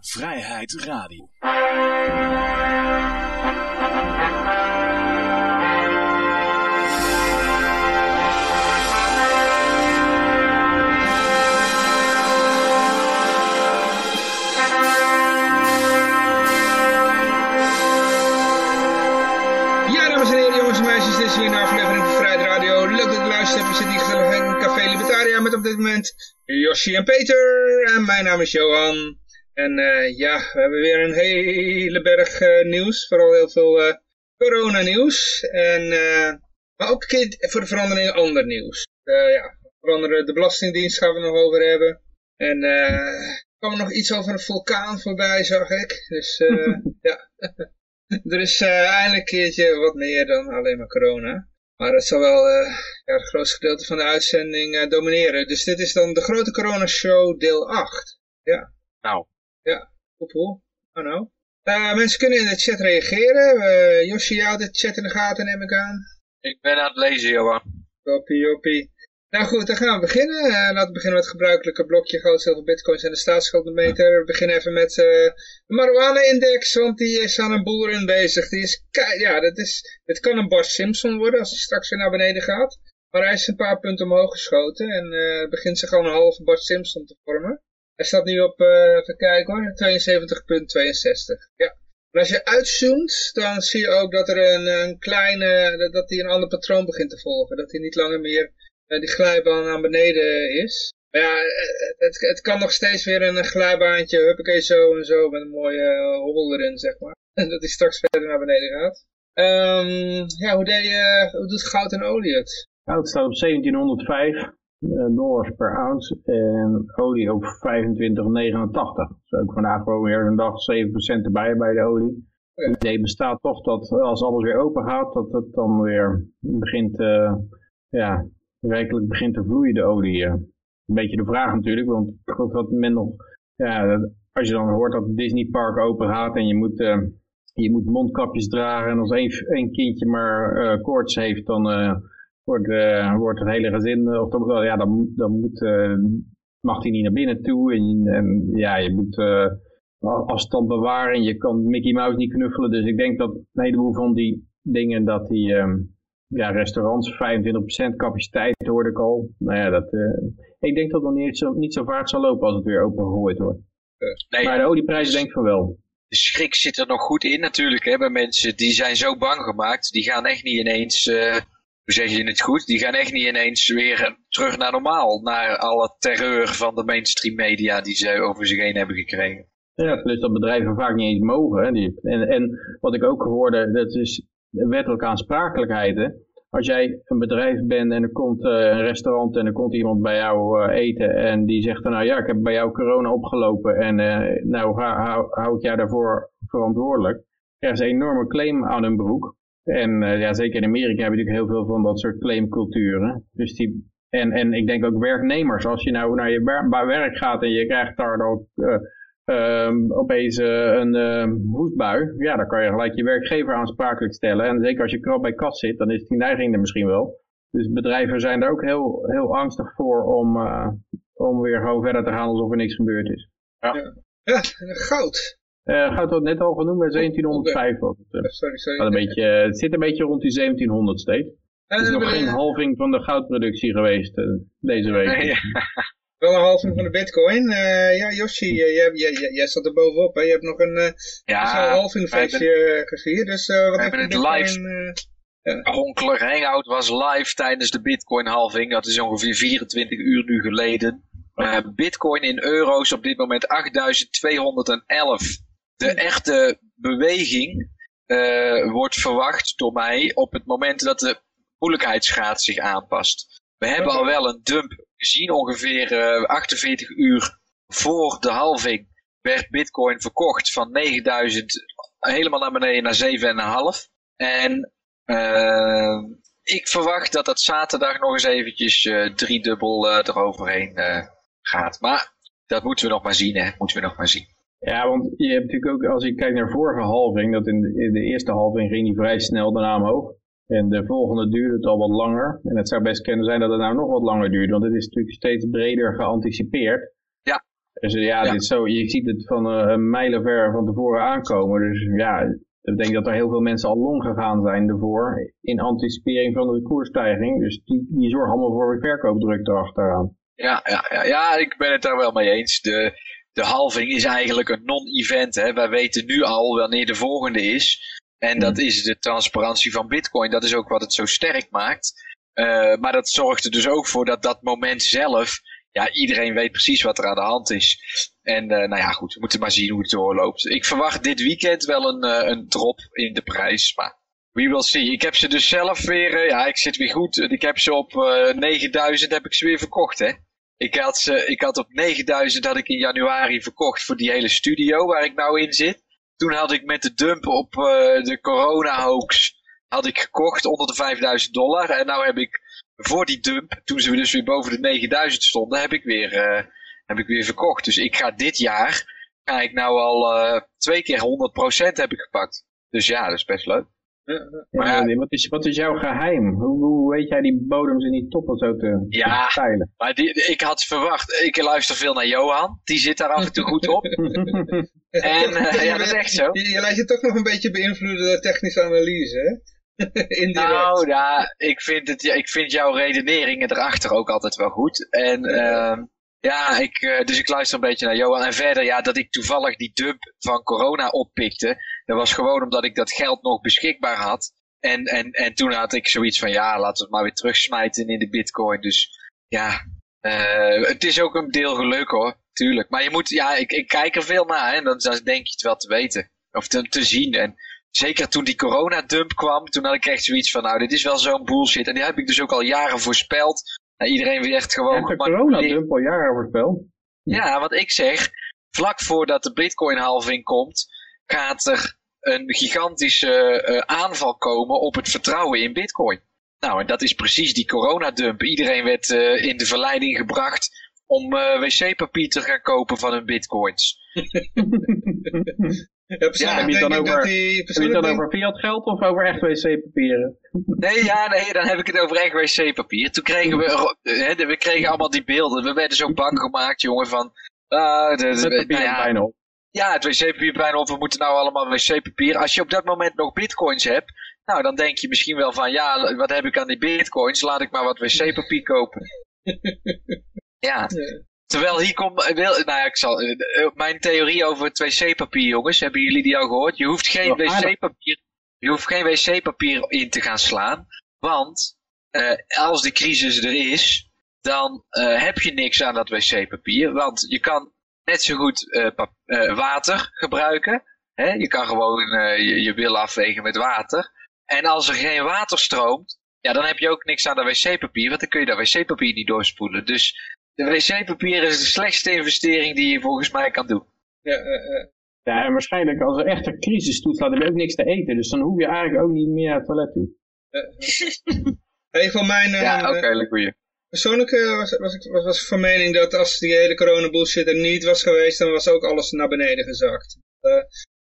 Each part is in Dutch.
Vrijheid Radio. Is weer een aflevering van Vrijheid Radio. Leuk dat je luistert. We zitten hier in Café Libertaria met op dit moment Yoshi en Peter. En mijn naam is Johan. En eh, ja, we hebben weer een hele berg eh, nieuws. Vooral heel veel eh corona-nieuws. En, maar ook een keer voor de verandering ander nieuws. Ja, onder andere de Belastingdienst gaan we het nog over hebben. En er kwam er nog iets over een vulkaan voorbij, zag ik. Dus ja... Er is eindelijk een keertje wat meer dan alleen maar corona. Maar het zal wel ja, het grootste gedeelte van de uitzending domineren. Dus dit is dan de grote corona show deel 8. Ja. Nou. Ja, poepoe. Oh nou. Eh, mensen kunnen in de chat reageren. Uh, Josje, jou de chat in de gaten neem ik aan. Ik ben aan het lezen, Johan. Joppie, joppie. Nou goed, dan gaan we beginnen. Eh, laten we beginnen met het gebruikelijke blokje goud, zilver, bitcoins en de staatsschuldenmeter. We beginnen even met de marijuana-index, want die is aan een boel erin bezig. Die is, ja, dat is, het kan een Bart Simpson worden als hij straks weer naar beneden gaat. Maar hij is een paar punten omhoog geschoten en begint zich al een halve Bart Simpson te vormen. Hij staat nu op, eh even kijken hoor, 72,62. Ja. Als je uitzoomt, dan zie je ook dat er een, een kleine, dat- hij een ander patroon begint te volgen. Dat hij niet langer meer eh, die glijbaan naar beneden is. Maar ja, eh, het, het kan nog steeds weer een glijbaantje, huppakee zo en zo, met een mooie eh, hobbel erin, zeg maar. dat hij straks verder naar beneden gaat. Ehm, ja, hoe, deed, je, hoe doet goud en olie het? Goud staat op 1705 eh, dollars per ounce en olie op 25,89. Dus ook vandaag gewoon weer een dag 7% erbij bij de olie. Het idee bestaat toch dat als alles weer open gaat, dat het dan weer begint, eh, ja, werkelijk begint te vloeien, de olie. eh. Een beetje de vraag natuurlijk, want ik geloof dat men nog, ja, als je dan hoort dat het Disney Park open gaat en je moet, eh, je moet mondkapjes dragen en als één, één kindje maar eh, koorts heeft, dan eh, wordt, eh, wordt het hele gezin, eh, of dan, ja, dan, dan moet, eh, mag hij niet naar binnen toe en, en ja, je moet afstand bewaren en je kan Mickey Mouse niet knuffelen. Dus ik denk dat een heleboel van die dingen dat die ehm, ja, restaurants 25% capaciteit hoorde ik al. Nou ja, dat, ik denk dat het niet zo, niet zo vaart zal lopen als het weer open gegooid wordt. Nee, Maar de olieprijzen denk ik van wel. de schrik zit er nog goed in natuurlijk, hè, bij mensen. Die zijn zo bang gemaakt. Die gaan echt niet ineens, hoe zeg je het goed? Die gaan echt niet ineens weer terug naar normaal. Naar alle terreur van de mainstream media die ze over zich heen hebben gekregen. Ja, plus dat bedrijven vaak niet eens mogen. Hè. Die, en, en wat ik ook hoorde, dat is wettelijke aansprakelijkheid. Als jij een bedrijf bent en er komt eh, een restaurant en er komt iemand bij jou eh, eten en die zegt dan nou ja, ik heb bij jou corona opgelopen en eh, nou hou, hou ik daarvoor verantwoordelijk. Er is een enorme claim aan hun broek. En eh, ja, zeker in Amerika heb je natuurlijk heel veel van dat soort claimculturen. Dus die, en, en ik denk ook werknemers, als je nou naar je werk gaat en je krijgt daar ook eh, ehm, opeens eh, een ehm, hoestbui, ja, dan kan je gelijk je werkgever aansprakelijk stellen. En zeker als je krap bij kas zit, dan is die neiging er misschien wel. Dus bedrijven zijn daar ook heel, heel angstig voor om, om weer gewoon verder te gaan alsof er niks gebeurd is. Ja, en goud. Eh goud had net al genoemd, bij 1705 was het. eh. Sorry, sorry. Een beetje, eh, het zit een beetje rond die 1700 steeds. Er is nog geen halving van de goudproductie geweest eh, deze week. Nee, ja. Wel een halve van de bitcoin. Eh, ja, Yoshi, jij, jij, jij, jij staat er bovenop. Hè? Je hebt nog een, uh, Ja, een halving wij feestje eh, gevierd. Dus eh wat heeft de bitcoin... eh, Honkler Hangout was live tijdens de Bitcoin halving. Dat is ongeveer 24 uur nu geleden. Eh, Bitcoin in euro's op dit moment 8211. De echte beweging eh, wordt verwacht door mij op het moment dat de moeilijkheidsgraad zich aanpast. We hebben al wel een dump gezien, ongeveer eh, 48 uur voor de halving werd Bitcoin verkocht van 9000 helemaal naar beneden naar 7,5. En eh, ik verwacht dat dat zaterdag nog eens eventjes eh, driedubbel eh, eroverheen eh, gaat. Maar dat moeten we nog maar zien, hè. Moeten we nog maar zien. Ja, want je hebt natuurlijk ook, als je kijkt naar de vorige halving, dat in de, in de eerste halving ging die vrij snel daarna omhoog. En de volgende duurde het al wat langer. En het zou best kunnen zijn dat het nou nog wat langer duurt, want het is natuurlijk steeds breder geanticipeerd. Ja. Dus ja, Ja. Dit zo, je ziet het van eh mijlen ver van tevoren aankomen. Dus ja, ik denk dat er heel veel mensen al long gegaan zijn ervoor. In anticipering van de koersstijging. Dus die, die zorgen allemaal voor weer verkoopdruk erachteraan. Ja, ja, ja, ja, ik ben het daar wel mee eens. De, de halving is eigenlijk een non-event. hè. Wij weten nu al wanneer de volgende is. En dat is de transparantie van bitcoin. Dat is ook wat het zo sterk maakt. Eh, maar dat zorgt er dus ook voor dat dat moment zelf... Ja, iedereen weet precies wat er aan de hand is. En eh, nou ja, goed, we moeten maar zien hoe het doorloopt. Ik verwacht dit weekend wel een, eh, een drop in de prijs. Maar we will see. Ik heb ze dus zelf weer... ja, ik zit weer goed. Ik heb ze op eh 9000 heb ik ze weer verkocht, hè. Ik had, ze, ik had op 9000 had ik in januari verkocht voor die hele studio waar ik nou in zit. Toen had ik met de dump op eh, de corona hoax had ik gekocht onder de 5000 dollar. En nou heb ik voor die dump, toen ze dus weer boven de 9000 stonden, heb ik weer, eh, heb ik weer verkocht. Dus ik ga dit jaar, ga ik nou al eh, twee keer 100% heb ik gepakt. Dus ja, dat is best leuk. Maar Ja, ja. wat, is, wat is jouw geheim? Hoe, hoe weet jij die bodems en die toppen zo te, Ja. te? Maar die, ik had verwacht, ik luister veel naar Johan. Die zit daar af en toe goed op. En eh, ja, dat is echt zo. Je, je laat je toch nog een beetje beïnvloeden door technische analyse, hè? Nou, ja, ik vind, het, ja, ik vind jouw redeneringen erachter ook altijd wel goed. En ehm, ja, ik, eh, dus ik luister een beetje naar Johan. En verder, ja, dat ik toevallig die dump van corona oppikte. Dat was gewoon omdat ik dat geld nog beschikbaar had. En, en, en toen had ik zoiets van, ja, laten we het maar weer terugsmijten in de bitcoin. Dus ja, eh, het is ook een deel geluk hoor, tuurlijk. Maar je moet, ja, ik, ik kijk er veel naar hè, en dan, dan denk je het wel te weten. Of te, te zien. En zeker toen die coronadump kwam, toen had ik echt zoiets van, nou, dit is wel zo'n bullshit. En die heb ik dus ook al jaren voorspeld. Nou, iedereen weer echt gewoon de corona-dump al jaren voorspeld. Ja, want ik zeg, vlak voordat de bitcoin halving komt, gaat er een gigantische eh, aanval komen op het vertrouwen in bitcoin. Nou, en dat is precies die coronadump. Iedereen werd eh, in de verleiding gebracht om eh, wc-papier te gaan kopen van hun bitcoins. Ja, heb je dan over- die... Heb je dan denk, over fiat geld of over echt wc-papieren? Nee, ja, nee, dan heb ik het over echt wc-papier. Toen kregen we, we kregen allemaal die beelden. We werden zo bang gemaakt, jongen, van... ah, de, de- nou ja, bijna op. ja, het wc-papier bijna op, we moeten nou allemaal wc-papier. Als je op dat moment nog bitcoins hebt, nou dan denk je misschien wel van, ja, wat heb ik aan die bitcoins? Laat ik maar wat wc-papier kopen. ja. Terwijl hier komt, wil, nou ja, ik zal, eh, eh, mijn theorie over het wc-papier, jongens, hebben jullie die al gehoord? Je hoeft geen wc-papier, je hoeft geen wc-papier in te gaan slaan, want eh, als de crisis er is, dan eh, heb je niks aan dat wc-papier, want je kan net zo goed eh, eh, water gebruiken. Hè? Je kan gewoon eh, je, je wil afwegen met water. En als er geen water stroomt, ja, dan heb je ook niks aan dat wc-papier, want dan kun je dat wc-papier niet doorspoelen. Dus de wc-papier is de slechtste investering die je volgens mij kan doen. ja, eh, eh. Ja, en waarschijnlijk als er echt een crisis toeslaat, heb je ook niks te eten. Dus dan hoef je eigenlijk ook niet meer naar het toilet toe. Een van mijn... eh, Ja, ook eh, een hele goeie. Persoonlijk eh, was, was, ik, was, was van mening dat als die hele corona bullshit er niet was geweest, dan was ook alles naar beneden gezakt.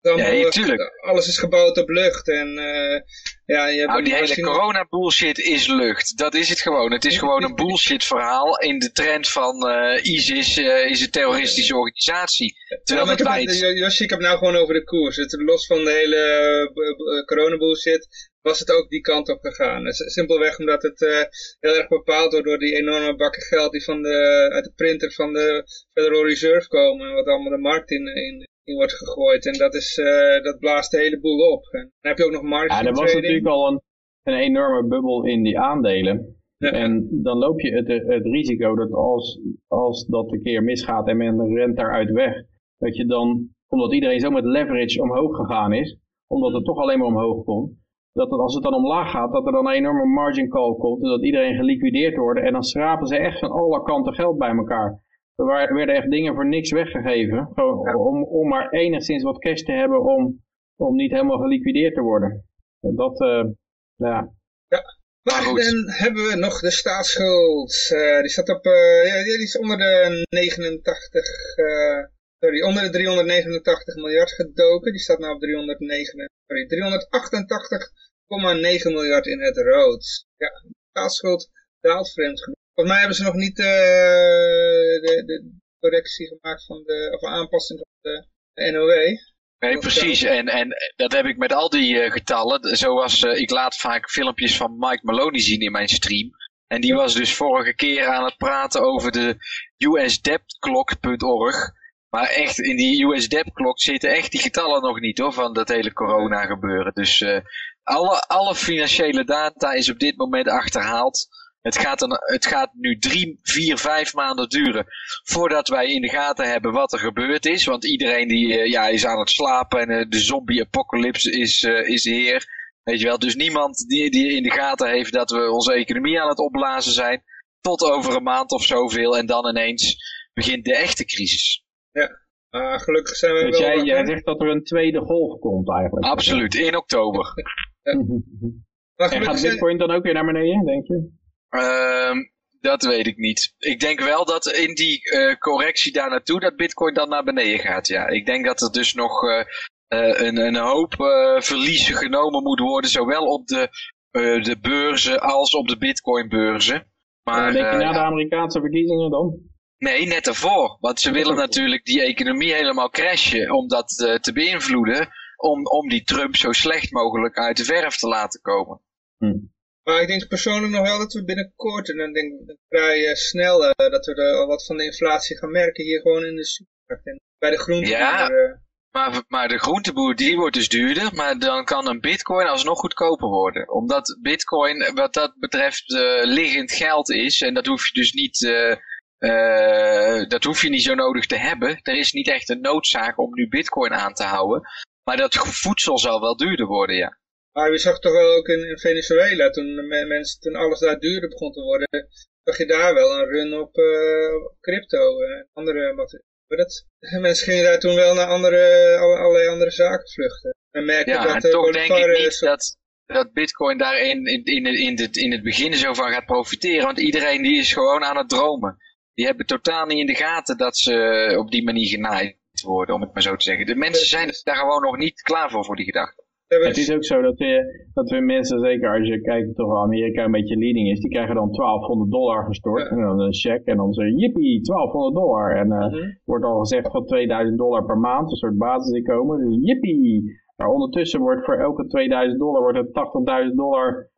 Nee, eh, tuurlijk. Alles is gebouwd op lucht en eh, ja, je hebt Nou, die hele corona bullshit is lucht. Dat is het gewoon. Het is gewoon een bullshit verhaal. In de trend van ISIS is een terroristische organisatie. Ja, Terwijl het- het- Josje, ik heb nou gewoon over de koers. Het, los van de hele corona bullshit was het ook die kant op gegaan. Simpelweg omdat het eh, heel erg bepaald wordt door die enorme bakken geld die van de, uit de printer van de Federal Reserve komen. En wat allemaal de markt in, in, in wordt gegooid. En dat, is, eh, dat blaast de hele boel op. En dan heb je ook nog margin Ja, er was natuurlijk al een, een enorme bubbel in die aandelen. Ja. En dan loop je het, het risico dat als, als dat een keer misgaat en men rent daaruit weg, dat je dan, omdat iedereen zo met leverage omhoog gegaan is, omdat het toch alleen maar omhoog kon, dat het, als het dan omlaag gaat, dat er dan een enorme margin call komt en dat iedereen geliquideerd wordt en dan schrapen ze echt van alle kanten geld bij elkaar. Er werden echt dingen voor niks weggegeven, gewoon om, om maar enigszins wat cash te hebben om, om niet helemaal geliquideerd te worden. En Dat, eh, ja, Maar Maar goed. dan hebben we nog de staatsschuld. Eh, die staat op, eh, ja, die is onder de 89, eh, sorry, onder de 389 miljard gedoken. Die staat nu op 309, sorry, 388,9 miljard in het rood. Ja, de staatsschuld daalt vreemd genoeg. Volgens mij hebben ze nog niet eh, de, de, correctie gemaakt van de, of aanpassing van de NOW. Nee, precies. En, en dat heb ik met al die uh, getallen. Zoals uh, ik laat vaak filmpjes van Mike Maloney zien in mijn stream. En die was dus vorige keer aan het praten over de usdebtclock.org. Maar echt, in die US Debt Clock zitten echt die getallen nog niet hoor, van dat hele corona gebeuren. Dus uh, alle, alle financiële data is op dit moment achterhaald. Het gaat, een, het gaat nu drie, vier, vijf maanden duren voordat wij in de gaten hebben wat er gebeurd is. Want iedereen die, uh, ja, is aan het slapen en uh, de zombie-apocalypse is, is heer. Weet je wel, dus niemand die, die in de gaten heeft dat we onze economie aan het opblazen zijn. Tot over een maand of zoveel en dan ineens begint de echte crisis. Ja, uh, gelukkig zijn we dus wel... jij, jij zegt dat er een tweede golf komt eigenlijk. Absoluut, in oktober. ja. en gaat bitcoin dan ook weer naar beneden, denk je? Uh, dat weet ik niet. Ik denk wel dat in die uh, correctie daar naartoe dat bitcoin dan naar beneden gaat, ja. Ik denk dat er dus nog uh, een, een hoop verliezen genomen moet worden, zowel op de, de beurzen als op de bitcoin beurzen. Maar, denk je na de Amerikaanse verkiezingen dan? Nee, net ervoor. Want ze willen natuurlijk die economie helemaal crashen om dat uh, te beïnvloeden. Om, om die Trump zo slecht mogelijk uit de verf te laten komen. Hm. Maar ik denk persoonlijk nog wel dat we binnenkort, en dan denk ik vrij uh, snel, uh, dat we al wat van de inflatie gaan merken hier gewoon in de supermarkt. En bij de groenteboer. Ja, maar, maar de groenteboer die wordt dus duurder, maar dan kan een bitcoin alsnog goedkoper worden. Omdat bitcoin wat dat betreft liggend geld is en dat hoef je dus niet uh, dat hoef je niet zo nodig te hebben. Er is niet echt een noodzaak om nu bitcoin aan te houden. Maar dat voedsel zal wel duurder worden, ja. Maar je zag toch wel ook in, in Venezuela, toen, mensen, toen alles daar duurder begon te worden, zag je daar wel een run op, uh, op crypto en andere materialen. Dat, mensen gingen daar toen wel naar andere, allerlei andere zaken vluchten. En merkten ja, dat en toch denk ik niet dat, dat bitcoin daar in, in, in, in, het, in het begin zo van gaat profiteren. Want iedereen die is gewoon aan het dromen die hebben totaal niet in de gaten dat ze op die manier genaaid worden, om het maar zo te zeggen. De mensen zijn daar gewoon nog niet klaar voor, voor die gedachte. Het is ook zo dat we, dat we mensen, zeker als je kijkt toch wel Amerika een beetje leading is, die krijgen dan 1200 dollar gestort. En dan een check en dan zeggen jippie, 1200 dollar. En uh, mm -hmm. wordt al gezegd van 2000 dollar per maand, een soort basisinkomen. Dus jippie. Maar ondertussen wordt voor elke 2000 dollar wordt er 80.000 dollar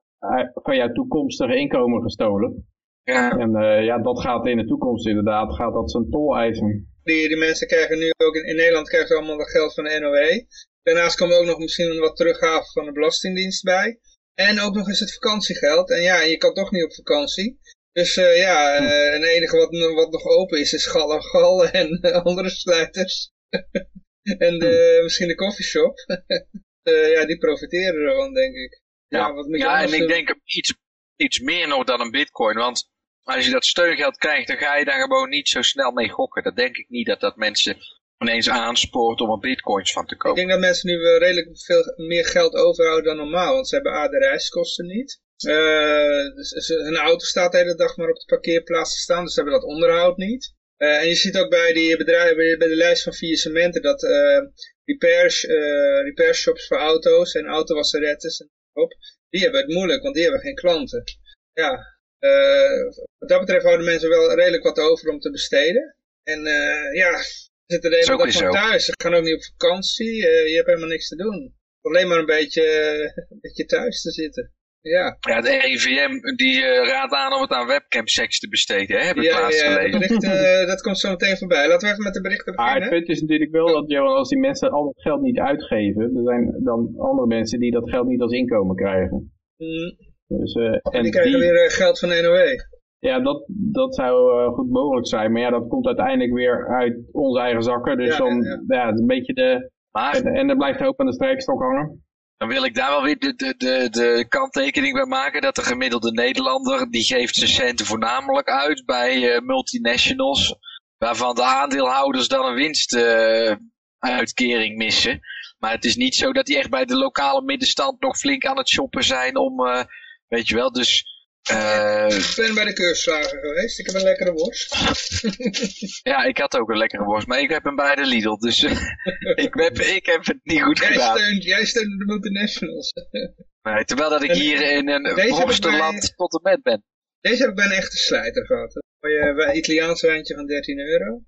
van jouw toekomstige inkomen gestolen. Ja. En uh, ja, dat gaat in de toekomst inderdaad, gaat dat zijn tol eisen. Die, die mensen krijgen nu ook, in, in Nederland krijgen ze allemaal dat geld van de NOW. Daarnaast komt ook nog misschien wat teruggave van de Belastingdienst bij. En ook nog eens het vakantiegeld. En ja, je kan toch niet op vakantie. Dus uh, ja, uh, het enige wat, wat nog open is, is gal en gal en andere sluiters. en de, misschien de coffeeshop. ja, die profiteren ervan, denk ik. Ja, ja, wat ja en ik denk iets, iets meer nog dan een bitcoin. Want als je dat steungeld krijgt, dan ga je daar gewoon niet zo snel mee gokken. Dat denk ik niet dat dat mensen ineens aanspoort om er bitcoins van te kopen. Ik denk dat mensen nu wel redelijk veel meer geld overhouden dan normaal. Want ze hebben A, de reiskosten niet. Uh, dus hun auto staat de hele dag maar op de parkeerplaats te staan. Dus ze hebben dat onderhoud niet. Uh, en je ziet ook bij die bedrijven, bij de lijst van faillissementen dat uh, repairs, shops voor auto's en autowasserettes en op, die hebben het moeilijk, want die hebben geen klanten. Ja, uh, wat dat betreft houden mensen wel redelijk wat over om te besteden. En uh, ja, ze zitten de hele dag van thuis. Ze gaan ook niet op vakantie. Uh, je hebt helemaal niks te doen. Alleen maar een beetje, een beetje thuis te zitten. Ja. ja, de RIVM die uh, raadt aan om het aan webcamseks te besteden, hè? heb ik ja, laatst ja, gelezen. Bericht, uh, dat komt zo meteen voorbij. Laten we even met de berichten beginnen. Maar het punt is natuurlijk wel dat Johan, als die mensen al dat geld niet uitgeven, er zijn dan andere mensen die dat geld niet als inkomen krijgen. Mm. Dus, uh, en die krijgen die, weer geld van de NOW. Ja, dat, dat zou goed mogelijk zijn. Maar ja, dat komt uiteindelijk weer uit onze eigen zakken. Dus Ja, dan, ja, ja, het is een beetje de... Maar En, en er blijft hoop aan de strijkstok hangen. Dan wil ik daar wel weer de, de, de, de kanttekening bij maken dat de gemiddelde Nederlander, die geeft zijn centen voornamelijk uit bij eh, multinationals, waarvan de aandeelhouders dan een winstuitkering missen. Maar het is niet zo dat die echt bij de lokale middenstand nog flink aan het shoppen zijn om, eh, weet je wel, dus... eh, Ik ben bij de keurslager geweest. Ik heb een lekkere worst. ja, ik had ook een lekkere worst, maar ik heb hem bij de Lidl, dus eh, ik, heb, ik heb het niet goed jij, gedaan. steunt, jij steunt de multinationals. Nee, terwijl dat ik En hier in een worstenland tot en met ben. Deze heb ik bij een echte slijter gehad. Een mooie Italiaans wijntje van 13 euro.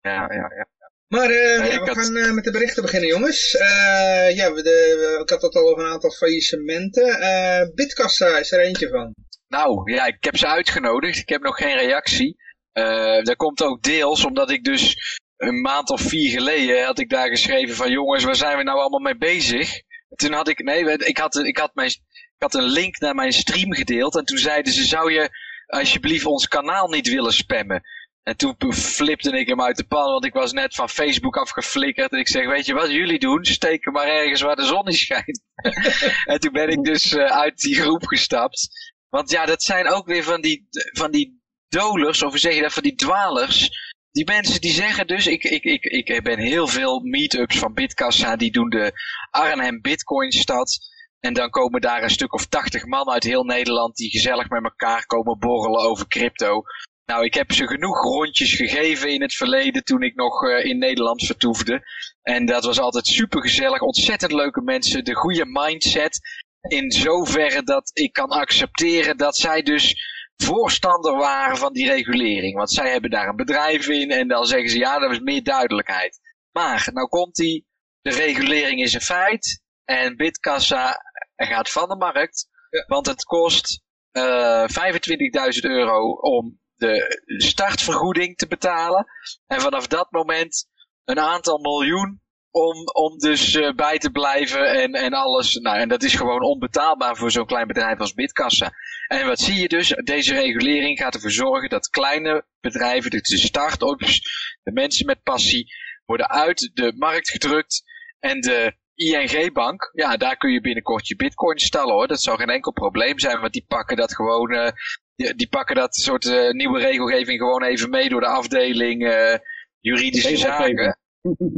Ja, ja, ja. Maar uh, ja, we had- gaan eh, met de berichten beginnen, jongens. Eh, ja, we de, we- ik had het al over een aantal faillissementen. Eh Bitkassa is er eentje van. Nou, ja, ik heb ze uitgenodigd. Ik heb nog geen reactie. Eh dat komt ook deels omdat ik dus een maand of vier geleden had ik daar geschreven van jongens, waar zijn we nou allemaal mee bezig? Toen had ik, nee, ik had, ik had, mijn, ik had een link naar mijn stream gedeeld en toen zeiden ze, zou je alsjeblieft ons kanaal niet willen spammen? En toen flipte ik hem uit de pan, want ik was net van Facebook afgeflikkerd. En ik zeg, weet je wat jullie doen? Steek hem maar ergens waar de zon niet schijnt. en toen ben ik dus eh, uit die groep gestapt. Want ja, dat zijn ook weer van die, van die dolers, of hoe zeg je dat, van die dwalers. Die mensen die zeggen dus, ik, ik, ik, ik ben heel veel meetups van Bitkassa, die doen de Arnhem Bitcoinstad. En dan komen daar een stuk of tachtig man uit heel Nederland die gezellig met elkaar komen borrelen over crypto. Nou, ik heb ze genoeg rondjes gegeven in het verleden toen ik nog eh, in Nederland vertoefde. En dat was altijd super gezellig, ontzettend leuke mensen, de goede mindset. In zoverre dat ik kan accepteren dat zij dus voorstander waren van die regulering. Want zij hebben daar een bedrijf in en dan zeggen ze ja, dat is meer duidelijkheid. Maar, nou komt die, de regulering is een feit en Bitkassa gaat van de markt. Ja. Want het kost eh 25.000 euro om de startvergoeding te betalen. En vanaf dat moment een aantal miljoen om, om dus eh, bij te blijven en, en alles. Nou, en dat is gewoon onbetaalbaar voor zo'n klein bedrijf als Bitkassa. En wat zie je dus? Deze regulering gaat ervoor zorgen dat kleine bedrijven, dus de start-ups, de mensen met passie, worden uit de markt gedrukt. En de ING-bank, ja, daar kun je binnenkort je bitcoin stallen hoor. Dat zou geen enkel probleem zijn, want die pakken dat gewoon, eh, die, die pakken dat soort eh, nieuwe regelgeving gewoon even mee door de afdeling eh, juridische zaken.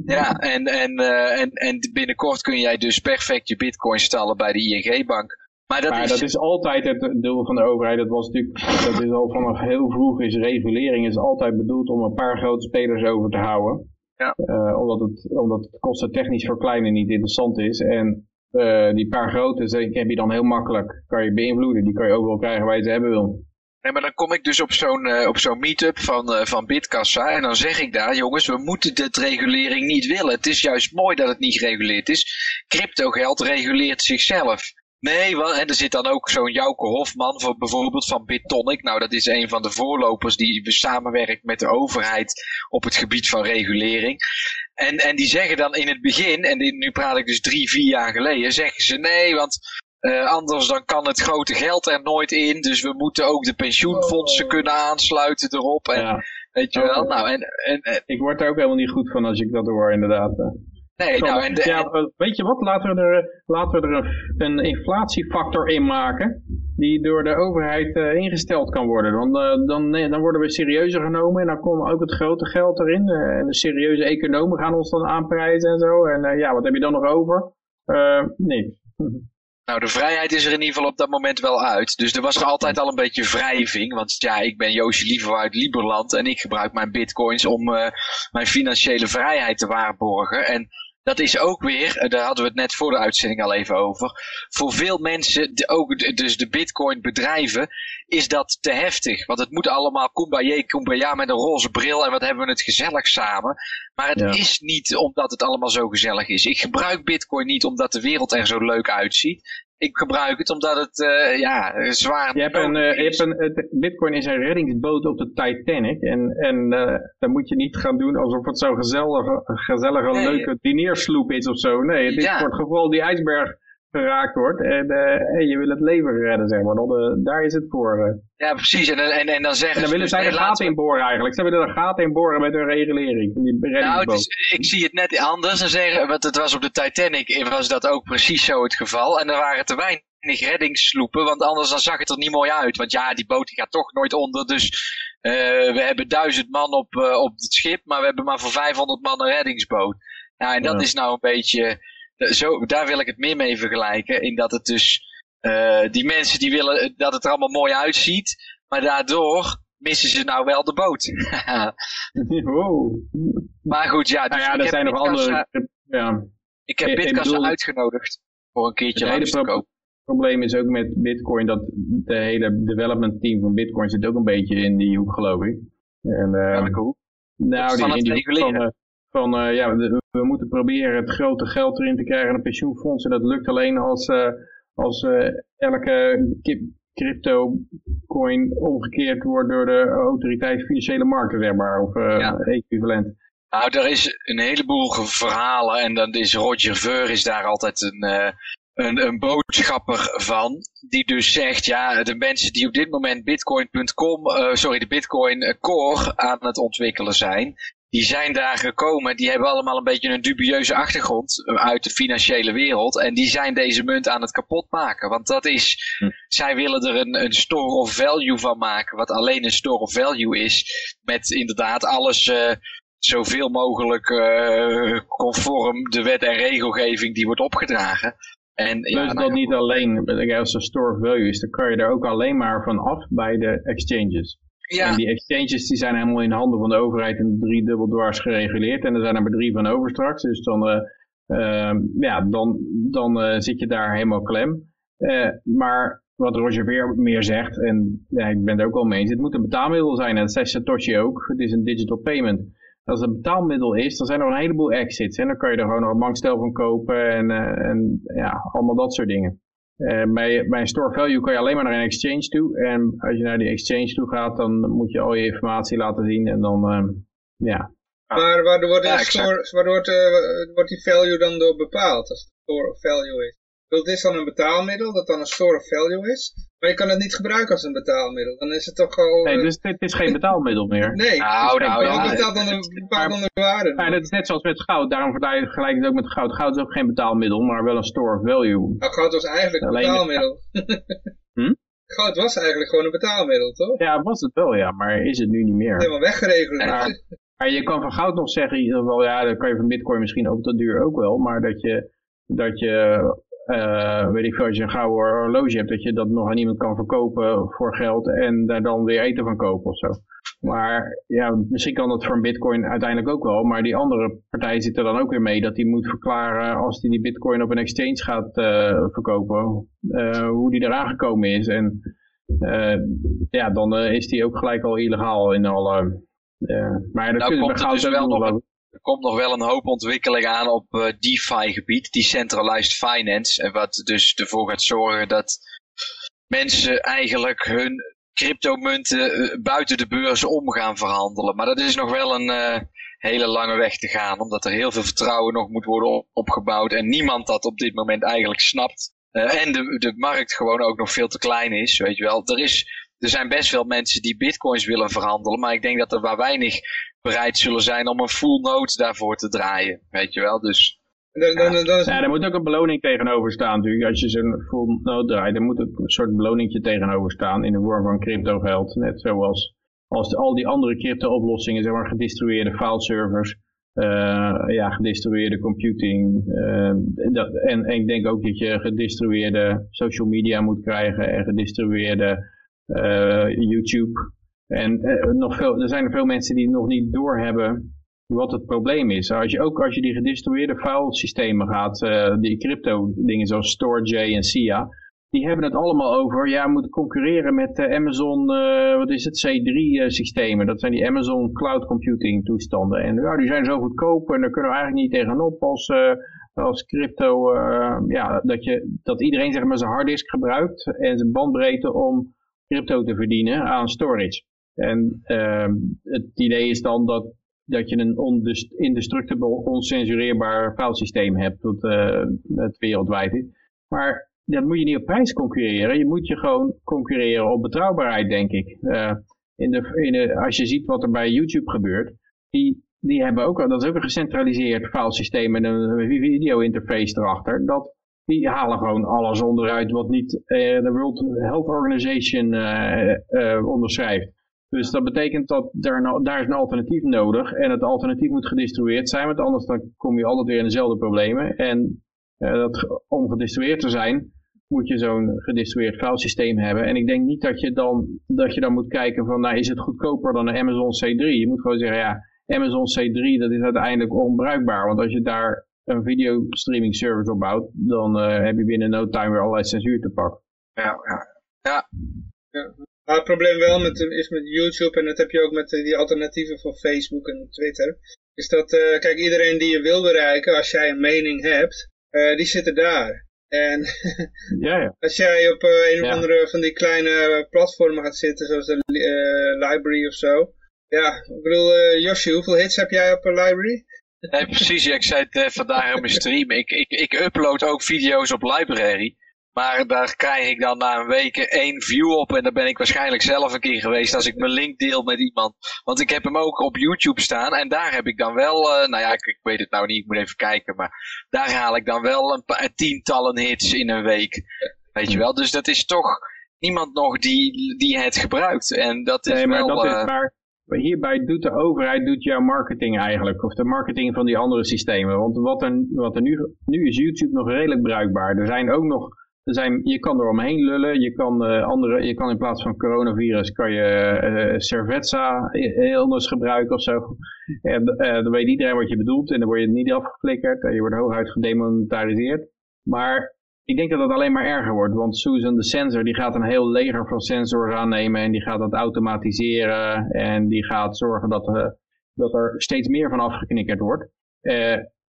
Ja, en, en, eh, en, en binnenkort kun jij dus perfect je bitcoin stallen bij de ING-bank. Maar dat Maar is... dat is altijd het doel van de overheid. Dat was natuurlijk, dat is al vanaf heel vroeg is regulering is altijd bedoeld om een paar grote spelers over te houden. Ja. Eh, omdat, het, omdat het kostentechnisch voor kleine niet interessant is. En eh, die paar grote heb je dan heel makkelijk, kan je beïnvloeden. Die kan je overal krijgen waar je ze hebben wil. Nee, maar dan kom ik dus op zo'n eh, op zo'n meetup van, eh, van Bitkassa en dan zeg ik daar, jongens, we moeten dit regulering niet willen. Het is juist mooi dat het niet gereguleerd is. Cryptogeld reguleert zichzelf. Nee, wel, en er zit dan ook zo'n Jouke Hofman voor, bijvoorbeeld van BitTonic. Nou, dat is een van de voorlopers die samenwerkt met de overheid op het gebied van regulering. En, en die zeggen dan in het begin, en nu praat ik dus drie, vier jaar geleden, zeggen ze nee, want eh, anders dan kan het grote geld er nooit in. Dus we moeten ook de pensioenfondsen kunnen aansluiten erop. En, Ja. Weet je wel? Nou, en, en, en- Ik word er ook helemaal niet goed van als ik dat hoor inderdaad. nee, nou, en, de- ja, weet je wat, laten we er, laten we er een, een inflatiefactor in maken die door de overheid eh, ingesteld kan worden. Want eh, dan, nee, dan worden we serieuzer genomen en dan komt ook het grote geld erin. en de serieuze economen gaan ons dan aanprijzen en zo. En eh, ja, wat heb je dan nog over? Eh niks. Nou, de vrijheid is er in ieder geval op dat moment wel uit. Dus er was er altijd al een beetje wrijving. Want ja, ik ben Joosje Liever uit Liberland en ik gebruik mijn bitcoins om eh, mijn financiële vrijheid te waarborgen. En dat is ook weer, eh, daar hadden we het net voor de uitzending al even over. Voor veel mensen, ook dus de bitcoin bedrijven, is dat te heftig. Want het moet allemaal kumbaya, kumbaya met een roze bril en wat hebben we het gezellig samen. Maar het Ja. is niet omdat het allemaal zo gezellig is. Ik gebruik bitcoin niet omdat de wereld er zo leuk uitziet. Ik gebruik het omdat het eh, ja, zwaar Je hebt een, eh, je hebt een, het- Bitcoin is een reddingsboot op de Titanic. En, en eh, dan moet je niet gaan doen alsof het zo'n gezellige, gezellige Nee. leuke dineersloep is of zo. Nee, het is Ja. voor het geval die ijsberg geraakt wordt en, eh, en je wil het leven redden, zeg maar. Dan, eh, daar is het voor. eh. Ja, precies. En, en, en dan zeggen En dan ze willen dus, zij er gaten we- in boren eigenlijk. Ze willen er gaten in boren met hun regulering. Die Nou, reddingsboot. het is- ik zie het net anders. Dan zeggen, want het was op de Titanic was dat ook precies zo het geval. En er waren te weinig reddingssloepen, want anders dan zag het er niet mooi uit. Want ja, die boot die gaat toch nooit onder. Dus we hebben duizend man op, op het schip, maar we hebben maar voor 500 man een reddingsboot. Nou, en dat Ja. is nou een beetje, zo, daar wil ik het meer mee vergelijken. In dat het dus, eh, die mensen die willen dat het er allemaal mooi uitziet, maar daardoor missen ze nou wel de boot. wow. maar goed, ja. Dus Nou ja, er zijn nog andere... Ja. Ik heb bedoel- uitgenodigd voor een keertje Het langs te kopen. probleem is ook met Bitcoin dat de hele development team van Bitcoin zit ook een beetje in die hoek, geloof ik. En, eh, Welke hoek? Nou, Van die, het in die van, eh, van eh, ja, we, we moeten proberen het grote geld erin te krijgen, de pensioenfondsen. Dat lukt alleen als, eh, als eh, elke crypto coin omgekeerd wordt door de autoriteit financiële markten, zeg maar, of Ja. equivalent. Nou, er is een heleboel verhalen en dan is Roger Ver is daar altijd een, een, een boodschapper van. Die dus zegt, ja, de mensen die op dit moment bitcoin.com, sorry, de bitcoin core aan het ontwikkelen zijn. Die zijn daar gekomen, die hebben allemaal een beetje een dubieuze achtergrond eh, uit de financiële wereld. En die zijn deze munt aan het kapot maken. Want dat is, Hm. zij willen er een, een store of value van maken. Wat alleen een store of value is. Met inderdaad alles eh, zoveel mogelijk eh, conform de wet en regelgeving die wordt opgedragen. En, ja, Plus nou dat ja, niet alleen, als er store of value is, dan kan je er ook alleen maar van af bij de exchanges. Ja, En die exchanges die zijn helemaal in handen van de overheid en drie dubbel dwars gereguleerd. En er zijn er maar drie van over straks. Dus dan, eh, ehm, ja, dan, dan eh, zit je daar helemaal klem. Eh, maar wat Roger weer meer zegt, en ja, ik ben het ook wel mee eens, het moet een betaalmiddel zijn. En dat zei Satoshi ook, het is een digital payment. Als het een betaalmiddel is, dan zijn er een heleboel exits. En dan kan je er gewoon nog een bankstel van kopen en, en ja, allemaal dat soort dingen. Eh, bij, bij een store value kan je alleen maar naar een exchange toe. En als je naar die exchange toe gaat, dan moet je al je informatie laten zien. En dan, ehm, ja. Maar waardoor wordt, Ja, store, waardoor wordt, eh, wordt die value dan door bepaald, als het store of value is? Dus dit is dan een betaalmiddel, dat dan een store of value is. Maar je kan het niet gebruiken als een betaalmiddel. Dan is het toch gewoon... Nee, eh, dus dit is geen betaalmiddel meer. nee, nou, nou maar ja. dat betaalt dan een bepaalde waarde. Ja, dat is net zoals met goud. Daarom vergelijk ik het ook met goud. Goud is ook geen betaalmiddel, maar wel een store of value. Nou, goud was eigenlijk een Alleen- betaalmiddel. Hm? Goud was eigenlijk gewoon een betaalmiddel, toch? Ja, was het wel, ja, maar is het nu niet meer. Helemaal weggeregeld. Ja. Maar je kan van goud nog zeggen, in ieder geval, ja, dan kan je van bitcoin misschien ook tot duur ook wel, maar dat je, dat je eh, weet ik veel, als je een gouden horloge hebt, dat je dat nog aan iemand kan verkopen voor geld en daar dan weer eten van kopen of zo. Maar ja, misschien kan dat voor een bitcoin uiteindelijk ook wel, maar die andere partij zit er dan ook weer mee dat die moet verklaren als die die bitcoin op een exchange gaat eh, verkopen, eh, hoe die eraan gekomen is. En ja, dan is die ook gelijk al illegaal in alle... maar dat Nou kun je komt bij er goud dus wel nog. Er komt nog wel een hoop ontwikkeling aan op eh, DeFi-gebied, Decentralized Finance. En wat dus ervoor gaat zorgen dat mensen eigenlijk hun cryptomunten eh, buiten de beurs om gaan verhandelen. Maar dat is nog wel een eh, hele lange weg te gaan, omdat er heel veel vertrouwen nog moet worden op- opgebouwd en niemand dat op dit moment eigenlijk snapt. En de, de markt gewoon ook nog veel te klein is, weet je wel. Er, is, er zijn best wel mensen die bitcoins willen verhandelen, maar ik denk dat er maar weinig bereid zullen zijn om een full node daarvoor te draaien, weet je wel. Dus Dan, dan, dan, dan is Ja, daar moet ook een beloning tegenover staan natuurlijk. Als je zo'n full node draait, dan moet ook een soort beloningje tegenover staan in de vorm van crypto geld. Net zoals als de- al die andere crypto oplossingen, zeg maar gedistribueerde fileservers, eh ja, gedistribueerde computing. eh, dat, en, en ik denk ook dat je gedistribueerde social media moet krijgen en gedistribueerde eh, YouTube. En eh, nog veel, er zijn er veel mensen die nog niet doorhebben wat het probleem is. Als je ook als je die gedistribueerde filesystemen gaat, eh, die crypto dingen zoals StorageJ en SIA, die hebben het allemaal over, ja, we moeten concurreren met de Amazon, eh, wat is het, C3 systemen. Dat zijn die Amazon Cloud Computing toestanden. En ja, die zijn zo goedkoop en daar kunnen we eigenlijk niet tegenop als, als crypto, ja, dat, je, dat iedereen zeg maar zijn harddisk gebruikt en zijn bandbreedte om crypto te verdienen aan storage. En ehm, het idee is dan dat dat je een indestructible, oncensureerbaar filesysteem hebt, dat eh, het wereldwijd is. Maar dat moet je niet op prijs concurreren. Je moet je gewoon concurreren op betrouwbaarheid, denk ik. Eh, in de, in de, als je ziet wat er bij YouTube gebeurt, die, die hebben ook, dat is ook een gecentraliseerd filesysteem met een video-interface erachter. Dat, die halen gewoon alles onderuit wat niet eh, de World Health Organization onderschrijft. Dus dat betekent dat daar, nou- daar is een alternatief nodig. En het alternatief moet gedistribueerd zijn, want anders dan kom je altijd weer in dezelfde problemen. En eh, dat, om gedistribueerd te zijn, moet je zo'n gedistribueerd filesysteem hebben. En ik denk niet dat je dan, dat je dan moet kijken van, nou is het goedkoper dan een Amazon C3? Je moet gewoon zeggen, ja, Amazon C3 dat is uiteindelijk onbruikbaar. Want als je daar een videostreaming service op bouwt, dan eh, heb je binnen no time weer allerlei censuur te pakken. ja, ja. ja. Maar het probleem wel met, is met YouTube, en dat heb je ook met die alternatieven voor Facebook en Twitter, is dat, kijk, iedereen die je wil bereiken, als jij een mening hebt, die zitten daar. En ja, ja. als jij op een of andere van die kleine platformen gaat zitten, zoals de library of zo, ja, ik bedoel, uh, Yoshi, hoeveel hits heb jij op een library? Nee, precies. ik zei het uh, vandaag op mijn stream. Ik, ik, ik upload ook video's op library. Maar daar krijg ik dan na een week één view op. En daar ben ik waarschijnlijk zelf een keer geweest als ik mijn link deel met iemand. Want ik heb hem ook op YouTube staan. En daar heb ik dan wel, uh, nou ja, ik, ik, weet het nou niet, ik moet even kijken. Maar daar haal ik dan wel een paar tientallen hits in een week. Weet je wel, dus dat is toch niemand nog die, die het gebruikt. En dat is nee, maar wel... Dat is maar hierbij doet de overheid doet jouw marketing eigenlijk, of de marketing van die andere systemen. Want wat er, wat er nu, nu is YouTube nog redelijk bruikbaar. Er zijn ook nog, je kan er omheen lullen, je kan, uh, andere, je kan in plaats van coronavirus, kan je uh, Servetza heel gebruiken of zo. En dan weet iedereen wat je bedoelt en dan word je niet afgeflikkerd en je wordt hooguit gedemonetariseerd. Maar ik denk dat het alleen maar erger wordt, want Susan de sensor die gaat een heel leger van sensors aannemen en die gaat dat automatiseren en die gaat zorgen dat, dat er steeds meer van afgeknikkerd wordt.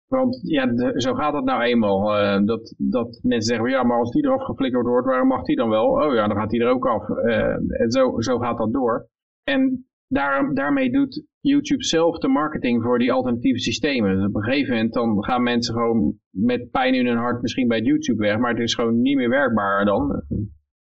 Want ja, zo gaat het nou eenmaal. Uh, dat, dat mensen zeggen, ja, maar als die eraf geflikkerd wordt, waarom mag die dan wel? Oh ja, dan gaat die er ook af. en zo, zo gaat dat door. En daar, daarmee doet YouTube zelf de marketing voor die alternatieve systemen. Dus op een gegeven moment dan gaan mensen gewoon met pijn in hun hart misschien bij YouTube weg, maar het is gewoon niet meer werkbaar dan.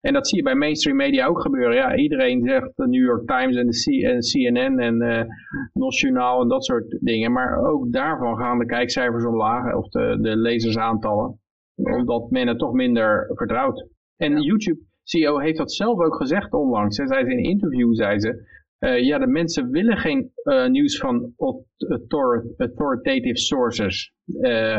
En dat zie je bij mainstream media ook gebeuren. Ja, iedereen zegt de New York Times en de C en CNN en uh, en dat soort dingen. Maar ook daarvan gaan de kijkcijfers omlaag of de, de lezersaantallen. Omdat men het toch minder vertrouwt. En YouTube CEO heeft dat zelf ook gezegd onlangs. Zij zei in een interview, zei ze, uh, ja, de mensen willen geen uh, nieuws van authoritative sources.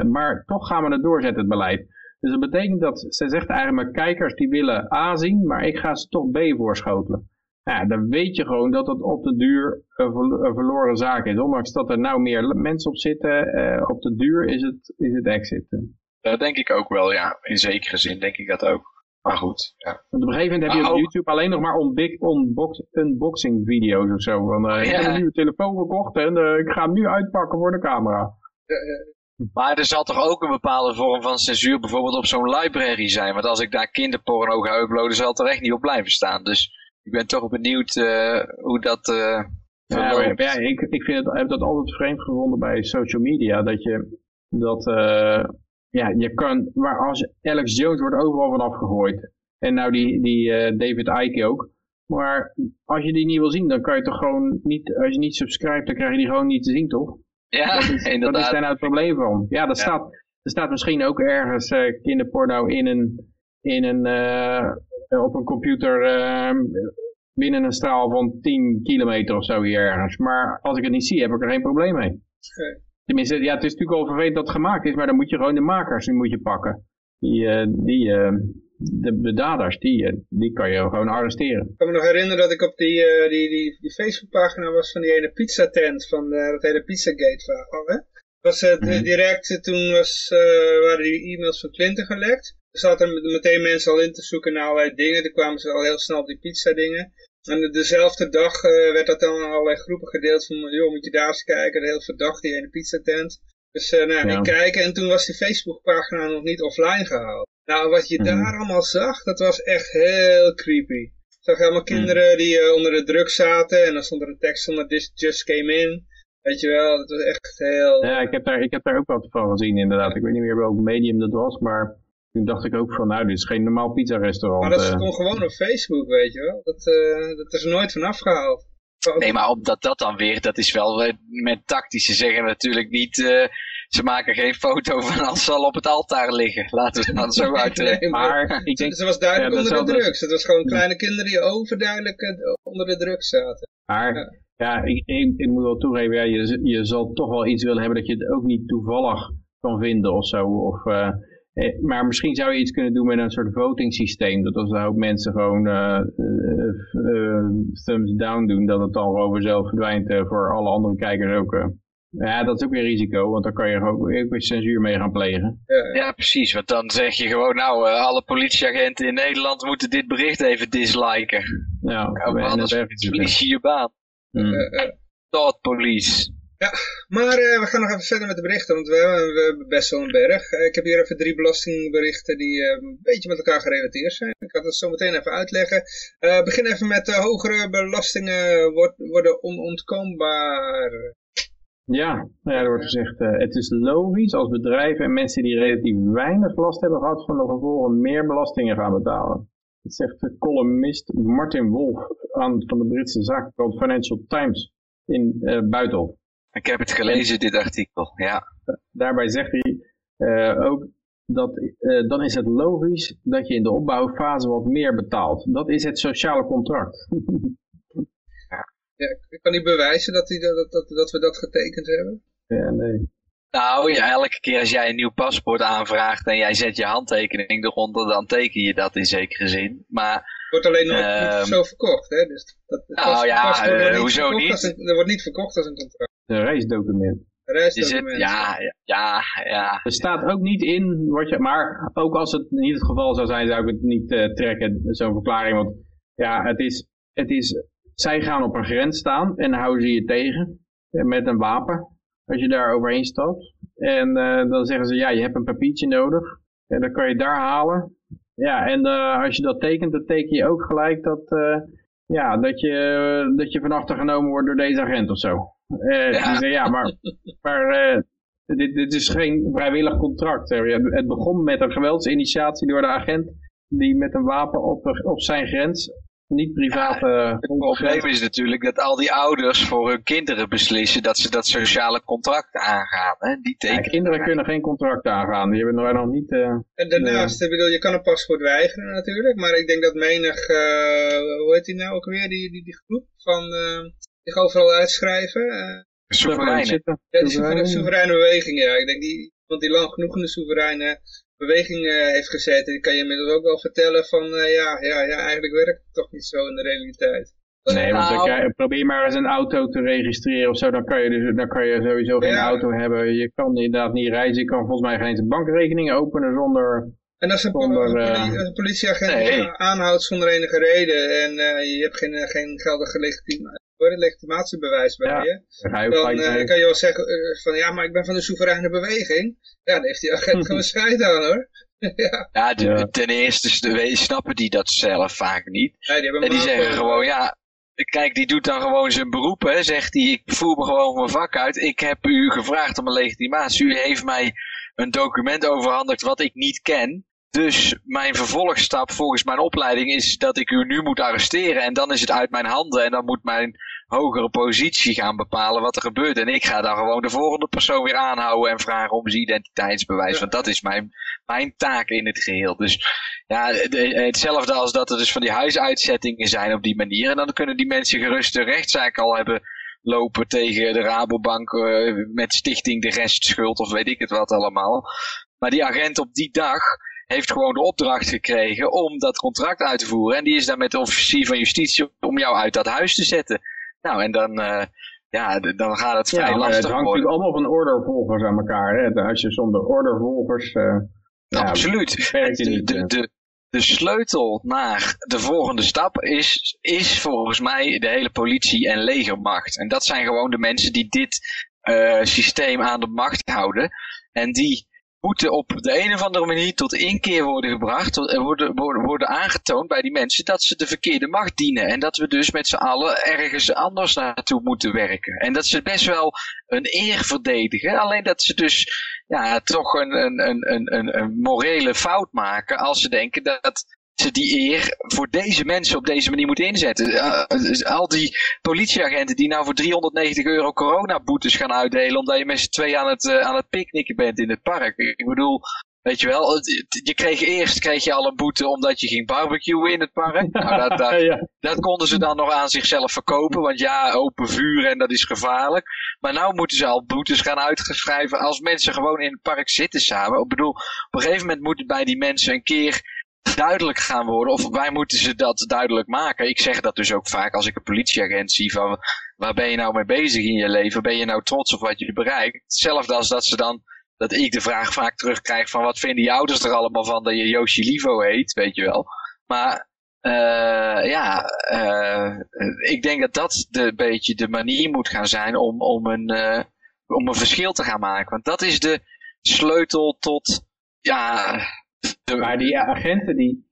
Maar toch gaan we het doorzetten, het beleid. Dus dat betekent dat, ze zegt eigenlijk, mijn kijkers die willen A zien, maar ik ga ze toch B voorschotelen. Ja, dan weet je gewoon dat het op de duur een, verloren zaak is. Ondanks dat er nou meer mensen op zitten, op de duur is het, is het exit. Dat denk ik ook wel, ja. In zekere zin denk ik dat ook. Maar goed, ja. Want op een gegeven moment heb je op YouTube alleen nog maar unbox, unboxing video's of zo. Van, uh, ja. Ik heb een nieuwe telefoon gekocht en uh, ik ga hem nu uitpakken voor de camera. Maar er zal toch ook een bepaalde vorm van censuur bijvoorbeeld op zo'n library zijn. Want als ik daar kinderporno ga uploaden, zal het er echt niet op blijven staan. Dus ik ben toch benieuwd uh, hoe dat uh, ja, ja, ik, ik vind het, heb dat altijd vreemd gevonden bij social media. Dat je dat ja, je kan, maar als Alex Jones wordt overal van afgegooid. En nou die, die David Icke ook. Maar als je die niet wil zien, dan kan je toch gewoon niet, als je niet subscribt, dan krijg je die gewoon niet te zien, toch? Ja, dat is, inderdaad. Dat is daar nou het probleem van. Ja, er, Staat, er staat misschien ook ergens uh, kinderporno in een, in een, uh, op een computer ehm, binnen een straal van 10 kilometer of zo hier ergens. Maar als ik het niet zie, heb ik er geen probleem mee. Okay. Tenminste, ja, het is natuurlijk al vervelend dat het gemaakt is, maar dan moet je gewoon de makers die moet je pakken. Die, uh, die, de, de daders, die, uh, die kan je gewoon arresteren. Ik kan me nog herinneren dat ik op die, die, die, die Facebookpagina was van die ene pizzatent, van dat hele Pizzagate verhaal. Hè? Was, mm -hmm. direct, toen was, waren die e-mails van Clinton gelekt. Er zaten meteen mensen al in te zoeken naar allerlei dingen. Toen kwamen ze al heel snel op die pizza dingen. En dezelfde dag uh, werd dat dan in allerlei groepen gedeeld van, joh, moet je daar eens kijken, heel verdacht, die ene pizzatent. Dus uh, nou, ja. kijken en toen was die Facebookpagina nog niet offline gehaald. Nou, wat je mm -hmm. daar allemaal zag, dat was echt heel creepy. Ik zag helemaal kinderen mm. die uh, onder de druk zaten en dan stond er een tekst onder This just came in. Weet je wel, dat was echt heel... Ja, ik heb daar, ik heb daar ook wat van gezien inderdaad. Ik weet niet meer welk medium dat was, maar toen dacht ik ook van, nou, dit is geen normaal pizza-restaurant. Maar dat stond gewoon op Facebook, weet je wel. Dat, uh, dat is er nooit van afgehaald. Nee, maar omdat dat dan weer, dat is wel met tactische zeggen natuurlijk niet... Uh, ze maken geen foto van als ze al op het altaar liggen. Laten we dan zo uit. nee, maar, maar ik denk, ze was duidelijk ja, onder de drugs. Dus... Het was gewoon kleine kinderen die overduidelijk onder de drugs zaten. Maar ja, ja ik, ik, ik, moet wel toegeven, ja, je, je zal toch wel iets willen hebben dat je het ook niet toevallig kan vinden of zo. Of, uh, Eh, maar misschien zou je iets kunnen doen met een soort voting systeem. Dat als een hoop mensen gewoon uh, uh, thumbs down doen, dat het dan gewoon zelf verdwijnt voor alle andere kijkers ook. Ja, dat is ook weer risico, want dan kan je ook weer censuur mee gaan plegen. Ja, precies. Want dan zeg je gewoon, nou, uh, alle politieagenten in Nederland moeten dit bericht even disliken. Ja, anders verlies je je baan. Hmm. Thought police. Ja, maar uh, we gaan nog even verder met de berichten, want we hebben, we hebben best wel een berg. Uh, ik heb hier even drie belastingberichten die uh, een beetje met elkaar gerelateerd zijn. Ik ga het zo meteen even uitleggen. begin even met hogere belastingen worden onontkoombaar. Ja, ja, er wordt gezegd, het is logisch als bedrijven en mensen die relatief weinig last hebben gehad van de gevolgen meer belastingen gaan betalen. Dat zegt de columnist Martin Wolf aan, van de Britse zaakkrant Financial Times in Buitenhof. Ik heb het gelezen, dit artikel, ja. Daarbij zegt hij uh, ook dat uh, dan is het logisch dat je in de opbouwfase wat meer betaalt. Dat is het sociale contract. ja. ik kan niet bewijzen dat, die, dat, dat, dat we dat getekend hebben. Ja, nee. Nou ja, elke keer als jij een nieuw paspoort aanvraagt en jij zet je handtekening eronder, dan teken je dat in zekere zin. Maar het wordt alleen nog uh, niet zo verkocht, hè? Dus dat, nou ja, uh, hoezo niet? Een, er wordt niet verkocht als een contract. Een reisdocument. reisdocument. ja, ja, ja. Er staat ook niet in, wat je, maar ook als het niet het geval zou zijn, zou ik het niet uh, trekken, zo'n verklaring. Want ja, het is, het is, zij gaan op een grens staan en houden ze je tegen met een wapen als je daar overheen stapt. En uh, dan zeggen ze, ja, je hebt een papiertje nodig. En dan kan je daar halen. Ja, en uh, als je dat tekent, dan teken je ook gelijk dat, uh, ja, dat, je, dat je van achter genomen wordt door deze agent of zo. Ja. Die zei, ja, maar, maar dit, dit is geen vrijwillig contract. Het begon met een geweldsinitiatie door de agent die met een wapen op, op zijn grens niet private... Ja, het probleem is natuurlijk dat al die ouders voor hun kinderen beslissen dat ze dat sociale contract aangaan. Hè? Die ja, kinderen kunnen geen contract aangaan, die hebben nog niet... Uh, en daarnaast, uh, bedoel, je kan een paspoort weigeren natuurlijk, maar ik denk dat menig, uh, hoe heet die nou ook weer, die, die, die groep van zich overal uitschrijven. Soevereine. Ja, die soevereine, soevereine beweging, ja. Ik denk die, want die lang genoeg in de soevereine beweging uh, heeft gezeten, die kan je inmiddels ook wel vertellen van uh, ja, ja, ja, eigenlijk werkt het toch niet zo in de realiteit. Nee, want dan nou. probeer maar eens een auto te registreren of zo, dan kan je, dus, dan kan je sowieso geen auto hebben. Je kan inderdaad niet reizen, je kan volgens mij geen eens een bankrekening openen zonder... En als een, zonder, een politieagent nee. aanhoudt zonder enige reden en je hebt geen, geen geldige een legitimatiebewijs bij je. Dan, uh, kan je wel zeggen uh, van ja, maar ik ben van de soevereine beweging. Ja, dan heeft die agent gewoon scheid aan hoor. ja, ja, de, ten eerste snappen die dat zelf vaak niet. Ja, die en die zeggen gewoon ja, kijk die doet dan gewoon zijn beroep hè, zegt hij ik voer me gewoon mijn vak uit. Ik heb u gevraagd om een legitimatie. U heeft mij een document overhandigd wat ik niet ken. Dus mijn vervolgstap volgens mijn opleiding is dat ik u nu moet arresteren. En dan is het uit mijn handen. En dan moet mijn hogere positie gaan bepalen wat er gebeurt. En ik ga dan gewoon de volgende persoon weer aanhouden en vragen om zijn identiteitsbewijs. Want dat is mijn, mijn taak in het geheel. Dus ja, hetzelfde als dat er dus van die huisuitzettingen zijn op die manier. En dan kunnen die mensen gerust een rechtszaak al hebben lopen tegen de Rabobank uh, met stichting de restschuld of weet ik het wat allemaal. Maar die agent op die dag heeft gewoon de opdracht gekregen om dat contract uit te voeren. En die is dan met de officier van justitie om jou uit dat huis te zetten. Nou, en dan, uh, ja, dan gaat het vrij ja, lastig Het hangt natuurlijk allemaal van ordervolgers aan elkaar. Hè? Als je zonder ordervolgers... Uh, Absoluut. Ja, de, niet, de, de, de sleutel naar de volgende stap is, is volgens mij de hele politie- en legermacht. En dat zijn gewoon de mensen die dit uh, systeem aan de macht houden. En die moeten op de een of andere manier tot inkeer worden gebracht, worden, worden, worden aangetoond bij die mensen dat ze de verkeerde macht dienen. En dat we dus met z'n allen ergens anders naartoe moeten werken. En dat ze best wel een eer verdedigen, alleen dat ze dus ja, toch een, een, een, een, een morele fout maken als ze denken dat ze die eer voor deze mensen op deze manier moeten inzetten. Uh, al die politieagenten die nou voor 390 euro coronaboetes gaan uitdelen omdat je met z'n twee aan het, uh, aan het picknicken bent in het park. Ik bedoel, weet je wel, je kreeg eerst kreeg je al een boete omdat je ging barbecuen in het park. Nou, dat, dat, ja. dat konden ze dan nog aan zichzelf verkopen, want ja, open vuur en dat is gevaarlijk. Maar nou moeten ze al boetes gaan uitgeschrijven als mensen gewoon in het park zitten samen. Ik bedoel, op een gegeven moment moet het bij die mensen een keer duidelijk gaan worden. Of wij moeten ze dat duidelijk maken. Ik zeg dat dus ook vaak als ik een politieagent zie van waar ben je nou mee bezig in je leven? Ben je nou trots op wat je bereikt? Hetzelfde als dat ze dan, dat ik de vraag vaak terugkrijg van wat vinden je ouders er allemaal van dat je Yoshi Livo heet, weet je wel. Maar uh, ja, uh, ik denk dat dat de beetje de manier moet gaan zijn om, om, een, uh, om een verschil te gaan maken. Want dat is de sleutel tot, ja... De... Maar die agenten, die,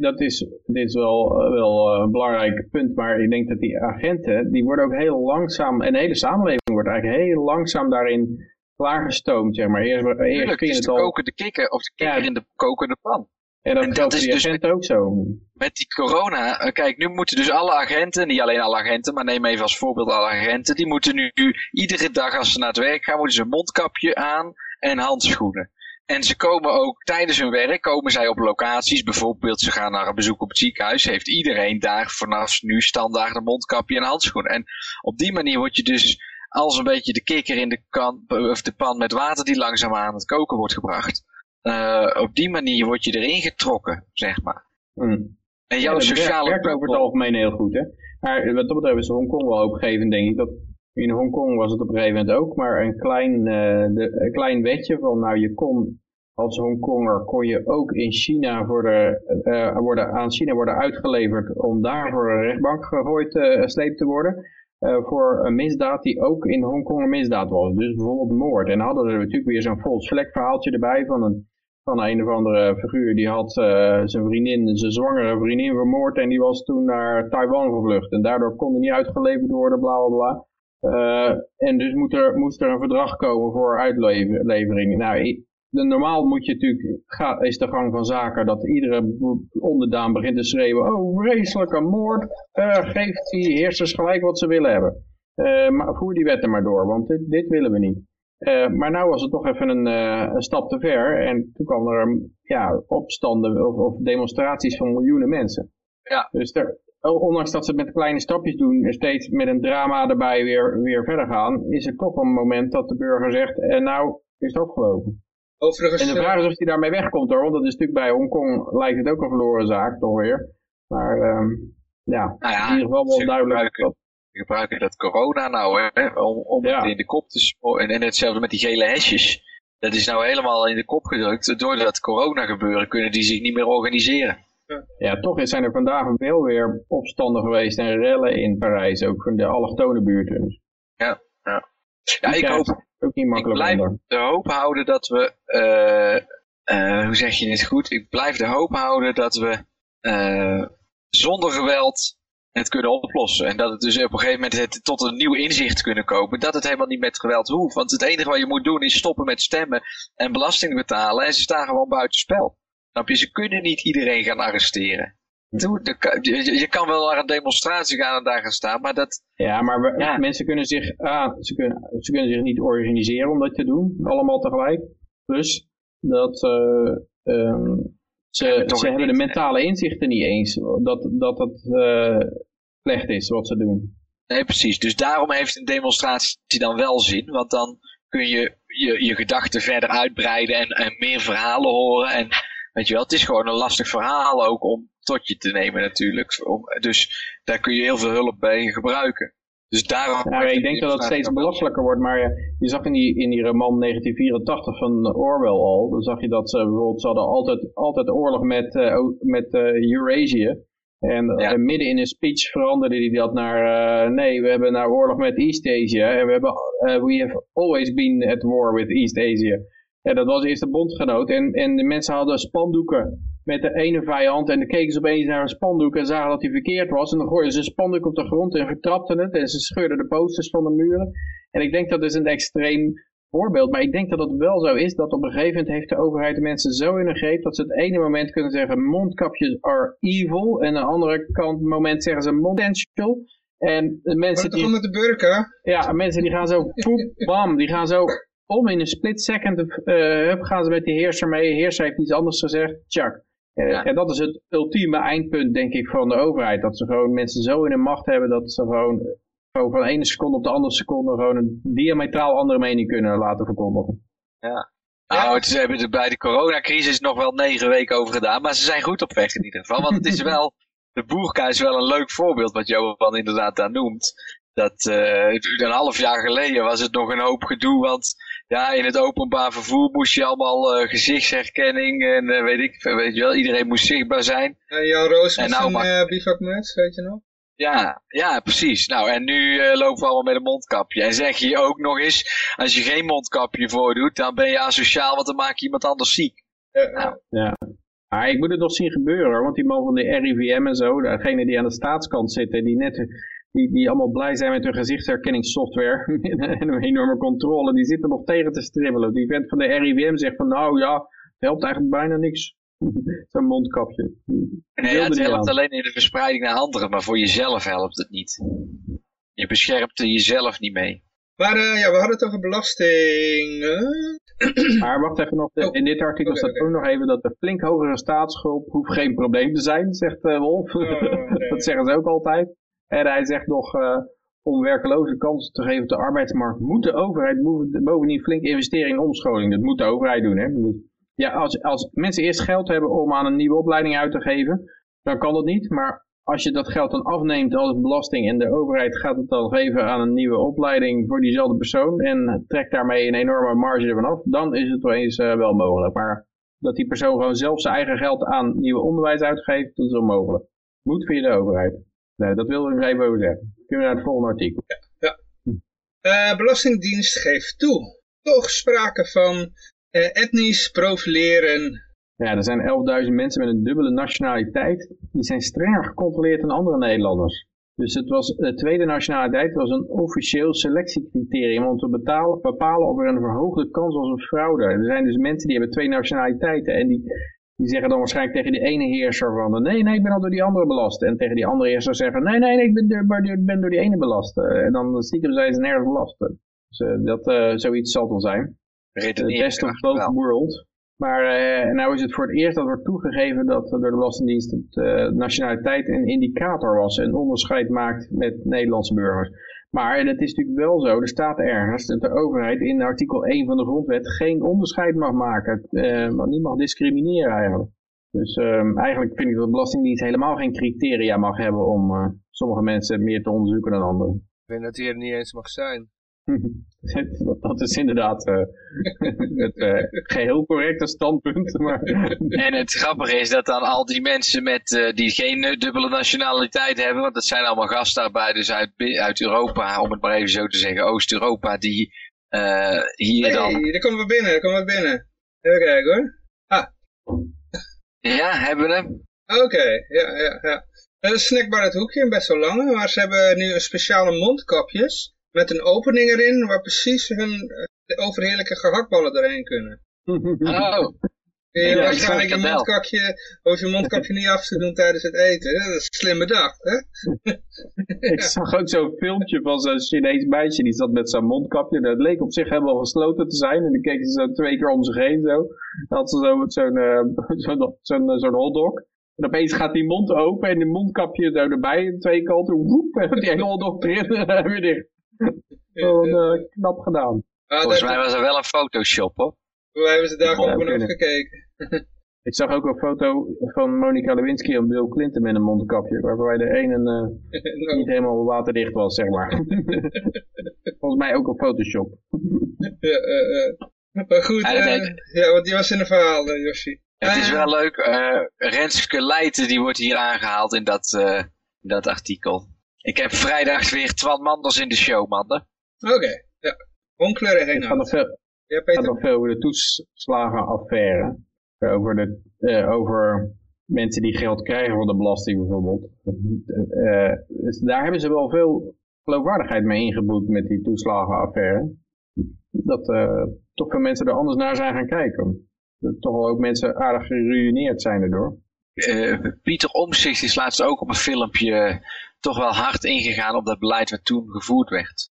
dat is, dit is wel, wel een belangrijk punt, maar ik denk dat die agenten, die worden ook heel langzaam, en de hele samenleving wordt eigenlijk heel langzaam daarin klaargestoomd, zeg maar. Eerst, eerst het is de al... kokende kikker, of de kikker ja, in de kokende pan. En dat, en dat is dus met, ook zo. Met die corona, eh, kijk, nu moeten dus alle agenten, niet alleen alle agenten, maar neem even als voorbeeld alle agenten, die moeten nu, nu iedere dag als ze naar het werk gaan, moeten ze een mondkapje aan en handschoenen. En ze komen ook tijdens hun werk, komen zij op locaties, bijvoorbeeld ze gaan naar een bezoek op het ziekenhuis, heeft iedereen daar vanaf nu standaard een mondkapje en handschoenen. En op die manier word je dus als een beetje de kikker in de, kan, of de pan met water die langzaam aan het koken wordt gebracht. Uh, op die manier word je erin getrokken, zeg maar. Hmm. En jouw ja, sociale... werkt over het algemeen heel goed, hè. Maar wat dat betreft is Hongkong wel opgegeven, denk ik. Dat, in Hongkong was het op een gegeven moment ook, maar een klein, uh, de, klein wetje van, nou je kon als Hongkonger kon je ook in China worden, uh, worden, aan China worden uitgeleverd om daar voor een rechtbank gegooid, uh, sleep te worden. Voor een misdaad die ook in Hongkong een misdaad was. Dus bijvoorbeeld moord. En hadden er natuurlijk weer zo'n Volks verhaaltje erbij van een van een of andere figuur. Die had zijn vriendin, zijn zwangere vriendin vermoord en die was toen naar Taiwan gevlucht. En daardoor kon hij niet uitgeleverd worden, bla bla bla. Uh, en dus moet er, moest er een verdrag komen voor uitlevering. Nou, normaal moet je natuurlijk, is de gang van zaken dat iedere onderdaan begint te schreeuwen, oh vreselijke moord, uh, geeft die heersers gelijk wat ze willen hebben. maar voer die wetten maar door, want dit, dit willen we niet. Uh, maar nou was het toch even een, uh, een, stap te ver. En toen kwam er ja, opstanden of, of, demonstraties van miljoenen mensen. Ja. Dus er, ondanks dat ze het met kleine stapjes doen, steeds met een drama erbij weer, weer verder gaan, is er toch een moment dat de burger zegt, en nou is het opgelopen. Overigens, en de vraag is of hij daarmee wegkomt hoor, want dat is natuurlijk bij Hongkong lijkt het ook een verloren zaak toch weer. Maar um, ja, nou ja, in ieder geval wel duidelijk dat gebruiken dat corona nou, hè, om, om het in de kop te en, en hetzelfde met die gele hesjes. Dat is nou helemaal in de kop gedrukt. Door dat corona gebeuren kunnen die zich niet meer organiseren. Ja, toch zijn er vandaag wel weer opstanden geweest en rellen in Parijs, ook van de allochtone buurten. Ja, ja. Ja, ik hoop, ook niet makkelijk ik blijf de hoop houden dat we, uh, uh, hoe zeg je dit goed? Ik blijf de hoop houden dat we uh, zonder geweld het kunnen oplossen. En dat het dus op een gegeven moment het, tot een nieuw inzicht kunnen komen. Dat het helemaal niet met geweld hoeft. Want het enige wat je moet doen is stoppen met stemmen en belasting betalen. En ze staan gewoon buiten spel. Snap je? Ze kunnen niet iedereen gaan arresteren. Je kan wel naar een demonstratie gaan en daar gaan staan, maar dat... Ja, maar mensen kunnen zich, ah, ze, kunnen, ze kunnen zich niet organiseren om dat te doen, allemaal tegelijk. Plus dat uh, um, ze, ze hebben de mentale inzichten niet eens dat dat, dat uh, slecht is wat ze doen. Nee, precies. Dus daarom heeft een demonstratie dan wel zin. Want dan kun je je, je gedachten verder uitbreiden en, en meer verhalen horen. En weet je wel, het is gewoon een lastig verhaal ook om tot je te nemen natuurlijk. Om, dus daar kun je heel veel hulp bij gebruiken. Dus daarom... Ik denk dat het steeds belachelijker wordt, maar je zag in die, in die roman 1984 van Orwell al, dan zag je dat ze bijvoorbeeld, ze hadden altijd, altijd oorlog met, uh, met uh, Eurasia. En midden in een speech veranderde hij dat naar, nee, we hebben nou oorlog met East Asia. En we hebben, we have always been at war with East Asia. Ja, dat was eerst de bondgenoot. En, en de mensen hadden spandoeken met de ene vijand. En dan keken ze opeens naar een spandoek en zagen dat hij verkeerd was. En dan gooiden ze een spandoek op de grond en vertrapten het. En ze scheurden de posters van de muren. En ik denk dat is een extreem voorbeeld. Maar ik denk dat het wel zo is dat op een gegeven moment heeft de overheid de mensen zo in een greep dat ze het ene moment kunnen zeggen mondkapjes are evil. En aan de andere kant moment zeggen ze potential. En de mensen die... met de burger? Ja, mensen die gaan zo poep, bam, die gaan zo om in een split second uh, gaan ze met die heerser mee. De heerser heeft iets anders gezegd. Tjak. Uh, En dat is het ultieme eindpunt, denk ik, van de overheid. Dat ze gewoon mensen zo in hun macht hebben dat ze gewoon, gewoon van de ene seconde op de andere seconde gewoon een diametraal andere mening kunnen laten verkondigen. Ja. Nou, het, ze hebben er bij de coronacrisis nog wel negen weken over gedaan, maar ze zijn goed op weg in ieder geval. Want het is wel, de boerka is wel een leuk voorbeeld wat Johan inderdaad daar noemt. Dat uh, een half jaar geleden was het nog een hoop gedoe, want ja, in het openbaar vervoer moest je allemaal uh, gezichtsherkenning en uh, weet ik, weet je wel, iedereen moest zichtbaar zijn. En Jan Roos met nou, zijn bivakmuts, weet je nog? Ja, ja, precies. Nou, en nu uh, lopen we allemaal met een mondkapje. En zeg je ook nog eens, als je geen mondkapje voordoet, dan ben je asociaal, want dan maak je iemand anders ziek. Ja, nou. ja. Maar ik moet het nog zien gebeuren, want die man van de RIVM en zo, degene die aan de staatskant zitten, die net die, die allemaal blij zijn met hun gezichtsherkenningssoftware en een enorme controle, die zitten nog tegen te stribbelen. Die vent van de RIVM zegt van nou ja, het helpt eigenlijk bijna niks. Zo'n mondkapje. Nee, het helpt alleen in de verspreiding naar anderen, maar voor jezelf helpt het niet. Je beschermt jezelf niet mee. Maar uh, ja, we hadden het over belasting. Maar wacht even nog, oh. in dit artikel okay, staat okay. ook nog even dat de flink hogere staatsschuld hoeft geen probleem te zijn, zegt uh, Wolf. Oh, okay. dat zeggen ze ook altijd. En hij zegt nog, uh, om werkeloze kansen te geven op de arbeidsmarkt, moet de overheid bovendien flink investeren in omscholing. Dat moet de overheid doen. Hè? Ja, als, als mensen eerst geld hebben om aan een nieuwe opleiding uit te geven, dan kan dat niet. Maar als je dat geld dan afneemt als belasting en de overheid gaat het dan geven aan een nieuwe opleiding voor diezelfde persoon en trekt daarmee een enorme marge ervan af, dan is het opeens uh, wel mogelijk. Maar dat die persoon gewoon zelf zijn eigen geld aan nieuw onderwijs uitgeeft, dat is onmogelijk. Moet via de overheid. Nee, dat wilde ik even over zeggen. Kunnen we naar het volgende artikel. Ja, ja. Uh, Belastingdienst geeft toe. Toch sprake van uh, etnisch profileren. Ja, er zijn 11.000 mensen met een dubbele nationaliteit. Die zijn strenger gecontroleerd dan andere Nederlanders. Dus het was, de tweede nationaliteit was een officieel selectiecriterium om te betalen, bepalen of er een verhoogde kans was op fraude. Er zijn dus mensen die hebben twee nationaliteiten en die, die zeggen dan waarschijnlijk tegen die ene heerser van nee, nee, ik ben al door die andere belast. En tegen die andere heerser zeggen nee, nee, nee ik ben door, ben door die ene belast. En dan stiekem zijn ze nergens belast. Dus uh, dat, uh, zoiets zal wel zijn. De best of both world. Maar uh, nou is het voor het eerst dat wordt toegegeven dat door de Belastingdienst dat nationaliteit een indicator was. Een onderscheid maakt met Nederlandse burgers. Maar het is natuurlijk wel zo, er staat ergens dat de overheid in artikel 1 van de grondwet geen onderscheid mag maken. Want niet mag discrimineren eigenlijk. Dus um, eigenlijk vind ik dat de Belastingdienst helemaal geen criteria mag hebben om uh, sommige mensen meer te onderzoeken dan anderen. Ik vind dat hij er niet eens mag zijn. dat is inderdaad uh, het uh, geheel correcte standpunt. Maar... En het grappige is dat dan al die mensen met, uh, die geen dubbele nationaliteit hebben, want dat zijn allemaal gastarbeiders uit, uit Europa, om het maar even zo te zeggen, Oost-Europa, die hier hey, dan... daar komen we binnen, daar komen we binnen. Even kijken hoor. Ah. Ja, hebben we hem. Oké, okay, ja, ja, ja. Een snackbar het hoekje, best wel lang, maar ze hebben nu een speciale mondkapjes met een opening erin waar precies hun de overheerlijke gehaktballen doorheen kunnen. Oh. Je ja, waarschijnlijk je mondkapje, hoef je mondkapje niet af te doen tijdens het eten. Dat is slim bedacht, hè? ik zag ook zo'n filmpje van zo'n Chinees meisje, die zat met zo'n mondkapje. Dat leek op zich helemaal gesloten te zijn. En dan keek ze zo twee keer om zich heen zo. Dan had ze zo zo'n uh, zo'n zo hotdog. En opeens gaat die mond open en die mondkapje zo erbij, twee kanten. Woep, en die hele hotdog erin weer dicht. Gewoon uh, knap gedaan. Ah, Volgens mij was er wel een Photoshop, hoor. Wij hebben ze daar gewoon van gekeken. Ik zag ook een foto van Monica Lewinsky en Bill Clinton met een mondkapje, waarbij de ene uh, niet helemaal waterdicht was, zeg maar. Volgens mij ook op Photoshop. ja, uh, maar goed, ja, want die was in een verhaal, uh, Yoshi. Het is wel leuk, Renske Leijten die wordt hier aangehaald in dat, in dat artikel. Ik heb vrijdag weer Twan Manders in de show, mannen. Oké, okay, ja. Onkleurig heen. Het gaat nog veel, ja, gaat nog veel over de toeslagenaffaire. Over, de, uh, over mensen die geld krijgen van de belasting bijvoorbeeld. Uh, dus daar hebben ze wel veel geloofwaardigheid mee ingeboekt met die toeslagenaffaire. Dat uh, toch veel mensen er anders naar zijn gaan kijken. Dat toch wel ook mensen aardig geruineerd zijn erdoor. Pieter Omzicht is laatst ook op een filmpje toch wel hard ingegaan op dat beleid wat toen gevoerd werd.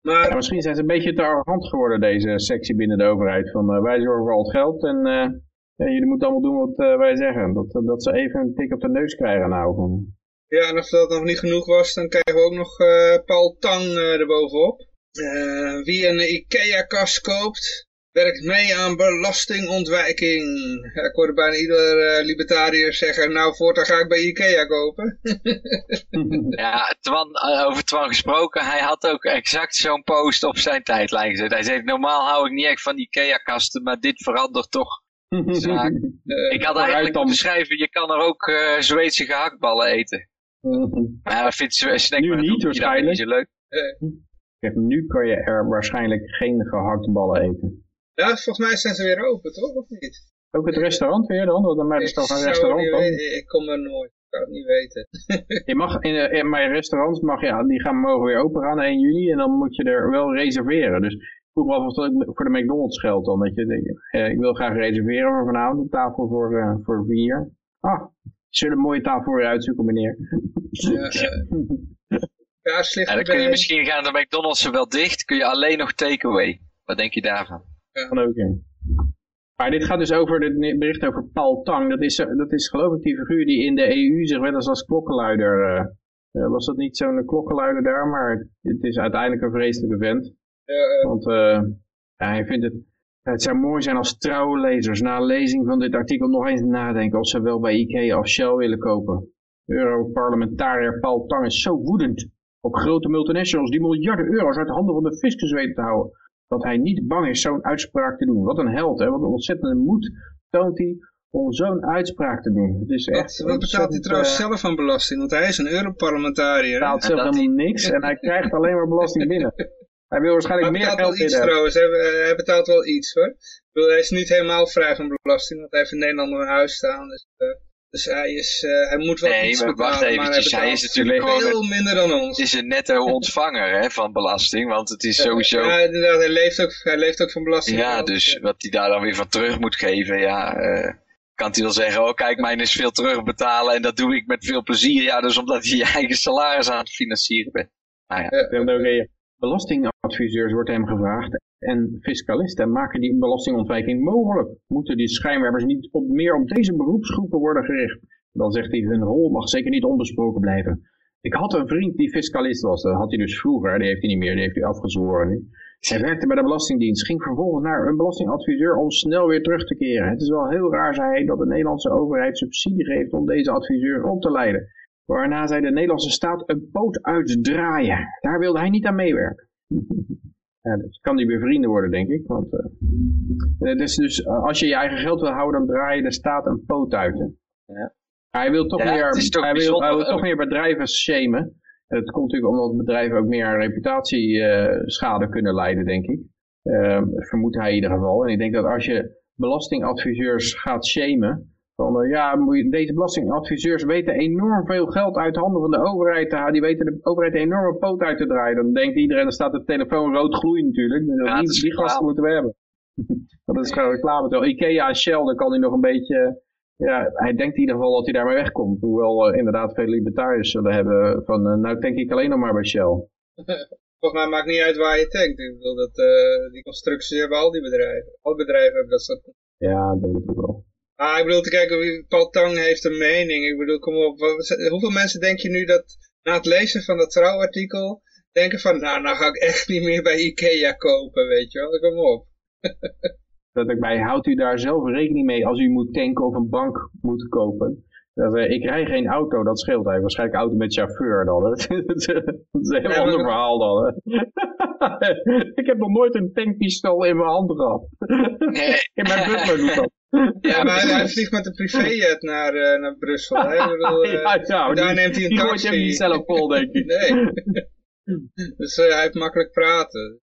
Maar... Ja, misschien zijn ze een beetje te arrogant geworden, deze sectie binnen de overheid. Van uh, wij zorgen voor al het geld en uh, ja, jullie moeten allemaal doen wat uh, wij zeggen. Dat, dat ze even een tik op de neus krijgen nou. Van... Ja, en als dat nog niet genoeg was, dan krijgen we ook nog Paul Tang erbovenop. wie een Ikea-kast koopt, werkt mee aan belastingontwijking. Ik hoorde bijna ieder uh, libertariër zeggen, nou voortaan ga ik bij Ikea kopen. ja, Twan, uh, over Twan gesproken, hij had ook exact zo'n post op zijn tijdlijn gezet. Hij zei, normaal hou ik niet echt van Ikea-kasten, maar dit verandert toch zaak. Uh, ik had eigenlijk moeten schrijven, je kan er ook uh, Zweedse gehaktballen eten. Maar ja, vindt snack nu niet waarschijnlijk. Niet zo leuk. Nu kan je er waarschijnlijk geen gehaktballen eten. Ja, volgens mij zijn ze weer open, toch? Of niet? Ook het restaurant weer dan? Want dan is toch een restaurant dan? Ik kom er nooit. Ik kan het niet weten. je mag in, in mijn restaurants mag ja, die gaan mogen weer open gaan 1 juli en dan moet je er wel reserveren. Dus ik vroeg me af of dat voor de McDonald's geldt dan. Dat je denkt, eh, ik wil graag reserveren voor vanavond een tafel voor, uh, voor vier. Ah, zullen een mooie tafel voor je uitzoeken meneer. Ja, ja, slecht en dan kun je misschien gaan de McDonald's wel dicht, kun je alleen nog takeaway. Wat denk je daarvan? Kan ook. Maar dit gaat dus over het bericht over Paul Tang. Dat is, dat is geloof ik die figuur die in de EU zich wel eens als klokkenluider... Uh, was dat niet zo'n klokkenluider daar, maar het is uiteindelijk een vreselijke vent. Ja, Want uh, hij vindt het... Het zou mooi zijn als trouwe lezers na lezing van dit artikel nog eens nadenken of ze wel bij Ikea of Shell willen kopen. Europarlementariër Paul Tang is zo woedend op grote multinationals die miljarden euro's uit de handen van de fiscus weten te houden dat hij niet bang is zo'n uitspraak te doen. Wat een held, hè? Wat een ontzettende moed toont hij om zo'n uitspraak te doen. Het is echt wat, wat betaalt hij trouwens uh, zelf aan belasting? Want hij is een Europarlementariër. Hij betaalt zelf helemaal niks en hij krijgt alleen maar belasting binnen. Hij wil waarschijnlijk meer geld iets trouwens. Hij, hij, betaalt wel iets hoor. Hij is niet helemaal vrij van belasting, want hij heeft in Nederland nog een huis staan. Dus, uh, dus hij, is, uh, hij moet wel nee, iets maar wacht betalen, eventjes, hij, is natuurlijk veel minder dan ons. Het is een netto ontvanger hè, van belasting, want het is sowieso... Ja, inderdaad, hij leeft ook, hij leeft ook van belasting. Ja, dus wat hij daar dan weer van terug moet geven, ja... Uh, kan hij wel zeggen, oh kijk, mijn is veel terugbetalen en dat doe ik met veel plezier. Ja, dus omdat je je eigen salaris aan het financieren bent. Nou ja. ja. Belastingadviseurs wordt hem gevraagd en fiscalisten maken die belastingontwijking mogelijk. Moeten die schijnwerpers niet meer op deze beroepsgroepen worden gericht? Dan zegt hij, hun rol mag zeker niet onbesproken blijven. Ik had een vriend die fiscalist was, dat had hij dus vroeger, die heeft hij niet meer, die heeft hij afgezworen nu. Hij werkte bij de Belastingdienst, ging vervolgens naar een belastingadviseur om snel weer terug te keren. Het is wel heel raar, zei hij, dat de Nederlandse overheid subsidie geeft om deze adviseur op te leiden. Waarna zij de Nederlandse staat een poot uitdraaien. Daar wilde hij niet aan meewerken. Ja, dat kan die weer vrienden worden, denk ik. Want, uh, dus, dus als je je eigen geld wil houden, dan draai je de staat een poot uit. Ja. Hij wil toch, Ja, meer, het is hij wil, bijzonder, hij wil toch meer bedrijven shamen. En dat komt natuurlijk omdat bedrijven ook meer reputatieschade kunnen leiden, denk ik. Uh, vermoedt hij in ieder geval. En ik denk dat als je belastingadviseurs gaat shamen, van, uh, ja, deze belastingadviseurs weten enorm veel geld uit handen van de overheid te halen. Die weten de overheid een enorme poot uit te draaien. Dan denkt iedereen, dan staat de telefoon rood gloeien natuurlijk. Dus Ja, die, is die gasten moeten we hebben. dat is gewoon reclame. Terwijl Ikea en Shell, dan kan hij nog een beetje... Ja, hij denkt in ieder geval dat hij daarmee wegkomt. Hoewel eh, inderdaad veel libertariërs zullen hebben van... eh, nou denk ik alleen nog maar bij Shell. Volgens mij maakt niet uit waar je tankt. Ik bedoel, dat, eh, die constructies hebben al die bedrijven. Alle bedrijven hebben dat soort... Ja, dat denk ik ook wel. Ah, ik bedoel, te kijken, Paul Tang heeft een mening. Ik bedoel, kom op. Hoeveel mensen denk je nu dat na het lezen van dat trouwartikel... denken van, nou, nou ga ik echt niet meer bij Ikea kopen, weet je wel. Kom op. Dat ik bij, houdt u daar zelf rekening mee als u moet tanken of een bank moet kopen? Dat, eh, ik rij geen auto, dat scheelt hij. Waarschijnlijk auto met chauffeur dan. hè. dat is een heel Ja, ander verhaal dan. hè. ik heb nog nooit een tankpistool in mijn hand gehad. Nee. in mijn butler doet dat. Ja, maar hij, vliegt met een privéjet naar, eh, naar Brussel. Hè? Ik bedoel, eh, ja, ja, daar die, neemt hij een die taxi. hem niet zelf vol, denk ik. Nee. dus hij heeft makkelijk praten.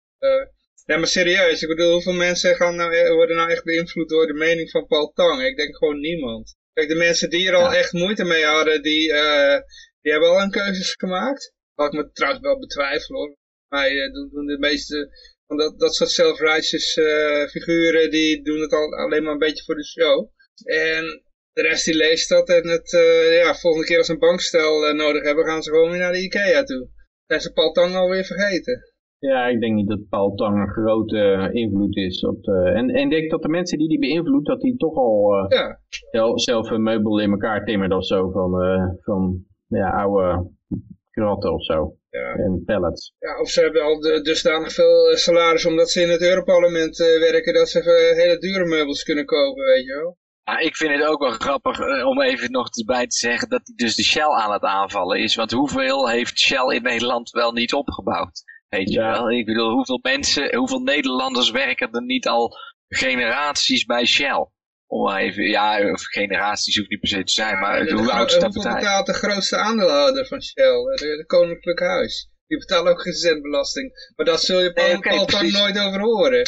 Ja, maar serieus, ik bedoel, hoeveel mensen gaan nou, worden nou echt beïnvloed door de mening van Paul Tang? Ik denk gewoon niemand. Kijk, de mensen die er al echt moeite mee hadden, die, eh, die hebben al hun keuzes gemaakt. Wat ik me trouwens wel betwijfel hoor. Maar eh, doen, doen de meeste van dat, dat soort self-righteous eh, figuren, die doen het al, alleen maar een beetje voor de show. En de rest die leest dat en het, ja, volgende keer als ze een bankstel nodig hebben, gaan ze gewoon weer naar de Ikea toe. Zijn ze Paul Tang alweer vergeten. Ja, ik denk niet dat Paul Tang een grote eh, invloed is op de... En, en ik denk dat de mensen die die beïnvloedt, dat die toch al eh, Ja, zelf, zelf een meubel in elkaar timmert of zo van, eh, van ja, oude kratten of zo. Ja. En pallets. Ja, of ze hebben al de, dusdanig veel salaris omdat ze in het Europarlement eh, werken dat ze hele dure meubels kunnen kopen, weet je wel. Ja, ik vind het ook wel grappig om even nog erbij te zeggen dat hij dus de Shell aan het aanvallen is. Want hoeveel heeft Shell in Nederland wel niet opgebouwd? Weet je Ja. wel? Ik bedoel, hoeveel mensen, hoeveel Nederlanders werken er niet al generaties bij Shell? Om maar even, ja, of generaties hoeft niet per se te zijn, maar De- de hoe oud is dat hoeveel bedrijf? betaalt de grootste aandeelhouder van Shell? De, de Koninklijk Huis. Die betaalt ook geen zendbelasting. Maar dat zul je Paul, Nee, nooit over horen.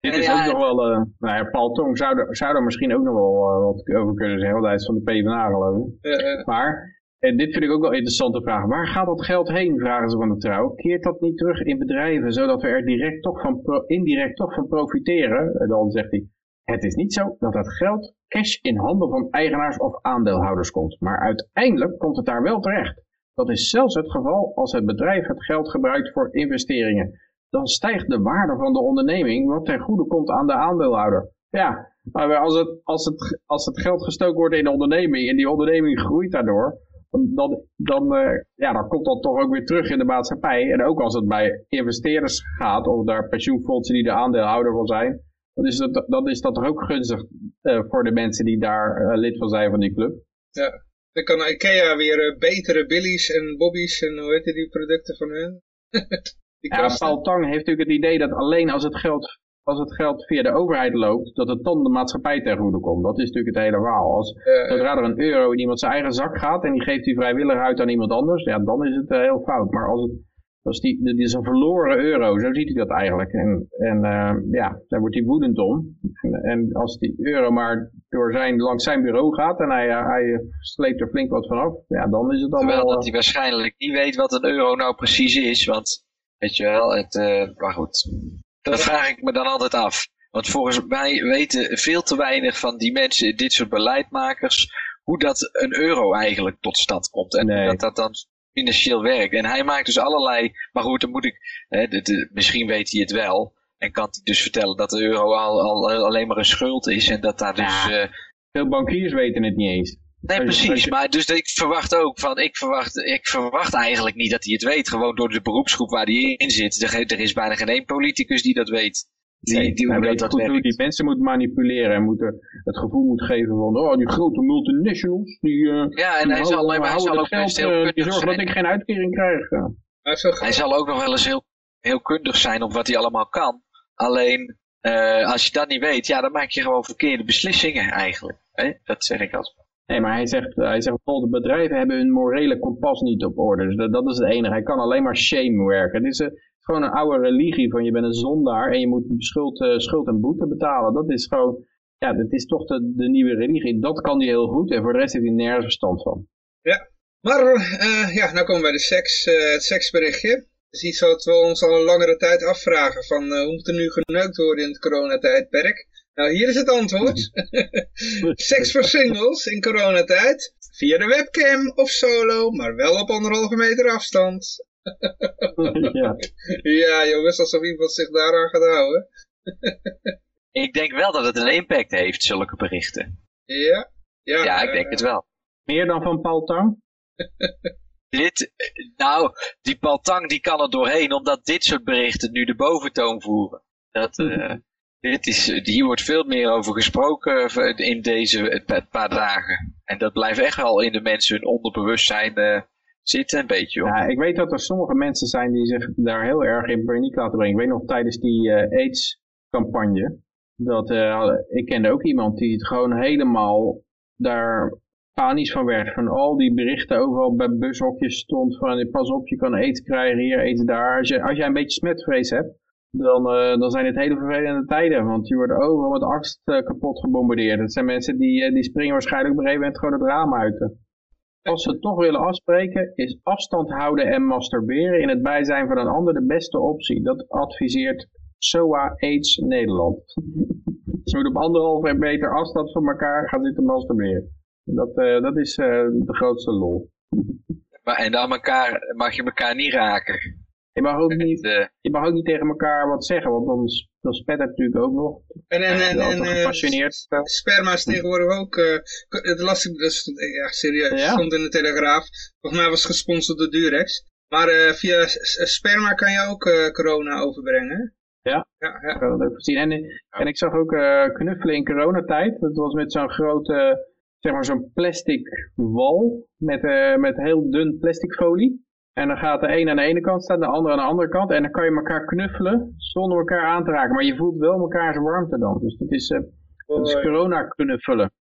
Dit En is ja, ook nog wel, eh nou ja, Paul Tong zou er, zou er misschien ook nog wel eh, wat over kunnen zeggen, want hij is van de PvdA geloof ik. Eh, eh, Maar, en dit vind ik ook wel interessante vraag, waar gaat dat geld heen, vragen ze van de trouw. Keert dat niet terug in bedrijven, zodat we er direct toch van, indirect toch van profiteren? En dan zegt hij, het is niet zo dat het geld cash in handen van eigenaars of aandeelhouders komt, maar uiteindelijk komt het daar wel terecht. Dat is zelfs het geval als het bedrijf het geld gebruikt voor investeringen. Dan stijgt de waarde van de onderneming, wat ten goede komt aan de aandeelhouder. Ja, maar als het, als het, als het geld gestoken wordt in de onderneming en die onderneming groeit daardoor, dan, dan, eh, ja, dan komt dat toch ook weer terug in de maatschappij. En ook als het bij investeerders gaat, of daar pensioenfondsen die de aandeelhouder van zijn, dan is dat, dan is dat toch ook gunstig eh, voor de mensen die daar eh, lid van zijn van die club. dan kan Ikea weer betere Billy's en Bobby's en hoe heet die producten van die Ja, kosten. Paul Tang heeft natuurlijk het idee dat alleen als het geld, als het geld via de overheid loopt, dat het dan de maatschappij ten goede komt. Dat is natuurlijk het hele verhaal. Als, Eh, Zodra er een euro in iemand zijn eigen zak gaat en die geeft die vrijwillig uit aan iemand anders, ja, dan is het eh, heel fout. Maar als het, als die, dit is een verloren euro, zo ziet hij dat eigenlijk. En, en eh, ja, daar wordt hij woedend om. En, en als die euro maar door zijn, langs zijn bureau gaat en hij, hij sleept er flink wat vanaf, ja, dan is het Terwijl allemaal... dat hij waarschijnlijk niet weet wat een euro nou precies is, want weet je wel, het, maar goed. Dat vraag ik me dan altijd af. Want volgens mij weten veel te weinig van die mensen, dit soort beleidmakers, hoe dat een euro eigenlijk tot stand komt. En Nee. hoe dat, dat dan financieel werkt. En hij maakt dus allerlei, maar goed, dan moet ik, hè, de- de- misschien weet hij het wel. En kan hij dus vertellen dat de euro al, al, alleen maar een schuld is en dat daar dus... Eh, Veel bankiers weten het niet eens. Nee, precies. Maar dus ik verwacht ook van, ik verwacht, ik verwacht eigenlijk niet dat hij het weet. Gewoon door de beroepsgroep waar hij in zit. Er, er is bijna geen één politicus die dat weet. Die, Nee, die, hij hoe weet dat, hoe die mensen moet manipuleren en moet er het gevoel moet geven van, oh, die grote multinationals, die, eh, Ja, en die hij zal, maar hij houden zal ook geld, heel kundig zorgen dat zijn. ik geen uitkering krijg. Ja. Hij zal ook nog wel eens heel, heel kundig zijn op wat hij allemaal kan. Alleen, eh, als je dat niet weet, ja, dan maak je gewoon verkeerde beslissingen eigenlijk. Hè? Dat zeg ik als. Nee, maar hij zegt, hij zegt de bedrijven hebben hun morele kompas niet op orde. Dus dat, is het enige. Hij kan alleen maar shame werken. Het is eh, gewoon een oude religie van je bent een zondaar en je moet schuld, eh, schuld en boete betalen. Dat is gewoon, ja, dat is toch de, de nieuwe religie. Dat kan hij heel goed en voor de rest heeft hij nergens verstand van. Maar eh, ja, nou komen we bij de seks, eh, het seksberichtje. Dat is iets wat we ons al een langere tijd afvragen. Van eh, hoe moet er nu geneukt worden in het coronatijdperk? Nou, hier is het antwoord. Seks voor singles in coronatijd. Via de webcam of solo, maar wel op anderhalve meter afstand. ja. Ja jongens, alsof iemand zich daaraan gaat houden. Ik denk wel dat het een impact heeft, zulke berichten. Ja. Ja, Ja, ik eh, denk het wel. Meer dan van Paul Tang? Dit, nou, die Paul Tang die kan er doorheen, omdat dit soort berichten nu de boventoon voeren. Dat, eh, dit is, hier wordt veel meer over gesproken eh, in deze eh, pa- paar dagen. En dat blijft echt wel in de mensen hun onderbewustzijn eh, zitten, een beetje. Ja, ik weet dat er sommige mensen zijn die zich daar heel erg in paniek laten brengen. Ik weet nog tijdens die eh, AIDS-campagne, dat ik kende ook iemand die het gewoon helemaal daar panisch van werd. Van al die berichten overal bij bushokjes stond van pas op, je kan aids krijgen hier, aids daar. Als, als jij een beetje smetvrees hebt, dan, eh, dan zijn het hele vervelende tijden. Want je wordt overal met angst eh, kapot gebombardeerd. Het zijn mensen die, eh, die springen waarschijnlijk op een gegeven gewoon het raam uit. Als ze toch willen afspreken, is afstand houden en masturberen in het bijzijn van een ander de beste optie. Dat adviseert SOA AIDS Nederland. Ze moeten op anderhalve meter afstand van elkaar gaan zitten masturberen. Dat, dat is de grootste lol. Maar, en dan elkaar, mag je elkaar niet raken. Je mag ook niet, eh, je mag ook niet tegen elkaar wat zeggen, want dan, dan spet het natuurlijk ook nog. En, en, en, eh, gepassioneerd. sperma is tegenwoordig ook, eh, het las ik, dat stond, ja serieus, Ja? stond in de Telegraaf. Volgens mij was het gesponsord door Durex. Maar via sperma kan je ook corona overbrengen. Ja? Ja, ja. Dat ook gezien. En, en ik zag ook knuffelen in coronatijd. Dat was met zo'n grote, zeg maar zo'n plastic wal met, met heel dun plastic folie. En dan gaat de een aan de ene kant staan, de ander aan de andere kant. En dan kan je elkaar knuffelen zonder elkaar aan te raken. Maar je voelt wel elkaars warmte dan. Dus dat is, eh dat is corona knuffelen.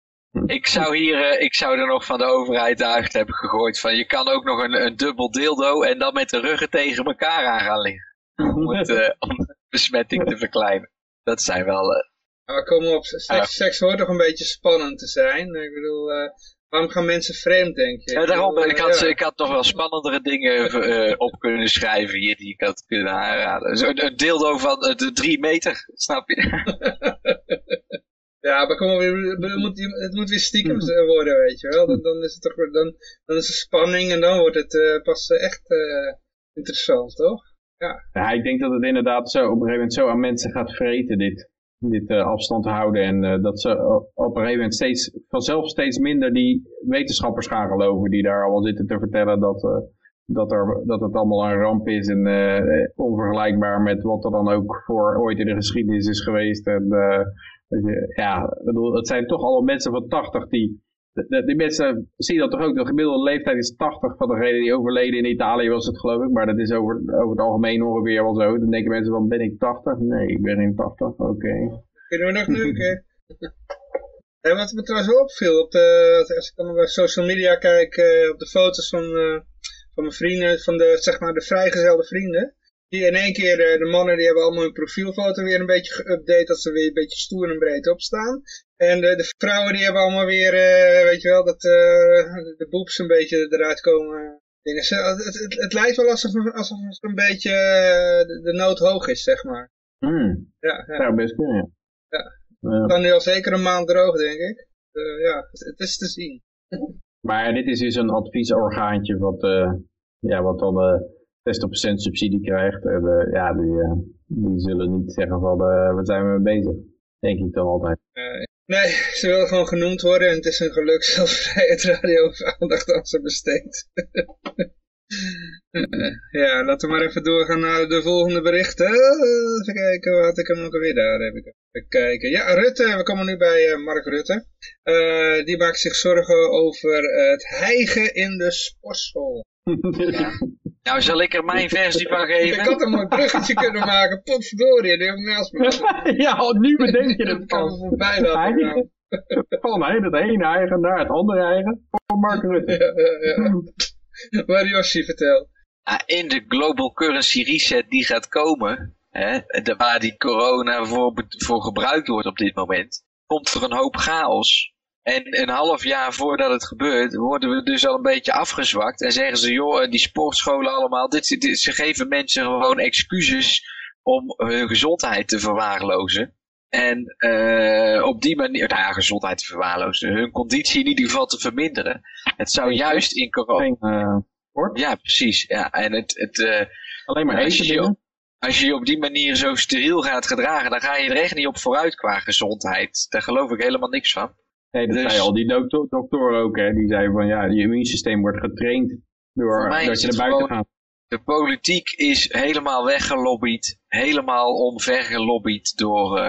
Ik zou hier, eh, ik zou er nog van de overheid uit hebben gegooid van je kan ook nog een, een dubbel dildo en dan met de ruggen tegen elkaar aan gaan liggen. Om, het, eh, om de besmetting te verkleinen. Dat zijn wel, eh, Maar kom op, seks, Ja. seks hoort toch een beetje spannend te zijn. Ik bedoel, eh, waarom gaan mensen vreemd, denk je? ja, daarom, ik had, ja. ik had nog wel spannendere dingen eh, op kunnen schrijven hier die ik had kunnen aanraden. Zo, een dildo van eh, de drie meter, snap je? Ja, maar kom op, het moet, je- het moet weer stiekem Mhm. worden, weet je wel. Dan, dan is het toch weer, dan, dan is er spanning en dan wordt het eh, pas eh, echt eh, interessant, toch? Ja, ik denk dat het inderdaad zo op een gegeven moment zo aan mensen gaat vreten, dit, dit eh, afstand houden. En eh, dat ze op een gegeven moment steeds, vanzelf steeds minder die wetenschappers gaan geloven die daar allemaal zitten te vertellen dat, eh, dat, er, dat het allemaal een ramp is en onvergelijkbaar met wat er dan ook voor ooit in de geschiedenis is geweest. En, je, ja, bedoel, het zijn toch allemaal mensen van 80 die die mensen zien dat toch ook. De gemiddelde leeftijd is 80 van degene die overleden in Italië was het geloof ik. Maar dat is over, over het algemeen ongeveer wel zo. Dan denken mensen van ben ik 80? Nee, ik ben geen 80. Oké. Kunnen we nog neuken? En wat me trouwens wel opviel, op de, als ik dan bij social media kijk, eh, op de foto's van, eh, van mijn vrienden, van de, zeg maar, de vrijgezelde vrienden. Die in één keer, eh, de mannen die hebben allemaal hun profielfoto weer een beetje geüpdate, dat ze weer een beetje stoer en breed opstaan. En de, de vrouwen die hebben allemaal weer, eh, weet je wel, dat eh, de boeps een beetje eruit komen. Dingen. Het, het, het lijkt wel alsof, alsof het een beetje eh, de, de nood hoog is, zeg maar. Hmm, Ja, ja. zou best kunnen, ja. Het kan nu al zeker een maand droog, denk ik. Eh, ja, het, het is te zien. Maar dit is dus een adviesorgaantje wat, eh, ja, wat dan eh 60% subsidie krijgt. En, eh, ja, die, eh, die zullen niet zeggen van eh waar zijn we mee bezig. Denk ik dan altijd. Nee, ze willen gewoon genoemd worden en het is een geluk zelfs Vrijheid Radio aandacht aan ze besteedt. Eh, ja, laten we maar even doorgaan naar de volgende berichten. Even kijken, wat had ik hem ook alweer daar? Heb ik hem. Even kijken. Ja, Rutte, we komen nu bij eh, Mark Rutte. Eh, die maakt zich zorgen over het hijgen in de sportschool. Nou, zal ik er mijn versie van Ik geven? had een mooi bruggetje kunnen maken, potverdorie, die heb ik naast me. ja, nu bedenk je Dat het kan voorbij laten. Van het ene eigen naar het andere eigen. Voor Mark Rutte. Ja, ja, ja. Maar Yoshi, vertel. Ja, in de Global Currency Reset die gaat komen, hè, waar die corona voor, voor gebruikt wordt op dit moment, komt er een hoop chaos. En een half jaar voordat het gebeurt, worden we dus al een beetje afgezwakt. En zeggen ze, joh, die sportscholen allemaal, dit, dit- ze geven mensen gewoon excuses om hun gezondheid te verwaarlozen. En eh, op die manier, nou ja, gezondheid te verwaarlozen, hun conditie in ieder geval te verminderen. Het zou juist in corona... Eh. Ja, precies. Ja. En het, het, eh, Alleen maar als, je als je je op die manier zo steriel gaat gedragen, dan ga je er echt niet op vooruit qua gezondheid. Daar geloof ik helemaal niks van. Nee, dat Dus- zei al die dokter, ook. Hè. Die zei van ja, je immuunsysteem wordt getraind door dat je naar buiten gaat. De politiek is helemaal weggelobbyd, helemaal omvergelobbyd door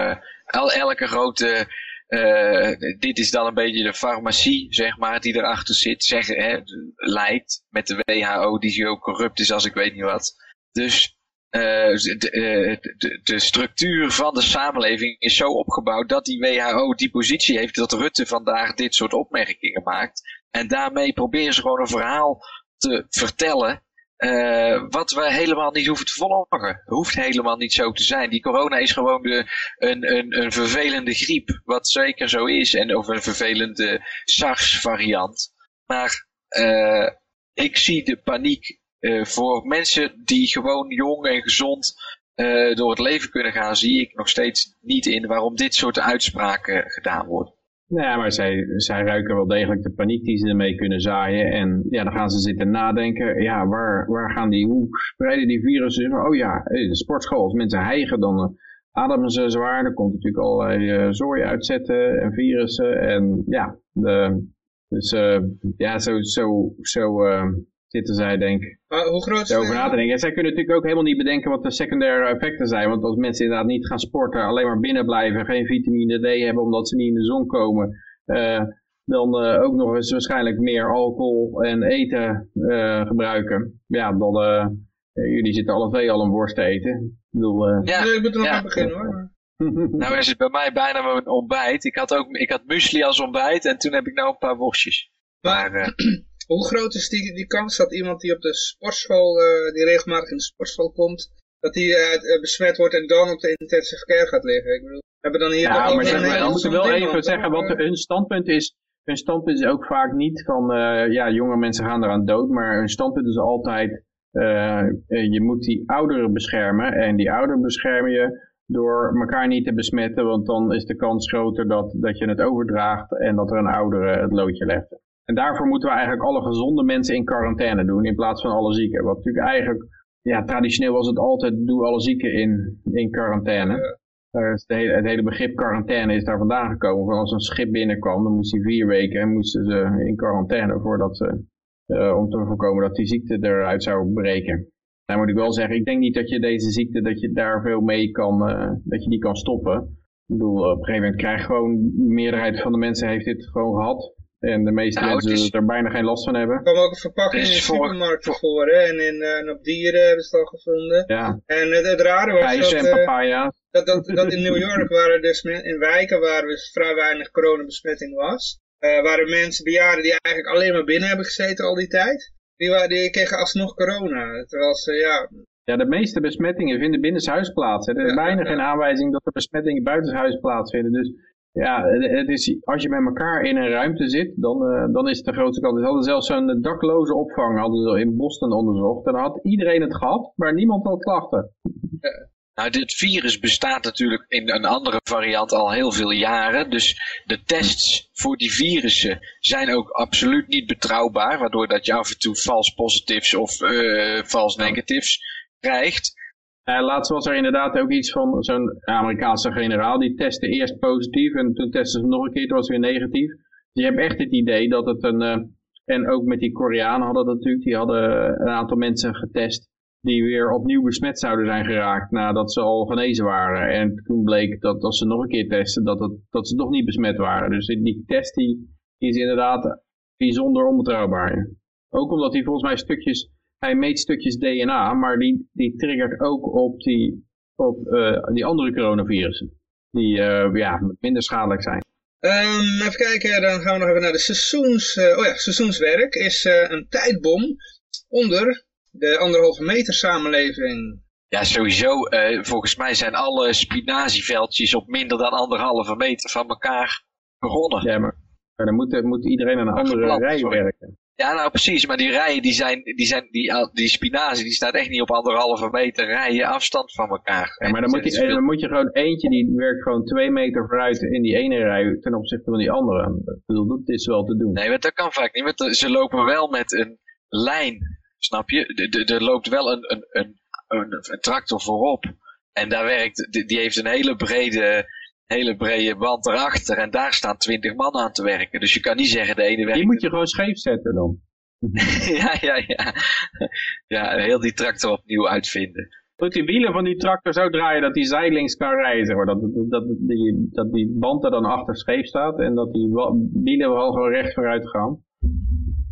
el- elke grote. eh, dit is dan een beetje de farmacie, zeg maar, die erachter zit, zeg, hè, leidt met de WHO, die zo corrupt is als ik weet niet wat. Dus de, eh, de, de structuur van de samenleving is zo opgebouwd dat die WHO die positie heeft dat Rutte vandaag dit soort opmerkingen maakt. En daarmee proberen ze gewoon een verhaal te vertellen eh, wat we helemaal niet hoeven te volgen. Hoeft helemaal niet zo te zijn. Die corona is gewoon de, een, een, een vervelende griep, wat zeker zo is. En of een vervelende SARS-variant. Maar eh, ik zie de paniek eh, voor mensen die gewoon jong en gezond eh, door het leven kunnen gaan, zie ik nog steeds niet in waarom dit soort uitspraken gedaan worden. Nou ja, maar zij, ruiken wel degelijk de paniek die ze ermee kunnen zaaien. En ja, dan gaan ze zitten nadenken. Ja, waar, waar gaan die, hoe spreiden die virussen? Oh ja, de sportschool. Als mensen hijgen, dan ademen ze zwaar. Dan komt natuurlijk allerlei uh, zooi uitzetten en virussen. En ja, de, dus ja, zo, zo, zo zitten zij denk ik. hoe groot is over na te denken. En zij kunnen natuurlijk ook helemaal niet bedenken wat de secundaire effecten zijn. Want als mensen inderdaad niet gaan sporten, alleen maar binnen blijven, geen vitamine D hebben omdat ze niet in de zon komen, uh, dan uh, ook nog eens waarschijnlijk meer alcohol en eten uh, gebruiken. Ja, dan jullie zitten alle twee al een worst te eten. Ik bedoel, ja, nee, ik moet er nog aan beginnen hoor. nou is het bij mij bijna een ontbijt. Ik had ook ik had muesli als ontbijt en toen heb ik nou een paar worstjes. Maar, maar hoe groot is die, die kans dat iemand die op de sportschool, uh, die regelmatig in de sportschool komt, dat die uh, besmet wordt en dan op de intensive care gaat liggen? Ik bedoel, we hebben dan hier ja, maar zeg, we moeten wel even zeggen wat hun standpunt is. Hun standpunt is ook vaak niet van, uh, ja, jonge mensen gaan eraan dood, maar hun standpunt is altijd, je moet die ouderen beschermen en die ouderen bescherm je door elkaar niet te besmetten, want dan is de kans groter dat, dat je het overdraagt en dat er een oudere het loodje legt. En daarvoor moeten we eigenlijk alle gezonde mensen in quarantaine doen in plaats van alle zieken. Wat natuurlijk eigenlijk, ja, traditioneel was het altijd, doe alle zieken in, in quarantaine. Uh, het, hele, het, hele, begrip quarantaine is daar vandaan gekomen. Van als een schip binnenkwam, dan moest hij vier weken en moesten ze in quarantaine voordat ze, uh, om te voorkomen dat die ziekte eruit zou breken. Nou moet ik wel zeggen, ik denk niet dat je deze ziekte, dat je daar veel mee kan, uh, dat je die kan stoppen. Ik bedoel, op een gegeven moment krijg gewoon, de meerderheid van de mensen heeft dit gewoon gehad. En de meeste nou, mensen is... er bijna geen last van hebben. Er kwam ook een verpakking in de supermarkt voor, voor en, in, uh, op dieren hebben ze het al gevonden. Ja. En het, het rare was dat, en uh, dat, dat, dat in New York waren dus in wijken waar dus vrij weinig coronabesmetting was. Uh, waren mensen, bejaarden die eigenlijk alleen maar binnen hebben gezeten al die tijd. Die, waren, die kregen alsnog corona. Terwijl ze, ja... Ja, de meeste besmettingen vinden binnenshuis plaats. Er is ja, weinig ja. aanwijzing dat er besmettingen buitenshuis plaatsvinden. Dus ja, het is, als je met elkaar in een ruimte zit, dan, uh, dan is het de grootste kans. Ze hadden zelfs zo'n dakloze opvang hadden ze in Boston onderzocht. En dan had iedereen het gehad, maar niemand had klachten. Nou, dit virus bestaat natuurlijk in een andere variant al heel veel jaren. Dus de tests voor die virussen zijn ook absoluut niet betrouwbaar. Waardoor dat je af en toe vals positives of uh, vals negatives krijgt. Uh, laatst was er inderdaad ook iets van zo'n Amerikaanse generaal, die testte eerst positief en toen testte ze nog een keer, toen was weer negatief. Dus je hebt echt het idee dat het een, uh, en ook met die Koreanen hadden dat natuurlijk, die hadden een aantal mensen getest die weer opnieuw besmet zouden zijn geraakt nadat ze al genezen waren. En toen bleek dat als ze nog een keer testen, dat, dat ze nog niet besmet waren. Dus die test die is inderdaad bijzonder onbetrouwbaar. Ook omdat hij volgens mij stukjes hij meet stukjes DNA, maar die, die triggert ook op die, op, uh, die andere coronavirussen. Die uh, ja, minder schadelijk zijn. Um, even kijken, dan gaan we nog even naar de seizoens... Uh, oh ja, seizoenswerk is een tijdbom onder de anderhalve meter samenleving. Ja, sowieso. volgens mij zijn alle spinazieveldjes op minder dan anderhalve meter van elkaar begonnen. Ja, maar, maar dan moet, moet iedereen aan een andere rij werken. Ja, nou precies, maar die rijen, die zijn, die zijn, die, die spinazie, die staat echt niet op anderhalve meter rijen afstand van elkaar. Ja, maar dan moet, je, dan moet je gewoon eentje, die werkt gewoon twee meter vooruit in die ene rij ten opzichte van die andere. Ik bedoel, dat is wel te doen. Nee, want dat kan vaak niet, want ze lopen wel met een lijn, snap je? Er loopt wel een, een, een, een, een tractor voorop. En daar werkt, die heeft een hele brede hele brede band erachter en daar staan twintig man aan te werken. Dus je kan niet zeggen de ene werkt... Die moet je gewoon scheef zetten dan. ja, ja, ja. Ja, heel die tractor opnieuw uitvinden. Moet die wielen van die tractor zo draaien dat die zijlings kan rijden. Dat, dat, dat, die, dat die band er dan achter scheef staat en dat die wielen wel gewoon recht vooruit gaan.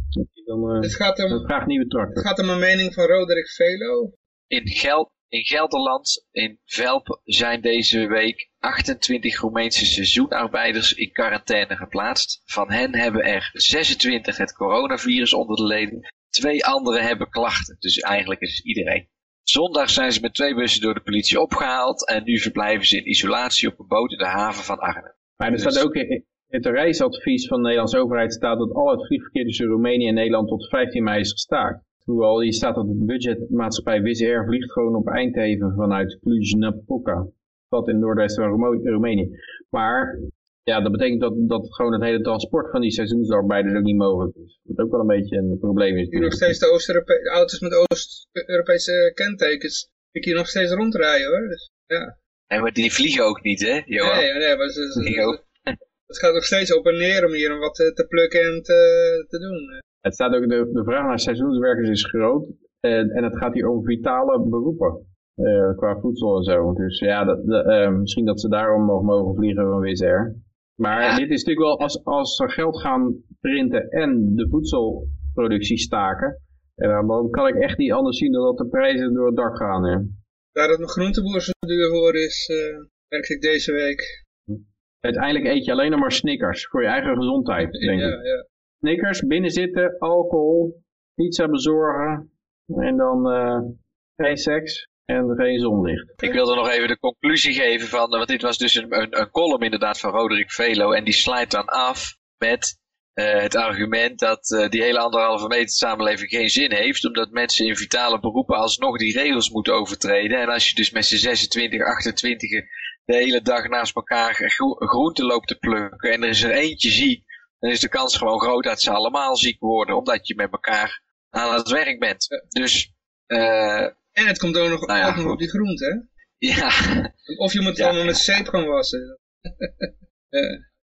Dat dan, uh, het gaat om, vraagt nieuwe tractor. Het gaat om een mening van Roderick Velo. In Geld, in Gelderland, in Velp, zijn deze week 28 Roemeense seizoenarbeiders in quarantaine geplaatst. Van hen hebben er 26 het coronavirus onder de leden. Twee anderen hebben klachten, dus eigenlijk is iedereen. Zondag zijn ze met twee bussen door de politie opgehaald en nu verblijven ze in isolatie op een boot in de haven van Arnhem. Maar er staat dus- ook in het reisadvies van de Nederlandse overheid staat dat al het vliegverkeer tussen Roemenië en Nederland tot 15 mei is gestaakt. Hoewel, hier staat dat de budgetmaatschappij Wizz Air vliegt gewoon op Eindhoven vanuit Cluj-Napoca. Wat in het noordwesten van Roemenië. Maar ja, dat betekent dat, dat gewoon het hele transport van die seizoensarbeiders ook niet mogelijk is. Wat ook wel een beetje een probleem is. Hier nog steeds de Oost-Europe auto's met Oost-Europese kentekens. Ik hier nog steeds rondrijden hoor. Dus, ja. Nee, maar die vliegen ook niet, hè, Johan? Nee, nee, maar ze, het gaat nog steeds op en neer om hier om wat te, te plukken en te, te doen. Het staat ook, de, de vraag naar seizoenswerkers is groot. En, en het gaat hier om vitale beroepen. Eh, qua voedsel en zo. Dus ja, dat, de, eh, misschien dat ze daarom nog mogen vliegen van Wizz Air. Maar Ja. dit is natuurlijk wel, als, als ze geld gaan printen en de voedselproductie staken. En dan, dan kan ik echt niet anders zien dan dat de prijzen door het dak gaan. Hè. Daar dat mijn groenteboer zo duur voor is, eh merk ik deze week. Uiteindelijk eet je alleen nog maar Snickers voor je eigen gezondheid, denk ja, ik. ja. Snickers, binnen zitten, alcohol, pizza bezorgen en dan eh, geen seks en geen zonlicht. Ik wilde nog even de conclusie geven van, want dit was dus een, een, column inderdaad van Roderick Velo en die sluit dan af met eh, het argument dat eh, die hele anderhalve meter samenleving geen zin heeft, omdat mensen in vitale beroepen alsnog die regels moeten overtreden. En als je dus met z'n 26, 28 de hele dag naast elkaar gro groenten loopt te plukken en er is er eentje ziek, dan is de kans gewoon groot dat ze allemaal ziek worden, omdat je met elkaar aan het werk bent. Dus, eh, En het komt ook nog, Nou ja, ook nog goed. op die groente, hè? ja, Of je moet het Ja. allemaal met zeep gaan wassen.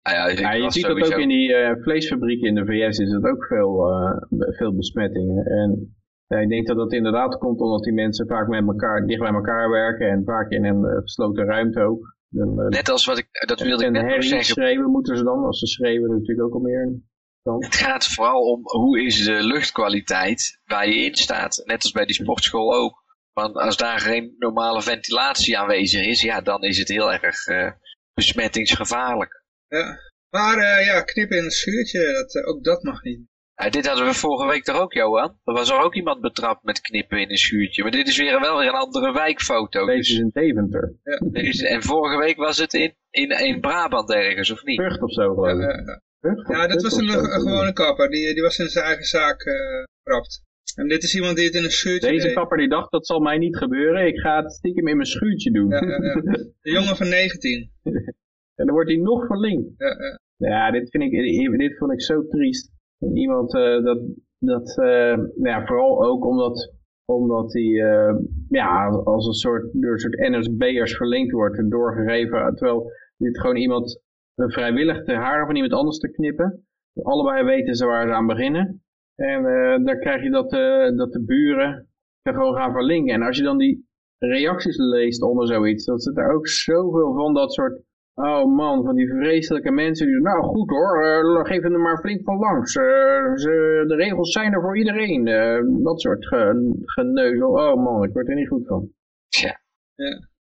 Nou ja, je ziet dat ook in die eh, vleesfabrieken in de VS is dat ook veel, eh, veel besmettingen. En ja, ik denk dat dat inderdaad komt omdat die mensen vaak met elkaar, dicht bij elkaar werken en vaak in een eh, gesloten ruimte ook. Dan, eh, Net als wat ik, dat wilde ik en net nog zeggen. schreeuwen moeten ze dan. Als ze schreeuwen, natuurlijk ook al meer kans. Het gaat vooral om hoe is de luchtkwaliteit waar je in staat. Net als bij die sportschool ook. Want als daar geen normale ventilatie aanwezig is, ja, dan is het heel erg eh, besmettingsgevaarlijk. Ja. Maar eh, ja, knippen in een schuurtje, dat, eh, ook dat mag niet. Ja, dit hadden we vorige week toch ook, Johan? Er was er ook iemand betrapt met knippen in een schuurtje. Maar dit is weer wel weer een andere wijkfoto. Deze Dus, is in Deventer. dit is- en vorige week was het in, in, in Brabant ergens, of niet? Vught of zo geloof ik. Ja, ja. Ja, Vught was een, gewone kapper, die, die was in zijn eigen zaak eh gerapt. En dit is iemand die het in een schuurtje Deze deed. kapper die dacht, dat zal mij niet gebeuren. Ik ga het stiekem in mijn schuurtje doen. Ja, ja, ja. De jongen van 19. en dan wordt hij nog verlinkt. Ja, ja. Ja, dit, vind ik, dit vond ik zo triest. Iemand eh, dat, dat eh, ja, vooral ook omdat, omdat hij eh, ja, als een soort, door een soort NSB'ers verlinkt wordt en doorgegeven. Terwijl dit gewoon iemand vrijwillig de haren van iemand anders te knippen. Allebei weten ze waar ze aan beginnen. En eh, dan krijg je dat, eh, dat de buren er gewoon gaan verlinken. En als je dan die reacties leest onder zoiets, dan zit er ook zoveel van dat soort Oh man, van die vreselijke mensen die nou goed hoor, eh, geef hem er maar flink van langs. Eh, ze, de regels zijn er voor iedereen. Eh, dat soort ge, geneuzel. Oh man, ik word er niet goed van. Tja.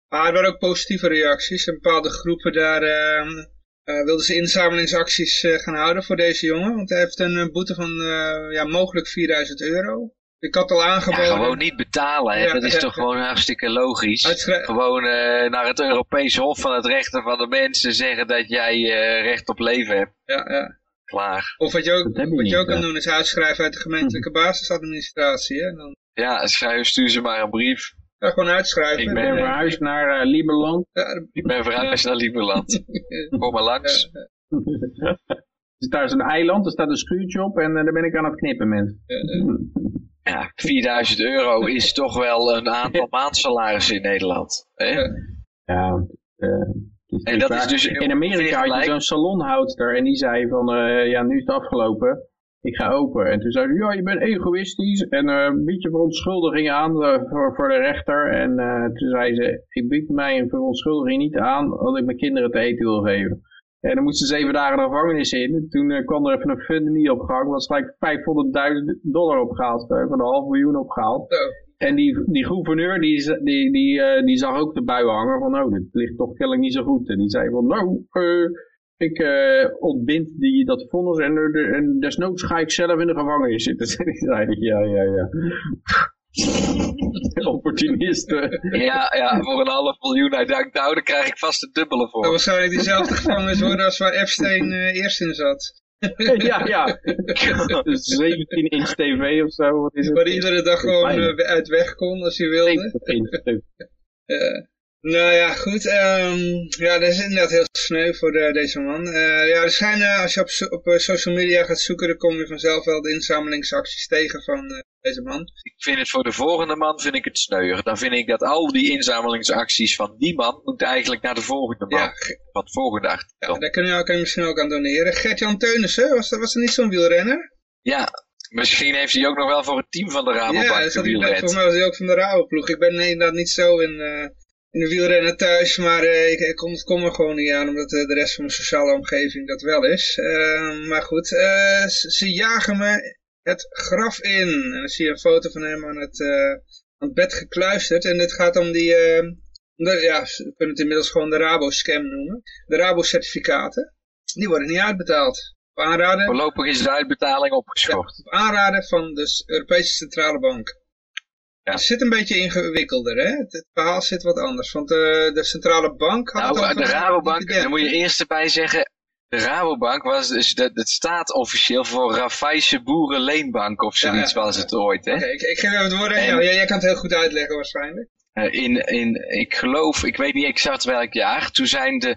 Maar er waren ook positieve reacties. En bepaalde groepen daar eh, wilden ze inzamelingsacties eh, gaan houden voor deze jongen. Want hij heeft een eh, boete van eh, ja, mogelijk 4000 euro. Ik had al Ja, aangeboden. gewoon niet betalen, hè? Ja, dat is ja, toch ja. gewoon hartstikke logisch. Uitschrij- Gewoon eh, naar het Europees Hof van het Rechten van de Mensen zeggen dat jij eh, recht op leven hebt. Ja, ja. Klaar. Of wat je ook, je wat je ook kan doen is uitschrijven uit de gemeentelijke basisadministratie. Hè? En dan Ja, schrijf, stuur ze maar een brief. Ja, gewoon uitschrijven. Ik ben- ben En, verhuisd naar uh, Lieberland. ja, Ik ben verhuisd naar Lieberland. Kom maar langs. Er is daar zo'n eiland, er staat een schuurtje op en eh, daar ben ik aan het knippen mensen. Ja, 4000 euro is toch wel een aantal maandsalarissen in Nederland. Hè? Ja, eh, het En dat is dus in Amerika had je zo'n salonhoudster en die zei van, eh, ja nu is het afgelopen, ik ga open. En toen zei ze, ja je bent egoïstisch en eh bied je verontschuldiging aan eh, voor, voor de rechter. En eh, toen zei ze, ik bied mij een verontschuldiging niet aan dat ik mijn kinderen te eten wil geven. En dan moesten ze zeven dagen de gevangenis in. Toen kwam er even een funding opgehangen, was gelijk 500.000 dollar opgehaald, eh, van een half miljoen opgehaald. En die, die gouverneur, die, die, die, die zag ook de bui hangen van, nou, dit ligt toch kennelijk niet zo goed. En die zei van, nou, eh, ik eh, ontbind die, dat vonnis en, eh, de- en desnoods ga ik zelf in de gevangenis zitten. En die zei, ja, ja, ja. Opportunisten. Ja, ja, voor een half miljoen uit te houden krijg ik vast het dubbele Dat voor. waarschijnlijk diezelfde gevangenis worden als waar Epstein eh, eerst in zat. ja, ja. Dus 17 inch tv of zo, wat is het? Waar iedere dag gewoon eh, uit weg kon als hij wilde. 70 inch tv. Eh, Nou ja, goed. ehm, ja, dat is inderdaad heel sneu voor de- deze man. Eh, ja, er zijn, eh, als je op, so- op eh, social media gaat zoeken, dan kom je vanzelf wel de inzamelingsacties tegen van eh, deze man. Ik vind het voor de volgende man vind ik het sneuier. Dan vind ik dat al die inzamelingsacties van die man moeten eigenlijk naar de volgende man. Ja, het volgende artikel. ja, daar kun je, kan je misschien ook aan doneren. Gert-Jan Teunissen, was dat, was dat niet zo'n wielrenner? Ja, misschien heeft hij ook nog wel voor het team van de Rabobank ja, gewielrend. volgens mij was hij ook van de Rabobank. Ik ben inderdaad niet zo in, eh, in de wielrennen thuis, maar eh, ik, ik kom, er gewoon niet aan, omdat eh, de rest van mijn sociale omgeving dat wel is. Eh, maar goed, eh, ze, jagen me het graf in. En dan zie je een foto van hem aan het, aan het bed gekluisterd. En dit gaat om die, eh, om de- ja, ze kunnen het inmiddels gewoon de Rabo-scam noemen. De Rabo-certificaten, die worden niet uitbetaald. Op aanraden, Voorlopig is de uitbetaling opgeschort. op aanraden van de Europese Centrale Bank. Ja. Het zit een beetje ingewikkelder, hè? Het, het verhaal zit wat anders. Want eh, de centrale bank had Nou, de Rabobank, daar moet je eerst erbij zeggen, de Rabobank was dus, dat, het staat officieel voor Rafijse Boerenleenbank of zoiets Ja, ja, was het ooit, hè? Oké, ik, ik geef even het woord aan jou. Jij, jij kan het heel goed uitleggen waarschijnlijk. Eh, in, in, ik geloof, ik weet niet exact welk jaar, toen zijn de,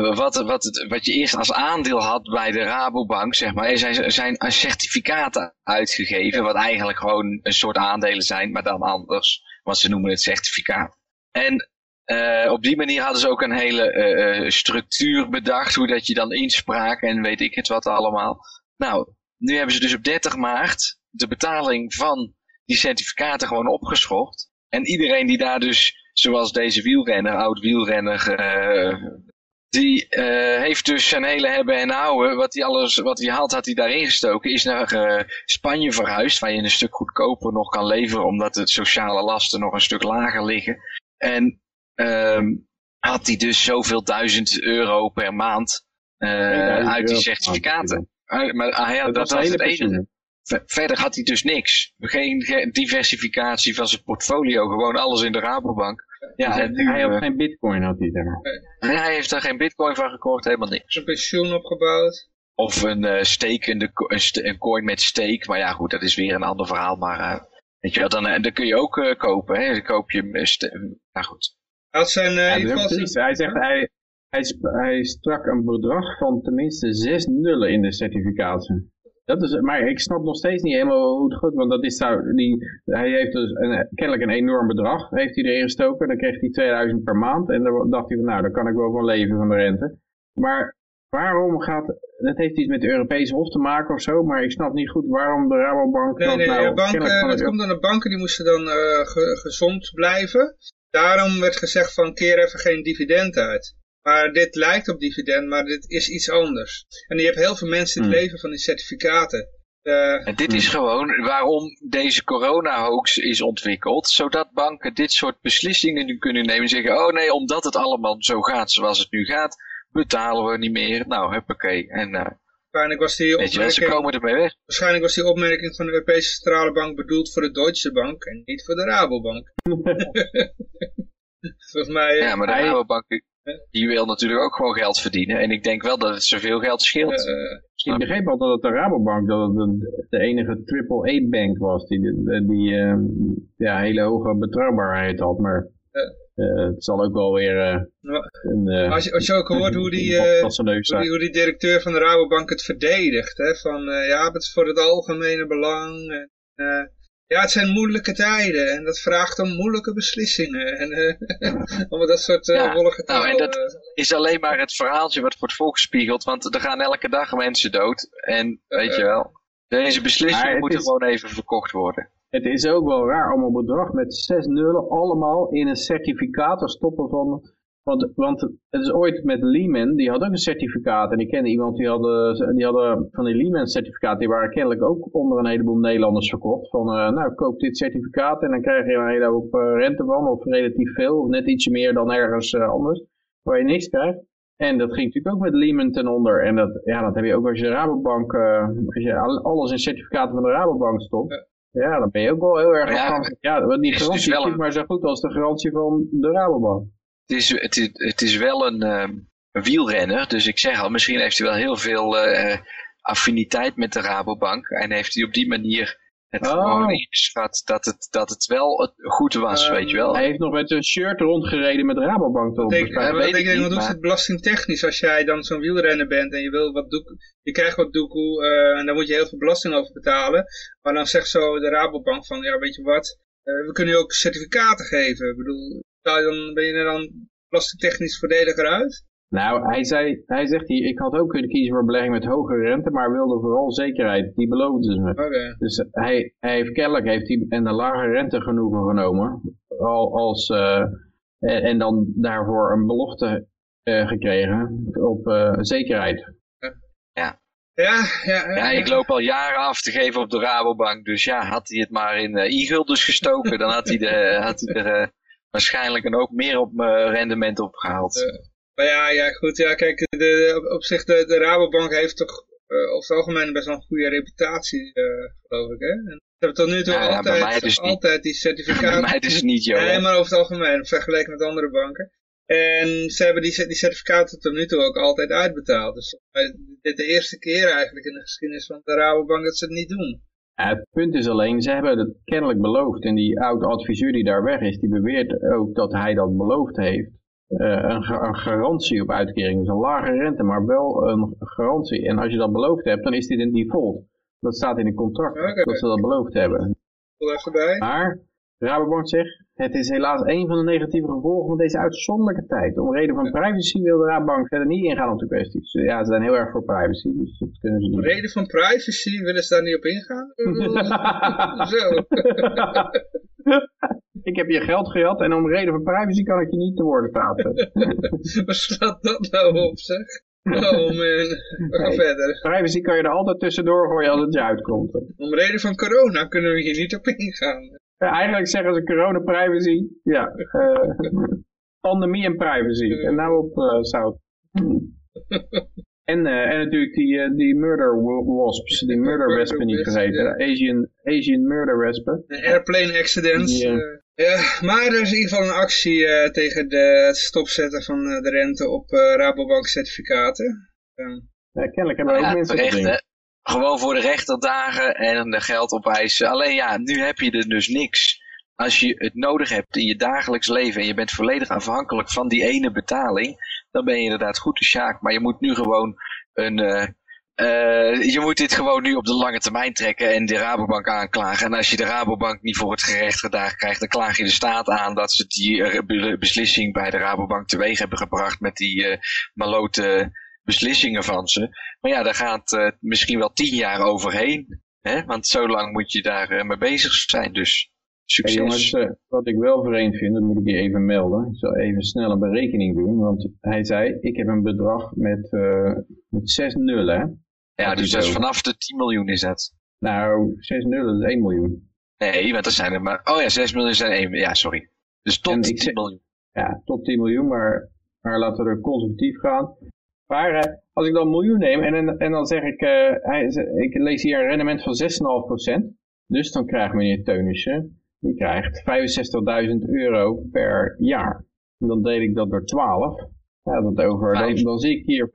wat, wat, het- wat je eerst als aandeel had bij de Rabobank, zeg maar, er zijn, zijn certificaten uitgegeven, wat eigenlijk gewoon een soort aandelen zijn, maar dan anders, want ze noemen het certificaat. En eh, op die manier hadden ze ook een hele eh, eh, structuur bedacht, hoe dat je dan inspraak en weet ik het wat allemaal. Nou, nu hebben ze dus op 30 maart de betaling van die certificaten gewoon opgeschort. En iedereen die daar dus, zoals deze wielrenner, oud wielrenner, eh, die eh, heeft dus zijn hele hebben en houden, wat hij alles, wat hij had, had hij daarin gestoken, is naar eh, Spanje verhuisd, waar je een stuk goedkoper nog kan leveren, omdat de sociale lasten nog een stuk lager liggen. En ehm, had hij dus zoveel duizend euro per maand eh, 2000 uit die certificaten. Maar hij had, Dat dat, was het enige. Verder had hij dus niks. Geen ge- diversificatie van zijn portfolio. Gewoon alles in de Rabobank. Ja, nu, hij had eh, geen bitcoin, had hij en hij heeft daar geen bitcoin van gekocht, helemaal niks. Zijn pensioen opgebouwd. Of een, eh stekende, co- een, st- een coin met steek. Maar ja, goed, dat is weer een ander verhaal. Maar eh, weet je wel, dan, dan kun je ook eh, kopen. Hè? Dan koop je nou goed. Hij had zijn... eh, Ja, in dat Hij zegt, hij, hij, sp- hij strak een bedrag van tenminste zes nullen in de certificaten. Dat is, maar ik snap nog steeds niet helemaal hoe het goed, want dat is zou, die, hij heeft dus een, kennelijk een enorm bedrag heeft hij erin gestoken. Dan kreeg hij 2000 per maand en dan dacht hij van nou, daar kan ik wel van leven van de rente. Maar waarom gaat, dat heeft iets met de Europese Hof te maken of zo, maar ik snap niet goed waarom de Rabobank Nee, nee, nou de banken, dat het komt door de banken, die moesten dan eh, ge- gezond blijven. Daarom werd gezegd van keer even geen dividend uit. Maar dit lijkt op dividend, maar dit is iets anders. En je hebt heel veel mensen die Hmm. leven van die certificaten. Eh, En dit is gewoon waarom deze corona-hoax is ontwikkeld. Zodat banken dit soort beslissingen nu kunnen nemen. En zeggen, oh nee, omdat het allemaal zo gaat zoals het nu gaat. Betalen we niet meer. Nou, huppakee. En eh, waarschijnlijk, was die weet je wel, ze opmerking, komen ermee weg. waarschijnlijk was die opmerking van de Europese Centrale Bank bedoeld voor de Deutsche Bank en niet voor de Rabobank. Volgens mij... eh, Ja, maar de Rabobank, die wil natuurlijk ook gewoon geld verdienen. En ik denk wel dat het zoveel geld scheelt. eh, Ik begreep altijd dat de Rabobank dat het de, de enige triple-A-bank was die, die, die eh, ja, hele hoge betrouwbaarheid had. Maar eh, het zal ook wel weer een... als, je, als je ook hoort hoe die... hoe die, hoe die directeur van de Rabobank het verdedigt. Hè? Van ja, het is voor het algemene belang. En, ja, het zijn moeilijke tijden en dat vraagt om moeilijke beslissingen. En eh, allemaal dat soort uh, Ja, wollige taal. nou, en dat- eh. Is alleen maar het verhaaltje wat wordt voorgespiegeld. Want er gaan elke dag mensen dood. En weet je wel, deze beslissingen moeten is- gewoon even verkocht worden. Het is ook wel raar om een bedrag met zes nullen allemaal in een certificaat te stoppen van... Want, want het is ooit met Lehman, die had ook een certificaat. En ik kende iemand die hadden, die hadden van die Lehman certificaat, die waren kennelijk ook onder een heleboel Nederlanders verkocht. Van eh, nou koop dit certificaat en dan krijg je een hele hoop eh, rente van, of relatief veel, of net ietsje meer dan ergens eh, anders, waar je niks krijgt. En dat ging natuurlijk ook met Lehman ten onder. En dat, ja, dat heb je ook als je de Rabobank, als je al- alles in certificaten van de Rabobank stopt. Ja, dan ben je ook wel heel erg ja. Ja, want die is dus garantie is wel niet een- maar zo goed als de garantie van de Rabobank. Het is, het is, het is wel een, ehm, een wielrenner. Dus ik zeg al, misschien heeft hij wel heel veel eh, affiniteit met de Rabobank. En heeft hij op die manier het Oh. gewoon ingeschat dat het, dat het wel het goed was, Ehm, weet je wel. Hij heeft nog met een shirt rondgereden met Rabobank erop. Denk, Ja, maar weet ik denk, niet, wat doet het belastingtechnisch als jij dan zo'n wielrenner bent en je wil wat doek, je krijgt wat doekoe eh, en daar moet je heel veel belasting over betalen. Maar dan zegt zo de Rabobank van, ja weet je wat, eh, we kunnen je ook certificaten geven. Ik bedoel, sta je dan, ben je er dan belastingtechnisch voordeliger uit? Nou, hij, zei, hij zegt hier, ik had ook kunnen kiezen voor belegging met hogere rente, maar wilde vooral zekerheid. Die beloofden ze me. Oké. Dus hij, hij heeft kennelijk heeft hij en een lage rente genoegen genomen. Al, als, eh, en, en dan daarvoor een belofte eh, gekregen op eh, zekerheid. Ja, ja, Ja, ik loop al jaren af te geven op de Rabobank. Dus ja, had hij het maar in eh e-guldens gestoken, dan had hij, de, had hij er eh, waarschijnlijk een ook meer op mijn rendement opgehaald. Maar ja, ja, goed, ja, kijk, de, de- op, op zich, de, de Rabobank heeft toch eh, over het algemeen best wel een goede reputatie, eh, geloof ik, hè? En ze hebben tot nu toe Ja, bij altijd, dus altijd die Bij certificaten. mij dus niet, joh. Nee, maar over het algemeen, vergeleken met andere banken. En ze hebben die, die certificaten tot nu toe ook altijd uitbetaald. Dus eh, dit de eerste keer eigenlijk in de geschiedenis van de Rabobank dat ze het niet doen. Het punt is alleen, ze hebben het kennelijk beloofd. En die oude adviseur die daar weg is, die beweert ook dat hij dat beloofd heeft. Eh, een, ga- een garantie op uitkering. Dus een lage rente, maar wel een garantie. En als je dat beloofd hebt, dan is dit een default. Dat staat in een contract, dat ze dat beloofd hebben. Even bij. Maar, Rabobank zegt, het is helaas een van de negatieve gevolgen van deze uitzonderlijke tijd. Om reden van privacy wil de Rabobank verder niet ingaan op de kwestie. Dus, ja, ze zijn heel erg voor privacy, dus dat kunnen ze Om niet. reden van privacy willen ze daar niet op ingaan? Zo. ik heb je geld gehad en om reden van privacy kan ik je niet te woorden praten. Waar slaat dat nou op, zeg? Oh man, we gaan Nee. verder. privacy kan je er altijd tussendoor gooien als het je uitkomt. Om reden van corona kunnen we hier niet op ingaan. Ja, eigenlijk zeggen ze corona privacy. Ja, eh, pandemie en privacy. En nou op eh zout. En, eh, en natuurlijk die, eh, die murder wa- wasps, die murder wespen niet vergeten. Ja. Asian, Asian murder wespen. Airplane accident. Ja. eh, maar er is in ieder geval een actie eh, tegen de, het stopzetten van eh, de rente op eh, Rabobank certificaten. Ehm, Ja, kennelijk hebben ook Ja, mensen dat terecht. Gewoon voor de rechter dagen en geld opeisen. Alleen ja, nu heb je er dus niks. Als je het nodig hebt in je dagelijks leven en je bent volledig afhankelijk van die ene betaling, dan ben je inderdaad goed de sjaak. Maar je moet nu gewoon een... eh, eh, je moet dit gewoon nu op de lange termijn trekken en de Rabobank aanklagen. En als je de Rabobank niet voor het gerecht gedaagd krijgt, dan klaag je de staat aan dat ze die eh, be- beslissing bij de Rabobank teweeg hebben gebracht met die eh, malote beslissingen van ze. Maar ja, daar gaat eh, misschien wel tien jaar overheen. Hè? Want zo lang moet je daar eh, mee bezig zijn. Dus Hey, succes. jongens, eh, wat ik wel vreemd vind, dat moet ik je even melden. Ik zal even snel een berekening doen, want hij zei, ik heb een bedrag met, met zes nullen. ja, dus dat is vanaf de 10 miljoen is dat. Nou, zes nullen, dat is 1 miljoen. Nee, want er zijn er maar... Oh ja, 6 miljoen zijn 1 Ja, sorry. Dus tot En 10 ik zeg- miljoen. Ja, tot 10 miljoen, maar, maar laten we er conservatief gaan. Maar eh, als ik dan een miljoen neem en, en, en dan zeg ik, eh, hij, ik lees hier een rendement van 6,5%. Dus dan krijgt meneer Teunissen, die krijgt 65.000 euro per jaar. En dan deel ik dat door 12. Ja, dat over, dan, zie ik hier 5.416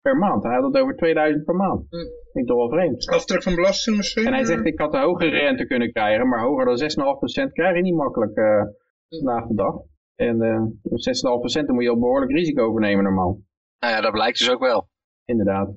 per maand. Hij had het over 2000 per maand. Hm. Vind ik toch wel vreemd. aftrek van belasting misschien? En hij zegt, ik had een hogere rente kunnen krijgen, maar hoger dan 6,5% krijg je niet makkelijk eh vandaag de dag. En eh 6,5% dan moet je al behoorlijk risico overnemen normaal. Nou ja, dat blijkt dus ook wel. Inderdaad.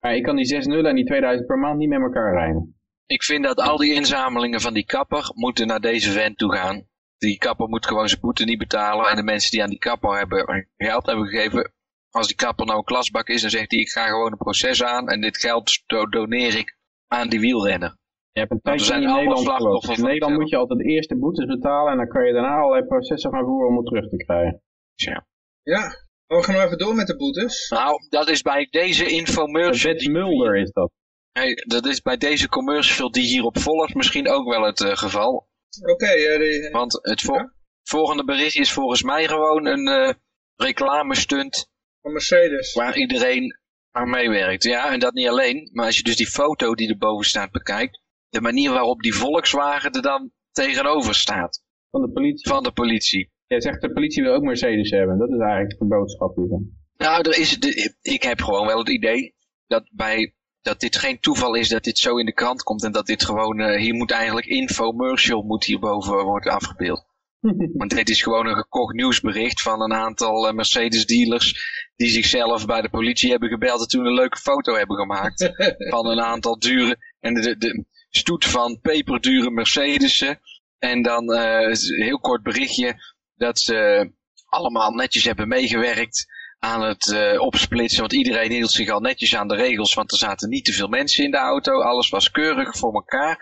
Maar ik kan die 6 nullen en die 2000 per maand niet met elkaar rijmen. Ik vind dat al die inzamelingen van die kapper moeten naar deze vent toe gaan. Die kapper moet gewoon zijn boete niet betalen. En de mensen die aan die kapper hebben geld hebben gegeven. Als die kapper nou een klasbak is, dan zegt hij ik ga gewoon een proces aan. En dit geld do- doneer ik aan die wielrenner. Hebt een we tijdje zijn in allemaal Nederland. In moet je altijd eerst de boetes betalen en dan kan je daarna allerlei processen gaan voeren om het terug te krijgen. Tja. Ja, maar we gaan nog even door met de boetes. Nou, dat is bij deze De infomercial. wet die- Mulder is dat. Hey, dat is bij deze commercial die hierop volgt misschien ook wel het eh, geval. Oké, eh, die- Want het vo- Ja? volgende bericht is volgens mij gewoon een eh reclamestunt van Mercedes. waar iedereen aan meewerkt. Ja, en dat niet alleen. Maar als je dus die foto die erboven staat bekijkt, de manier waarop die Volkswagen er dan tegenover staat Van de politie. van de politie. Jij zegt de politie wil ook Mercedes hebben. Dat is eigenlijk de boodschap hiervan. Nou, er is de, ik heb gewoon wel het idee dat bij dat dit geen toeval is dat dit zo in de krant komt en dat dit gewoon, uh, hier moet eigenlijk infomercial moet hierboven worden afgebeeld. Want dit is gewoon een gekocht nieuwsbericht van een aantal uh, Mercedes dealers die zichzelf bij de politie hebben gebeld en toen een leuke foto hebben gemaakt van een aantal dure en de, de stoet van peperdure Mercedes'en en dan uh, een heel kort berichtje dat ze allemaal netjes hebben meegewerkt aan het uh, opsplitsen. Want iedereen hield zich al netjes aan de regels, want er zaten niet te veel mensen in de auto. Alles was keurig voor elkaar.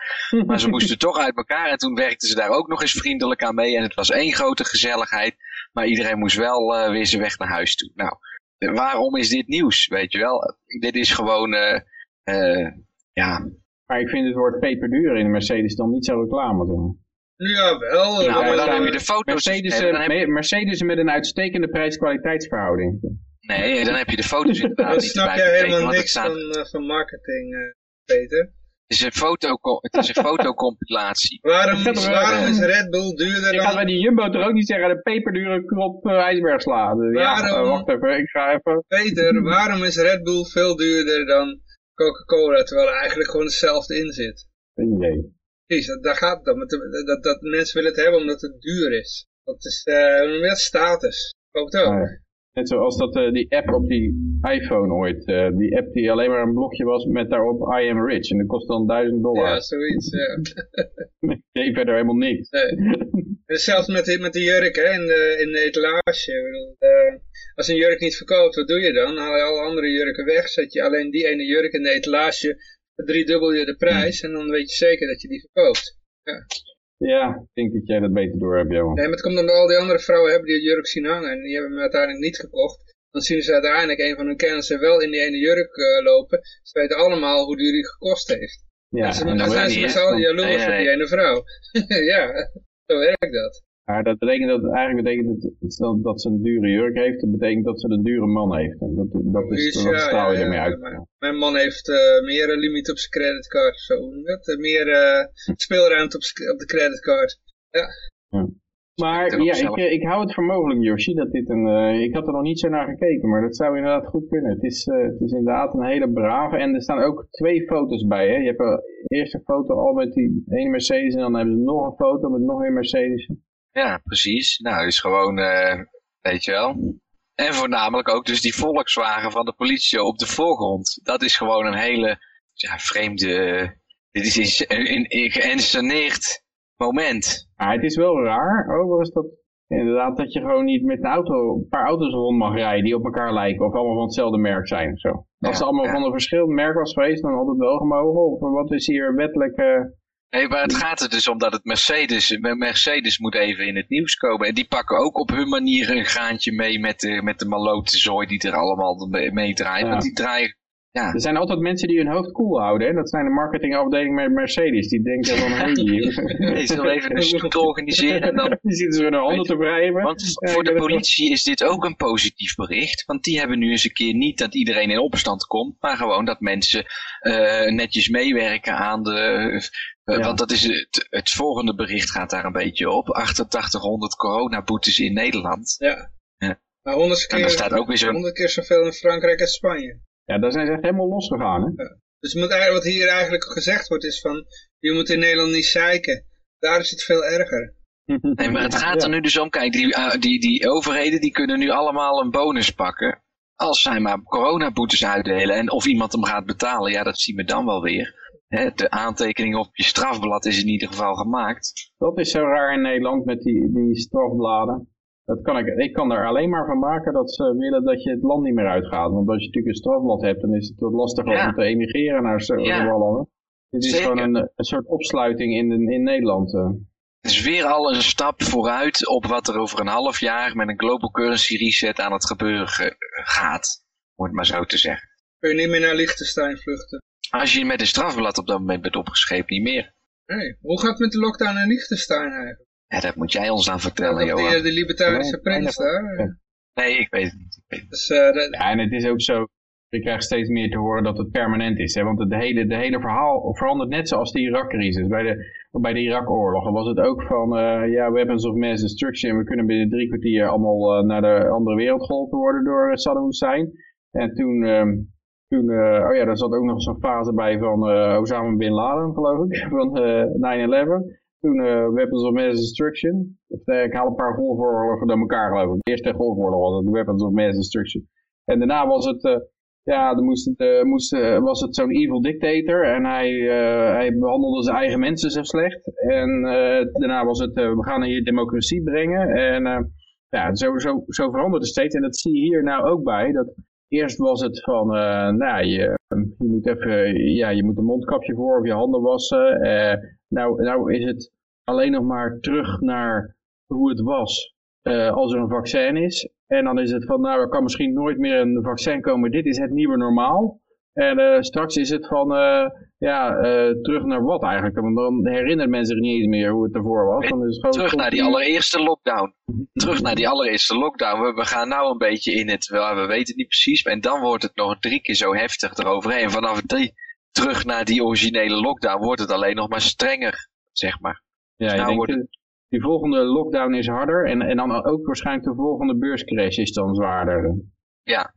Maar ze moesten toch uit elkaar en toen werkten ze daar ook nog eens vriendelijk aan mee. En het was één grote gezelligheid. Maar iedereen moest wel uh, weer zijn weg naar huis toe. Nou, waarom is dit nieuws? Weet je wel, dit is gewoon, uh, ja. Maar ik vind het woord peperduur in de Mercedes dan niet zo reclame doen. Ja, wel. Nou, maar dan heb je de foto's. Mercedes, nee, dan heb je... Mercedes met een uitstekende prijs-kwaliteitsverhouding. Nee, dan heb je de foto's inderdaad. Dan snap je helemaal niks staat... van, van marketing, uh, Peter. Het is een, foto, het is een fotocompilatie. waarom, waarom is Red Bull duurder dan... Ik ga bij die Jumbo toch ook niet zeggen, de peperdure krop uh, ijsberg slaan. Waarom... Ja, uh, wacht even, ik ga even... Peter, waarom is Red Bull veel duurder dan Coca-Cola, terwijl er eigenlijk gewoon hetzelfde in zit? Idee. Precies, daar gaat het om. Dat, dat, dat mensen willen het hebben omdat het duur is. Dat is, uh, dat? Status. Ook het ook. Net zoals dat, uh, die app op die iPhone ooit. Uh, die app die alleen maar een blokje was met daarop I am rich. En dat kost dan 1000 dollar. Ja, zoiets, ja. nee, verder helemaal niks. Nee. Zelfs met, de, met de jurk hè, in, de, in de etalage. Bedoel, als een jurk niet verkoopt, wat doe je dan? Haal je alle andere jurken weg, zet je alleen die ene jurk in de etalage driedubbel je de prijs en dan weet je zeker dat je die verkoopt. Ja. Ja, ik denk dat jij dat beter door hebt, Johan. Nee, maar het komt omdat al die andere vrouwen hebben die jurk zien hangen en die hebben hem uiteindelijk niet gekocht. Dan zien ze uiteindelijk een van hun kennissen wel in die ene jurk uh, lopen. Ze weten allemaal hoe duur die gekost heeft. Ja, en, ze, en dan zijn ze met z'n allen jaloers op die ene vrouw. ja, zo werkt dat. Maar dat betekent dat, eigenlijk betekent het, dat ze een dure jurk heeft, dat betekent dat ze een dure man heeft. En dat, dat is, dus, dat ja, straal je ja, ermee ja, uit. Mijn, mijn man heeft uh, meer limiet op zijn creditcard, zo meer uh, speelruimte op, op de creditcard. Ja. Maar ja, ik, ik hou het voor mogelijk, Yoshi, dat dit een... Uh, ik had er nog niet zo naar gekeken, maar dat zou inderdaad goed kunnen. Het is, uh, het is inderdaad een hele brave. En er staan ook twee foto's bij, hè. Je hebt een eerste foto al met die ene Mercedes en dan hebben ze nog een foto met nog een Mercedes. Ja, precies. Nou, is gewoon, uh, weet je wel. En voornamelijk ook dus die Volkswagen van de politie op de voorgrond. Dat is gewoon een hele ja, vreemde... Dit is een, geïnsceneerd moment. Ja, het is wel raar, overigens, dat inderdaad dat je gewoon niet met een auto, een paar auto's rond mag rijden die op elkaar lijken of allemaal van hetzelfde merk zijn. Of zo. Als Ja, het allemaal ja. van een verschillend merk was geweest, dan had het wel gemogen. Of wat is hier wettelijk... uh, Nee, maar het gaat er dus om dat het Mercedes, Mercedes moet even in het nieuws komen. En die pakken ook op hun manier een graantje mee met de, met de malote zooi die er allemaal mee draaien. Ja. Want die draaien, ja. Er zijn altijd mensen die hun hoofd koel houden. Hè? Dat zijn de marketingafdeling met Mercedes. Die denken van, hey, Je zal even een stoet organiseren en dan... Die zitten ze hun handen te wrijven. Want Ja, voor de politie is dit ook een positief bericht. Want die hebben nu eens een keer niet dat iedereen in opstand komt. Maar gewoon dat mensen eh, netjes meewerken aan de... eh, Ja. Want dat is het, het volgende bericht gaat daar een beetje op. 8800 coronaboetes in Nederland. Ja. Ja. Maar honderd En daar keer, staat ook weer honderd keer zoveel in Frankrijk en Spanje. Ja, daar zijn ze echt helemaal losgegaan. Hè? Dus moet eigenlijk, wat hier eigenlijk gezegd wordt is van, je moet in Nederland niet zeiken. Daar is het veel erger. Nee, maar het gaat er nu dus om, kijk, die, ah, die, die overheden die kunnen nu allemaal een bonus pakken. Als zij maar coronaboetes uitdelen en of iemand hem gaat betalen, ja dat zien we dan wel weer. Hè, de aantekening op je strafblad is in ieder geval gemaakt. Dat is zo raar in Nederland met die, die strafbladen. Dat kan ik, ik kan daar alleen maar van maken dat ze willen dat je het land niet meer uitgaat. Want als je natuurlijk een strafblad hebt, dan is het wat lastiger Ja. om te emigreren naar zo- Ja. landen. Dit is Zeker. gewoon een, een soort opsluiting in, in Nederland. eh. Het is weer al een stap vooruit op wat er over een half jaar met een global currency reset aan het gebeuren ge- gaat. Om het maar zo te zeggen. Kun je niet meer naar Liechtenstein vluchten. Als je met een strafblad op dat moment bent opgescheept, niet meer. Nee. Hoe gaat het met de lockdown in Liechtenstein eigenlijk? Ja, dat moet jij ons dan vertellen, Johan. de libertarische Nee, prins nee, daar? Nee, ik weet het niet. Ik weet het niet. Dus, eh, dat- Ja, en het is ook zo, je krijgt steeds meer te horen dat het permanent is. Hè? Want het hele, de hele verhaal verandert net zoals de Irak-crisis. Bij de, bij de Irak-oorlogen was het ook van, eh, ja, weapons of mass destruction. We kunnen binnen drie kwartier allemaal eh, naar de andere wereld geholpen worden door Saddam Hussein. En toen, ehm, Toen, oh ja, daar zat ook nog zo'n fase bij van Osama Bin Laden, geloof ik, van 9-11. Toen uh, Weapons of Mass Destruction. ik haal een paar golfoorlogen door elkaar geloof ik. De eerste golfoorlog was het, Weapons of Mass Destruction. En daarna was het, ja, dan moest het, was het zo'n evil dictator. En hij, hij behandelde zijn eigen mensen zo slecht. En daarna was het, we gaan hier democratie brengen. En ja, zo, zo, verandert het steeds. En dat zie je hier nou ook bij. Dat eerst was het van, uh, nou, je, je moet even, ja, je moet een mondkapje voor of je handen wassen. Uh, nou, nou is het alleen nog maar terug naar hoe het was uh, als er een vaccin is. En dan is het van, nou, er kan misschien nooit meer een vaccin komen. Dit is het nieuwe normaal. En straks is het van, ja, uh, terug naar wat eigenlijk? Want dan herinneren mensen zich niet eens meer hoe het ervoor was. Dan is het terug naar die allereerste lockdown. terug naar die allereerste lockdown. We, we gaan nou een beetje in het, wel, we weten het niet precies. En dan wordt het nog drie keer zo heftig eroverheen. Vanaf drie terug naar die originele lockdown wordt het alleen nog maar strenger, zeg maar. Ja, dus nou wordt het... die volgende lockdown is harder. En, en dan ook waarschijnlijk de volgende beurscrash is dan zwaarder. Ja,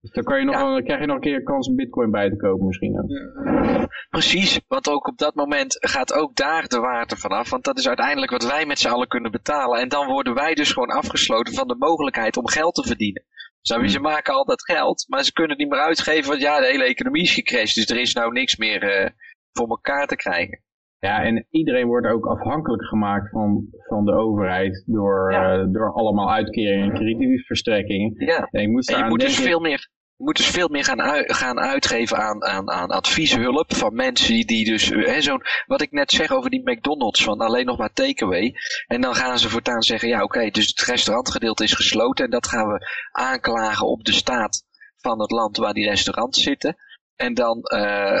dus dan, kan je nog dan krijg je nog een keer kans om bitcoin bij te kopen misschien. Ja. Precies, want ook op dat moment gaat ook daar de waarde vanaf. Want dat is uiteindelijk wat wij met z'n allen kunnen betalen. En dan worden wij dus gewoon afgesloten van de mogelijkheid om geld te verdienen. Zou je, ze hmm. maken al dat geld, maar ze kunnen het niet meer uitgeven. Want ja, de hele economie is gecrashed. Dus er is nou niks meer uh, voor elkaar te krijgen. Ja, en iedereen wordt ook afhankelijk gemaakt van, van de overheid door, ja. uh, door allemaal uitkeringen en kredietverstrekkingen. Ja, en, ik moest en je moet dus veel meer, je moet dus veel meer gaan, uit, gaan uitgeven aan, aan, aan advieshulp van mensen die, die dus, hè, zo'n, wat ik net zeg over die McDonald's, van alleen nog maar takeaway. En dan gaan ze voortaan zeggen, ja oké, okay, dus het restaurantgedeelte is gesloten en dat gaan we aanklagen op de staat van het land waar die restaurants zitten. En dan, uh,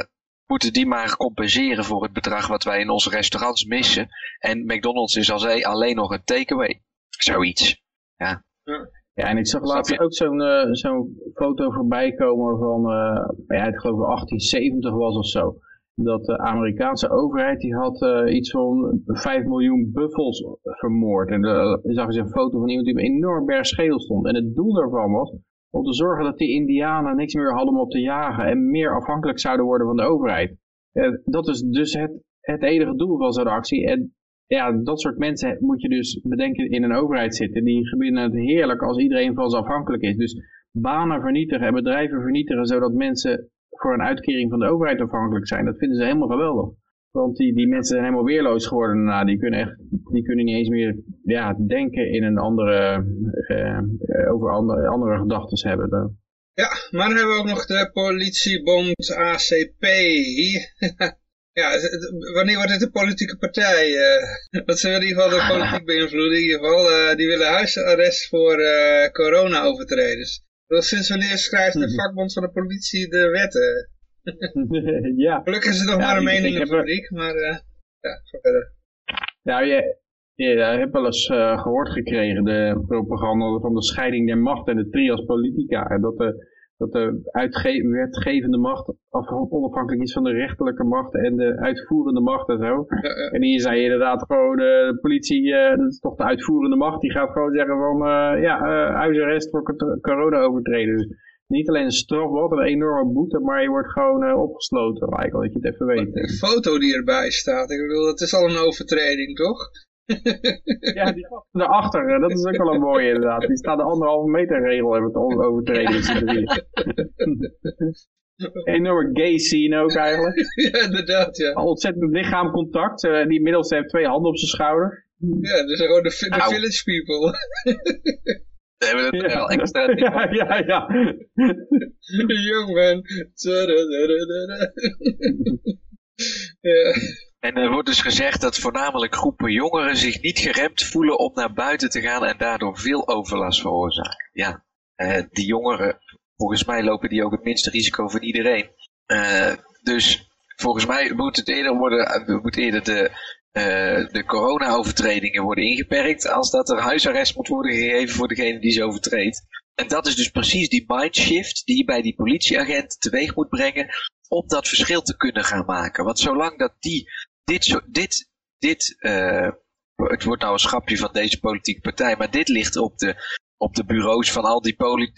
moeten die maar compenseren voor het bedrag wat wij in onze restaurants missen. En McDonald's is als alleen nog een takeaway. Zoiets. Ja. Ja, en ik zag laatst ook zo'n uh, zo'n foto voorbij komen van, uh, ja, ik geloof 1870 was of zo. Dat de Amerikaanse overheid die had uh, iets van 5 miljoen buffels vermoord. En dan zag je een foto van iemand die op een enorm berg schedel stond. En het doel daarvan was om te zorgen dat die indianen niks meer hadden om op te jagen en meer afhankelijk zouden worden van de overheid. dat is dus het, het enige doel van zo'n actie. En ja, dat soort mensen moet je dus bedenken in een overheid zitten. Die gebieden het heerlijk als iedereen van ze afhankelijk is. Dus banen vernietigen en bedrijven vernietigen zodat mensen voor een uitkering van de overheid afhankelijk zijn. Dat vinden ze helemaal geweldig. Want die, die mensen zijn helemaal weerloos geworden daarna. Die kunnen, echt, die kunnen niet eens meer ja, denken in een andere, uh, over andere, andere gedachten hebben. Ja, maar dan hebben we ook nog de politiebond ACP. ja, wanneer wordt dit een politieke partij? Uh, dat ze in ieder geval de politiek beïnvloeden. In ieder geval, uh, die willen huisarrest voor corona-overtreders. Sinds wanneer schrijft de mhm. vakbond van de politie de wetten? Ja. Gelukkig is het nog maar een meningenfabriek, maar uh, ja, verder. Ja, je, je hebt wel eens uh, gehoord gekregen, de propaganda van de scheiding der macht en de trias politica. En dat de, dat de wetgevende macht onafhankelijk is van de rechterlijke macht en de uitvoerende macht en zo. En hier zei je inderdaad gewoon, uh, de politie, uh, dat is toch de uitvoerende macht, die gaat gewoon zeggen van, ja, huisarrest voor corona-overtreders niet alleen een strafbod, een enorme boete, maar je wordt gewoon uh, opgesloten eigenlijk, dat je het even weet. De foto die erbij staat, ik bedoel, dat is al een overtreding, toch? ja, die daarachter, dat is ook wel een mooie inderdaad. Die staat de anderhalve meter regel even te overtreden. enorme gay scene ook eigenlijk. ja, inderdaad, ja. Ontzettend lichaamcontact, uh, die inmiddels heeft twee handen op zijn schouder. Ja, dus gewoon de, de village people. We hebben het ja. wel extra. Ja, ja, ja. Young man. ja. En er wordt dus gezegd dat voornamelijk groepen jongeren zich niet geremd voelen om naar buiten te gaan en daardoor veel overlast veroorzaken. Ja, uh, die jongeren, volgens mij lopen die ook het minste risico van iedereen. Uh, dus volgens mij moet het eerder worden, moet eerder de de corona-overtredingen worden ingeperkt als dat er huisarrest moet worden gegeven voor degene die ze overtreedt. En dat is dus precies die mindshift die je bij die politieagent teweeg moet brengen om dat verschil te kunnen gaan maken. Want zolang dat die, dit, dit, dit uh, het wordt nou een schapje van deze politieke partij, maar dit ligt op de, op de bureaus van al die,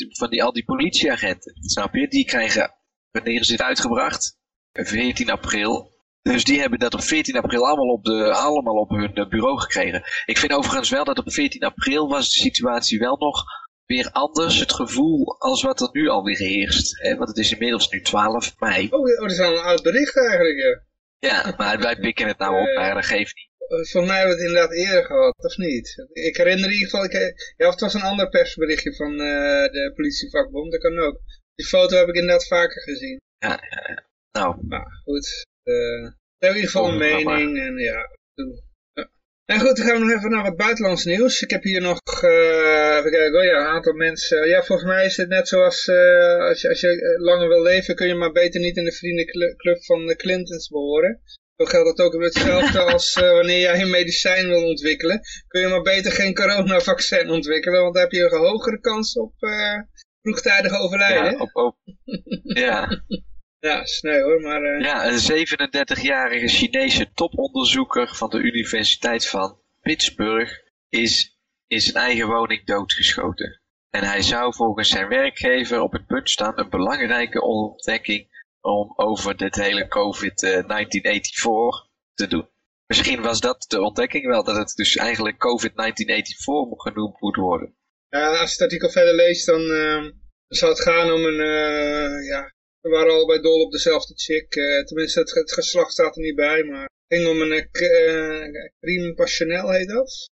van die, al die politieagenten. Snap je? Die krijgen Wanneer is dit uitgebracht? 14 april. Dus die hebben dat op 14 april allemaal op, de, allemaal op hun eh, bureau gekregen. Ik vind overigens wel dat op 14 april was de situatie wel nog weer anders. Het gevoel als wat er nu alweer heerst. Hè? Want het is inmiddels nu 12 mei. Oh, dat is al een oud bericht eigenlijk, ja. Ja, maar wij pikken het nou op, Eh, maar dat geeft niet. Volgens mij hebben we het inderdaad eerder gehad, of niet? Ik herinner in ieder geval, ik, ja, of het was een ander persberichtje van eh, de politievakbond, dat kan ook. Die foto heb ik inderdaad vaker gezien. Ja, ja, ja. Nou, Maar goed, eh, we hebben in ieder geval een Volgende mening en ja. Ja. En goed, dan gaan we nog even naar wat buitenlands nieuws. Ik heb hier nog, eh even kijken, oh ja, een aantal mensen. Ja, volgens mij is het net zoals, eh, als, je, als je langer wil leven, kun je maar beter niet in de vriendenclub van de Clintons behoren. Zo geldt het ook weer hetzelfde als wanneer jij een medicijn wil ontwikkelen. Kun je maar beter geen coronavaccin ontwikkelen, want dan heb je een hogere kans op vroegtijdig overlijden. ja, op, op, ja, Ja, sneu hoor, maar... eh, ja, een 37-jarige Chinese toponderzoeker van de Universiteit van Pittsburgh is in zijn eigen woning doodgeschoten. En hij zou volgens zijn werkgever op het punt staan een belangrijke ontdekking om over dit hele COVID-1984 te doen. Misschien was dat de ontdekking wel, dat het dus eigenlijk COVID-1984 genoemd moet worden. Ja, als je het artikel verder leest, dan, dan zou het gaan om een, eh, ja, we waren allebei dol op dezelfde chick. eh, tenminste, het, het geslacht staat er niet bij, maar het ging om een uh, crime passionnel, heet dat.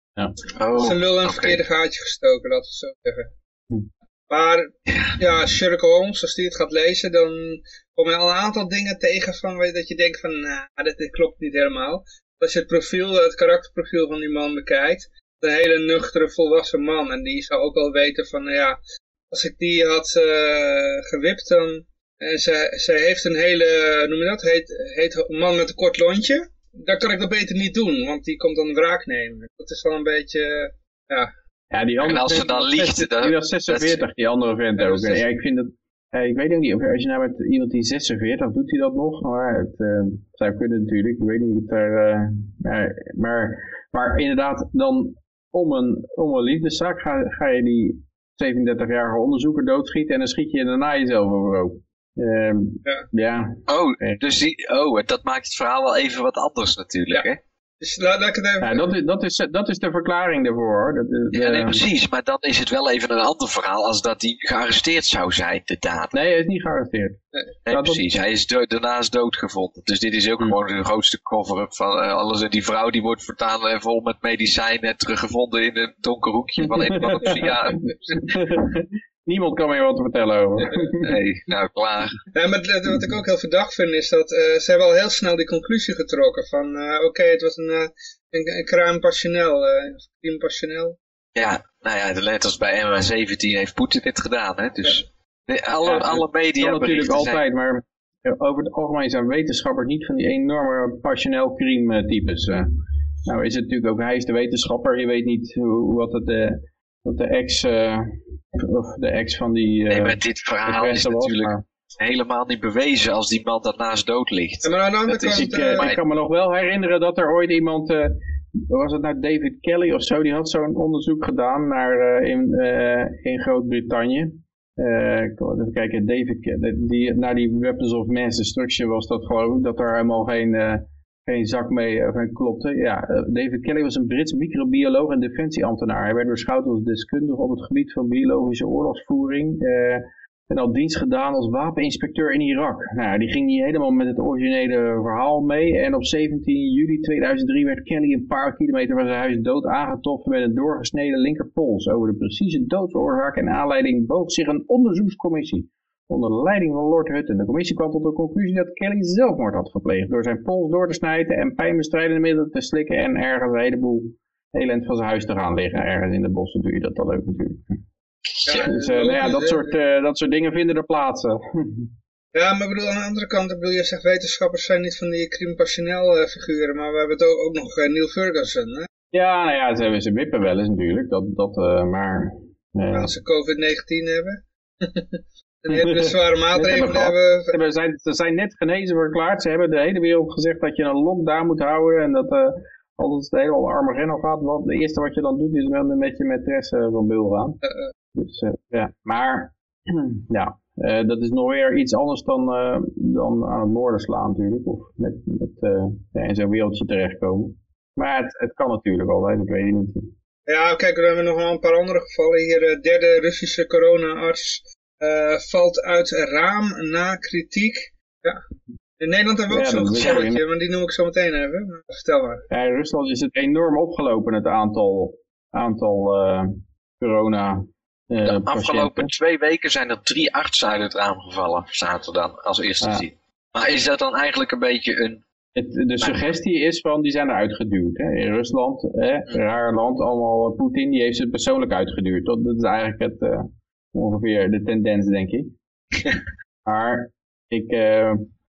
Oh, Zijn lul een oké. verkeerde gaatje gestoken, laten we het zo zeggen. Hm. Maar ja, Sherlock Holmes, als die het gaat lezen, dan kom je al een aantal dingen tegen van dat je denkt van, nou, dit, dit klopt niet helemaal. Als je het profiel, het karakterprofiel van die man bekijkt, een hele nuchtere volwassen man. En die zou ook wel weten van, nou ja, als ik die had eh, gewipt, dan... En zij, zij heeft een hele, noem je dat, heet, heet man met een kort lontje. Dan kan ik dat beter niet doen, want die komt dan wraak nemen. Dat is wel een beetje, ja, Ja, die andere En als ze dan liegt, 60 dan- Die was 46, die andere vent ook. Ja, ik vind dat... ik weet ook niet, of als je nou met iemand die 46, doet hij dat nog? Maar het eh, zou kunnen natuurlijk, ik weet niet. Daar, eh, maar, maar, maar inderdaad, dan om een, om een liefdeszaak ga, ga je die 37-jarige onderzoeker doodschieten en dan schiet je daarna jezelf overhoop. Ehm, Ja. ja, Oh, dus die, oh, dat maakt het verhaal wel even wat anders natuurlijk, hè? Dus laat, laat ik het even... ja dat, is, dat, is, dat is de verklaring daarvoor hoor. Dat is, Ja, nee, eh, precies. Maar dan is het wel even een ander verhaal als dat hij gearresteerd zou zijn, de daad. nee, hij is niet gearresteerd. Nee, precies. Hij is dood, daarnaast doodgevonden. Dus dit is ook Hm. gewoon de grootste cover-up van eh, alles. En die vrouw die wordt voortaan eh, vol met medicijnen teruggevonden in een donker hoekje van een van de psychiater. Niemand kan meer wat te vertellen over. Nee, nou klaar. Ja, maar wat ik ook heel verdacht vind is dat eh, ze hebben al heel snel die conclusie getrokken van eh, oké, het was een, eh een, een eh, crime passionnel. Ja, nou ja, net als bij MH17 heeft Poetin dit gedaan. Hè? Dus de- alle, Ja, alle media kan natuurlijk zijn... altijd, maar over het algemeen zijn wetenschappers niet van die enorme passioneel crime types. eh. Nou is het natuurlijk ook, hij is de wetenschapper, je weet niet hoe, wat, het, de ex, eh, of de ex van die Nee, eh maar dit verhaal is was, natuurlijk maar helemaal niet bewezen als die man daarnaast dood ligt. En maar aan de andere Dat is- kant, ik, eh, eh, ik kan me nog wel herinneren dat er ooit iemand, eh, was het nou David Kelly of zo, die had zo'n onderzoek gedaan naar, eh, in, eh, in Groot-Brittannië. Eh, ik wil even kijken, David Kelly, die, naar die Weapons of Mass Destruction was dat geloof ik, dat er helemaal geen, eh, geen zak mee of geen klopte. Ja, eh, David Kelly was een Brits microbioloog en defensieambtenaar. Hij werd beschouwd als deskundige op het gebied van biologische oorlogsvoering. eh, en had dienst gedaan als wapeninspecteur in Irak. Nou, die ging niet helemaal met het originele verhaal mee. En op 17 juli 2003 werd Kelly een paar kilometer van zijn huis dood aangetroffen met een doorgesneden linkerpols. Over de precieze doodsoorzaak en aanleiding boog zich een onderzoekscommissie. Onder leiding van Lord Hutton. De commissie kwam tot de conclusie dat Kelly zelfmoord had gepleegd. Door zijn pols door te snijden en pijnbestrijdende middelen te slikken. En ergens een heleboel elend van zijn huis te gaan liggen. Ergens in de bossen doe je dat dan ook natuurlijk. ja, Dus eh, nou ja, dat, soort, eh, dat soort dingen vinden er plaatsen. Ja, maar ik bedoel, aan de andere kant, ik bedoel, je zegt wetenschappers zijn niet van die crime passionnel eh, figuren, maar we hebben het ook, ook nog Neil Ferguson, hè? Ja, nou ja, ze, ze wippen wel eens natuurlijk. Dat, dat, maar... Als ze COVID-19 hebben. en hele zware maatregelen gehad. hebben. ze, hebben- zijn, ze zijn net genezen verklaard. Ze hebben de hele wereld gezegd dat je een lockdown moet houden. En dat eh als het helemaal Armageddon gaat, wat, het eerste wat je dan doet is met, met je maîtresse van beul gaan. Eh, eh. Dus eh, ja, maar ja, uh, dat is nog weer iets anders dan, uh, dan aan het noorden slaan natuurlijk. Of met, met uh, ja, in zo'n wereldje terechtkomen. Maar het, het kan natuurlijk wel, dat weet ik niet. Ja, kijk, we hebben nog wel een paar andere gevallen. Hier, de derde Russische corona-arts valt uit raam na kritiek. Ja. In Nederland hebben we ook zo'n gevalletje, maar die noem ik zo meteen even. Vertel maar. Ja, in Rusland is het enorm opgelopen, het aantal, aantal corona uh, de afgelopen twee weken zijn er drie artsen uit het raam gevallen, zaten dan als eerste ja. zien. Maar is dat dan eigenlijk een beetje een... Het, de suggestie is van, die zijn eruit geduwd. Hè? In Rusland, hè? raar land, allemaal Poetin, die heeft ze persoonlijk uitgeduwd. Dat, dat is eigenlijk het, uh, ongeveer de tendens, denk ik. maar ik... Uh,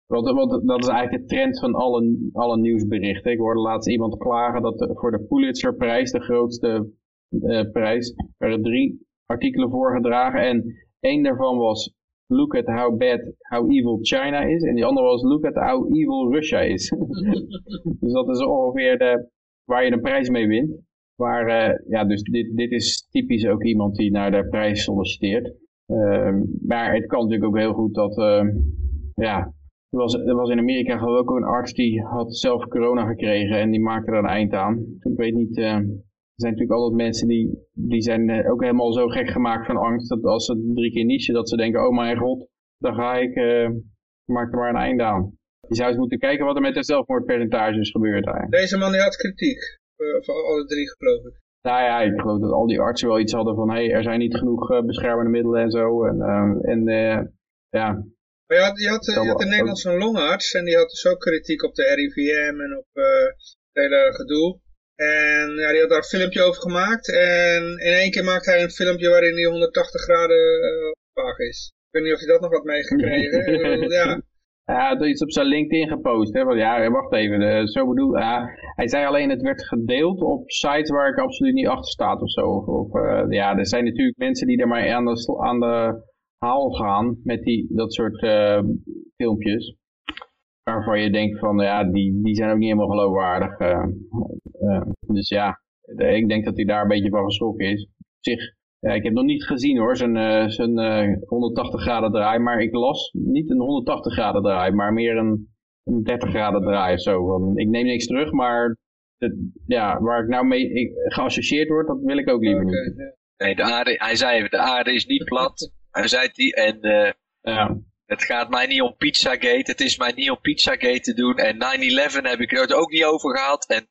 want, want, dat is eigenlijk de trend van alle, alle nieuwsberichten. Ik hoorde laatst iemand klagen dat de, voor de Pulitzerprijs, de grootste uh, prijs, er drie artikelen voorgedragen. En één daarvan was Look at how bad, how evil China is. En die andere was Look at how evil Russia is. dus dat is ongeveer de, waar je een prijs mee wint. Maar uh, ja, dus dit, dit is typisch ook iemand die naar de prijs solliciteert. Uh, maar het kan natuurlijk ook heel goed dat, uh, ja, er was, er was in Amerika geloof ik ook een arts die had zelf corona gekregen en die maakte er een eind aan. Ik weet niet, er zijn natuurlijk altijd mensen die, die zijn eh, ook helemaal zo gek gemaakt van angst. Dat als ze drie keer niezen, dat ze denken, oh mijn god, dan ga ik, maak er maar een einde aan. Je zou eens moeten kijken wat er met de zelfmoordpercentages gebeurt eigenlijk. Deze man die had kritiek, voor alle drie geloof ik. Nou ja, ik geloof dat al die artsen wel iets hadden van, hé, hey, er zijn niet genoeg uh, beschermende middelen en zo. En, en ja, maar je had, je had, je had in Nederland zo'n longarts en die had dus ook kritiek op de RIVM en op het hele gedoe. En ja, die had daar een filmpje over gemaakt. En in één keer maakte hij een filmpje waarin hij 180 graden uh, is. Ik weet niet of je dat nog had meegekregen. ja. Hij had iets op zijn LinkedIn gepost. Hè? Want ja, wacht even. De, zo bedoel, ja, hij zei alleen het werd gedeeld op sites waar ik absoluut niet achter staat of zo. Of, uh, ja, er zijn natuurlijk mensen die er maar aan de, aan de haal gaan met die, dat soort uh, filmpjes waarvan je denkt van ja, die, die zijn ook niet helemaal geloofwaardig. Uh, uh, dus ja, ik denk dat hij daar een beetje van geschrokken is. Op zich, ja, ik heb nog niet gezien hoor, zijn, uh, zijn 180 graden draai, maar ik las niet een 180 graden draai, maar meer een, een 30 graden draai of zo. Want ik neem niks terug, maar het, ja, waar ik nou mee ik, geassocieerd word, dat wil ik ook liever okay, niet. Nee, de aarde, hij zei de aarde is niet plat. hij zei die en ja. Het gaat mij niet om Pizzagate. Het is mij niet om Pizzagate te doen. En 9-11 heb ik het ook niet over gehad. En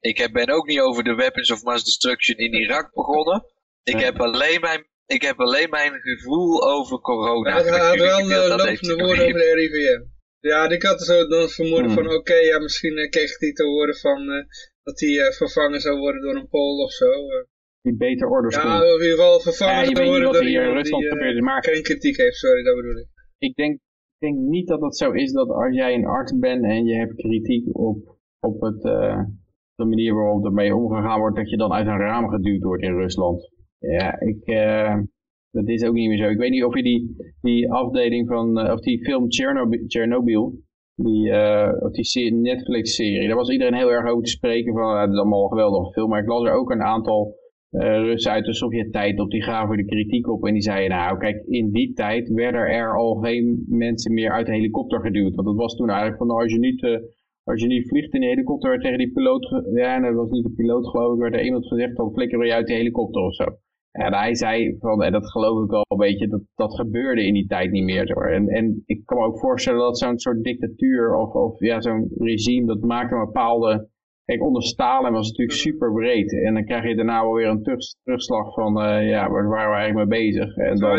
ik heb, ben ook niet over de weapons of mass destruction in Irak begonnen. Ik, heb, alleen mijn, ik heb alleen mijn gevoel over corona. Ja, hij had wel uh, lopende woorden over de RIVM. Ja, ik had zo dan vermoeden hmm. van oké, ja, misschien uh, kreeg hij te horen van uh, dat hij uh, vervangen zou worden door een Pool of zo. Die beter orders Ja, in ieder geval vervangen ja, zou worden door iemand die maar... geen kritiek heeft, sorry, dat bedoel ik ik denk, ik denk niet dat het zo is dat als jij een arts bent en je hebt kritiek op, op het, uh, de manier waarop ermee omgegaan wordt, dat je dan uit een raam geduwd wordt in Rusland. Ja, ik, uh, dat is ook niet meer zo. Ik weet niet of je die, die afdeling van, uh, of die film Chernobyl, die, of die Netflix-serie, daar was iedereen heel erg over te spreken van, het is allemaal een geweldige film, maar ik las er ook een aantal uh, Russen uit de Sovjet-tijd op, die gaven de kritiek op en die zeiden nou kijk in die tijd werden er al geen mensen meer uit de helikopter geduwd. Want dat was toen eigenlijk van nou, als je niet, uh, als je niet vliegt in de helikopter tegen die piloot, ja dat was niet de piloot geloof ik, werd er iemand gezegd dan flikkeren je uit de helikopter of zo. En hij zei van, en dat geloof ik wel een beetje, dat, dat gebeurde in die tijd niet meer. Hoor. En, en ik kan me ook voorstellen dat zo'n soort dictatuur of, of ja, zo'n regime, dat maakt een bepaalde Kijk, onder Stalin was het natuurlijk super breed. En dan krijg je daarna wel weer een terug, terugslag van, uh, ja, waar waren we eigenlijk mee bezig? En dan,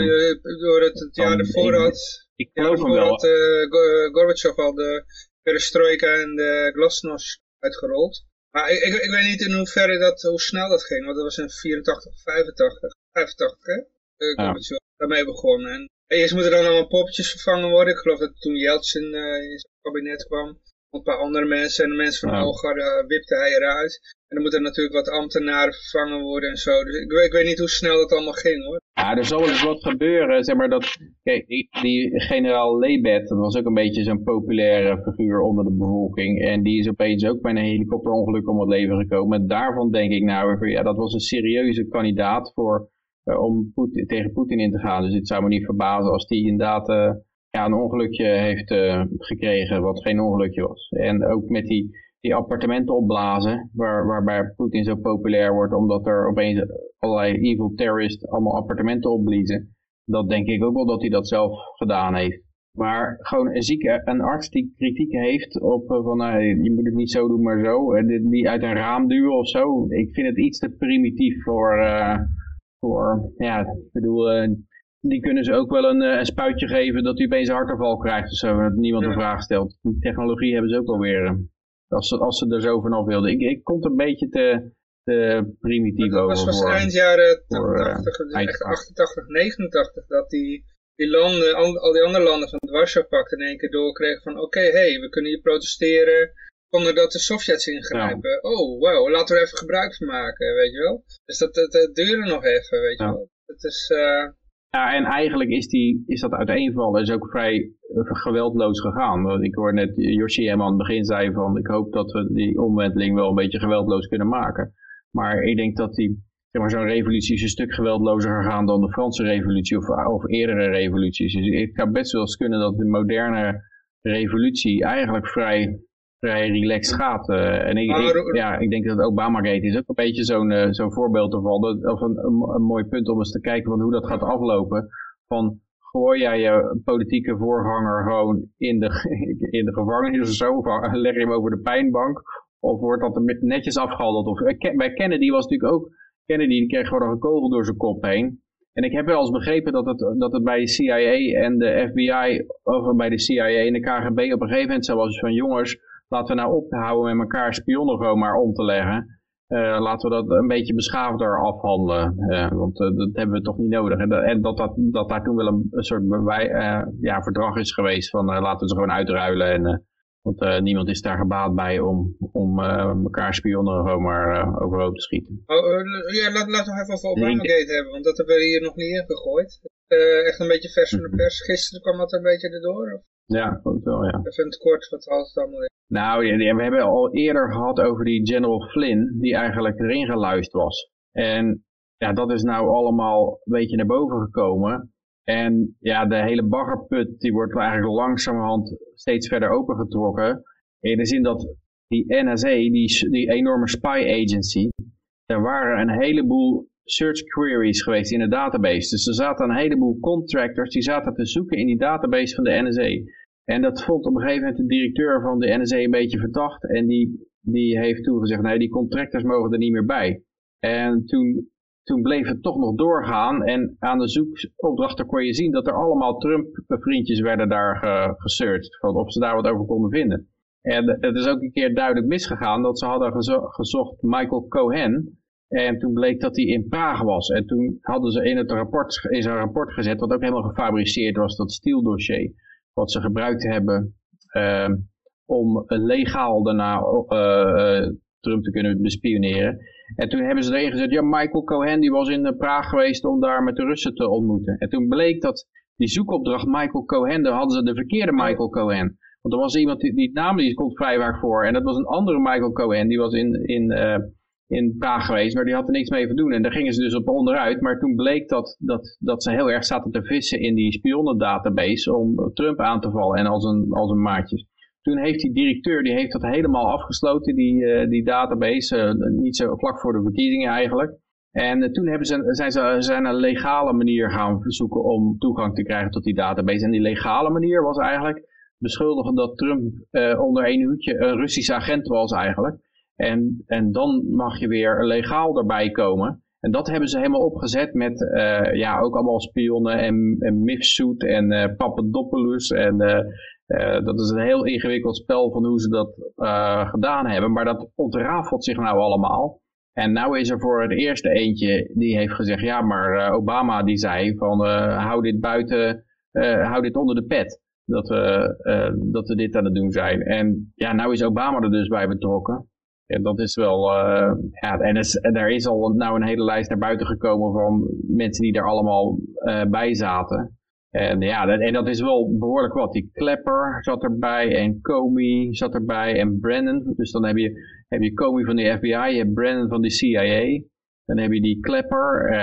door het, het jaar ervoor had, ik geloof hem wel. had uh, Gorbachev al de perestroika en de glasnost uitgerold. Maar ik, ik, ik, weet niet in hoeverre dat, hoe snel dat ging, want dat was in 84, 85, 85 hè? Ja. daarmee begonnen. En eerst moeten dan allemaal poppetjes vervangen worden. Ik geloof dat toen Yeltsin uh, in zijn kabinet kwam, een paar andere mensen en de mensen van uh, wipte hij eruit. En dan moeten natuurlijk wat ambtenaren vervangen worden en zo. Dus ik, ik weet niet hoe snel dat allemaal ging hoor. Ja, er zal eens wat gebeuren. Zeg maar dat, kijk, die generaal Lebed, dat was ook een beetje zo'n populaire figuur onder de bevolking. En die is opeens ook bij een helikopterongeluk om het leven gekomen. En daarvan denk ik nou, ja, dat was een serieuze kandidaat voor om Poetin, tegen Poetin in te gaan. Dus het zou me niet verbazen als die inderdaad ja, een ongelukje heeft gekregen, wat geen ongelukje was. En ook met die, die appartementen opblazen, waar, waarbij Poetin zo populair wordt, omdat er opeens allerlei evil terrorists allemaal appartementen opbliezen. Dat denk ik ook wel dat hij dat zelf gedaan heeft. Maar gewoon een zieke, een arts die kritiek heeft op uh, van nou, je moet het niet zo doen, maar zo. En die uit een raam duwen of zo. Ik vind het iets te primitief voor, uh, voor ja, ik bedoel, die kunnen ze ook wel een, een spuitje geven dat hij opeens een hartaanval krijgt of zo. Dat niemand een vraag stelt. Die technologie hebben ze ook alweer. Als ze, als ze er zo vanaf wilden. Ik, ik het een beetje te, te primitief over. Dat was, eind jaren 80, echt 88, 89 dat die die landen, al, al die andere landen van het Warschau-pact in één keer doorkregen van oké, hé, hey, we kunnen hier protesteren zonder dat de Sovjets ingrijpen. Oh, wow, laten we er even gebruik van maken, weet je wel. Dus dat, dat, dat duurde nog even, weet je wel. Het is... Uh... Ja, en eigenlijk is, die, is dat uiteenvallen is ook vrij geweldloos gegaan. Want ik hoor net Yoshi hem aan het begin zei van ik hoop dat we die omwenteling wel een beetje geweldloos kunnen maken. Maar ik denk dat die zeg maar, zo'n revolutie is een stuk geweldlozer gegaan dan de Franse revolutie of, of eerdere revoluties. Dus het kan best wel eens kunnen dat de moderne revolutie eigenlijk vrij, vrij relaxed gaat. Uh, en ik, ik, ja, ik denk dat Obamagate is ook een beetje zo'n uh, zo'n voorbeeld ervan. Dat, of een, een, een, mooi punt om eens te kijken van hoe dat gaat aflopen. Van gooi jij je politieke voorganger gewoon in de, in de gevangenis of zo, of leg je hem over de pijnbank, of wordt dat netjes afgehandeld. Of, eh, bij Kennedy was natuurlijk ook Kennedy kreeg gewoon een kogel door zijn kop heen. En ik heb wel eens begrepen dat het, dat het bij de CIA en de FBI, of bij de CIA en de KGB op een gegeven moment zo was van jongens, laten we nou ophouden met elkaar spionnen gewoon maar om te leggen. Uh, laten we dat een beetje beschaafder afhandelen, uh, want uh, dat hebben we toch niet nodig. En, en dat, dat, dat daar toen wel een, een soort ja, verdrag is geweest van laten we ze gewoon uitruilen en want niemand is daar gebaat bij om, om elkaar spionnen gewoon maar overhoop te schieten. Oh, ja, laten laat we even over Obamagate hebben, want dat hebben we hier nog niet ingegooid. echt een beetje vers van de mhm. pers. Gisteren kwam dat een beetje erdoor? Of? Ja, goed wel, ja. Even het kort, wat het allemaal in? Nou, we hebben al eerder gehad over die General Flynn, die eigenlijk erin geluisterd was. En ja, dat is nou allemaal een beetje naar boven gekomen. En ja, de hele baggerput die wordt eigenlijk langzamerhand steeds verder opengetrokken. In de zin dat die NSA, die, die enorme spy agency, er waren een heleboel search queries geweest in de database. Dus er zaten een heleboel contractors die zaten te zoeken in die database van de NSA. En dat vond op een gegeven moment de directeur van de NSA een beetje verdacht. En die, die heeft toen gezegd, nee die contractors mogen er niet meer bij. En toen toen bleef het toch nog doorgaan. En aan de zoekopdrachten kon je zien dat er allemaal Trump-vriendjes werden daar ge gesearched. Of ze daar wat over konden vinden. En het is ook een keer duidelijk misgegaan dat ze hadden gezocht Michael Cohen. En toen bleek dat hij in Praag was. En toen hadden ze in, het rapport, in zijn rapport gezet, wat ook helemaal gefabriceerd was, dat stieldossier. Wat ze gebruikt hebben uh, om legaal daarna uh, Trump te kunnen bespioneren. En toen hebben ze erin gezet, ja, Michael Cohen die was in eh, Praag geweest om daar met de Russen te ontmoeten. En toen bleek dat die zoekopdracht Michael Cohen, daar hadden ze de verkeerde Michael Cohen. Want er was iemand, die, die naam die komt vrij vaak voor. En dat was een andere Michael Cohen, die was in, in, in Praag geweest, maar die had er niks mee te doen. En daar gingen ze dus op onderuit. Maar toen bleek dat, dat, dat ze heel erg zaten te vissen in die spionnendatabase om Trump aan te vallen en als een, als een maatje. Toen heeft die directeur, die heeft dat helemaal afgesloten, die, uh, die database, uh, niet zo vlak voor de verkiezingen eigenlijk. En uh, toen hebben ze, zijn ze zijn een legale manier gaan zoeken om toegang te krijgen tot die database. En die legale manier was eigenlijk beschuldigen dat Trump onder één hoedje een Russische agent was eigenlijk. En, en dan mag je weer legaal erbij komen. En dat hebben ze helemaal opgezet met ja, ook allemaal spionnen en, en Mifsud en uh, Papadopoulos en uh, dat is een heel ingewikkeld spel van hoe ze dat gedaan hebben. Maar dat ontrafelt zich nou allemaal. En nou is er voor het eerste eentje die heeft gezegd... ja, maar Obama die zei van hou dit buiten, hou dit onder de pet. Dat we, dat we dit aan het doen zijn. En ja, nou is Obama er dus bij betrokken. En dat is wel, ja, en, is, er is al nou een hele lijst naar buiten gekomen van mensen die er allemaal bij zaten. En ja, en dat is wel behoorlijk wat. Die Klepper zat erbij en Comey zat erbij en Brennan. Dus dan heb je, heb je Comey van de FBI, je hebt Brennan van de CIA. Dan heb je die Klepper.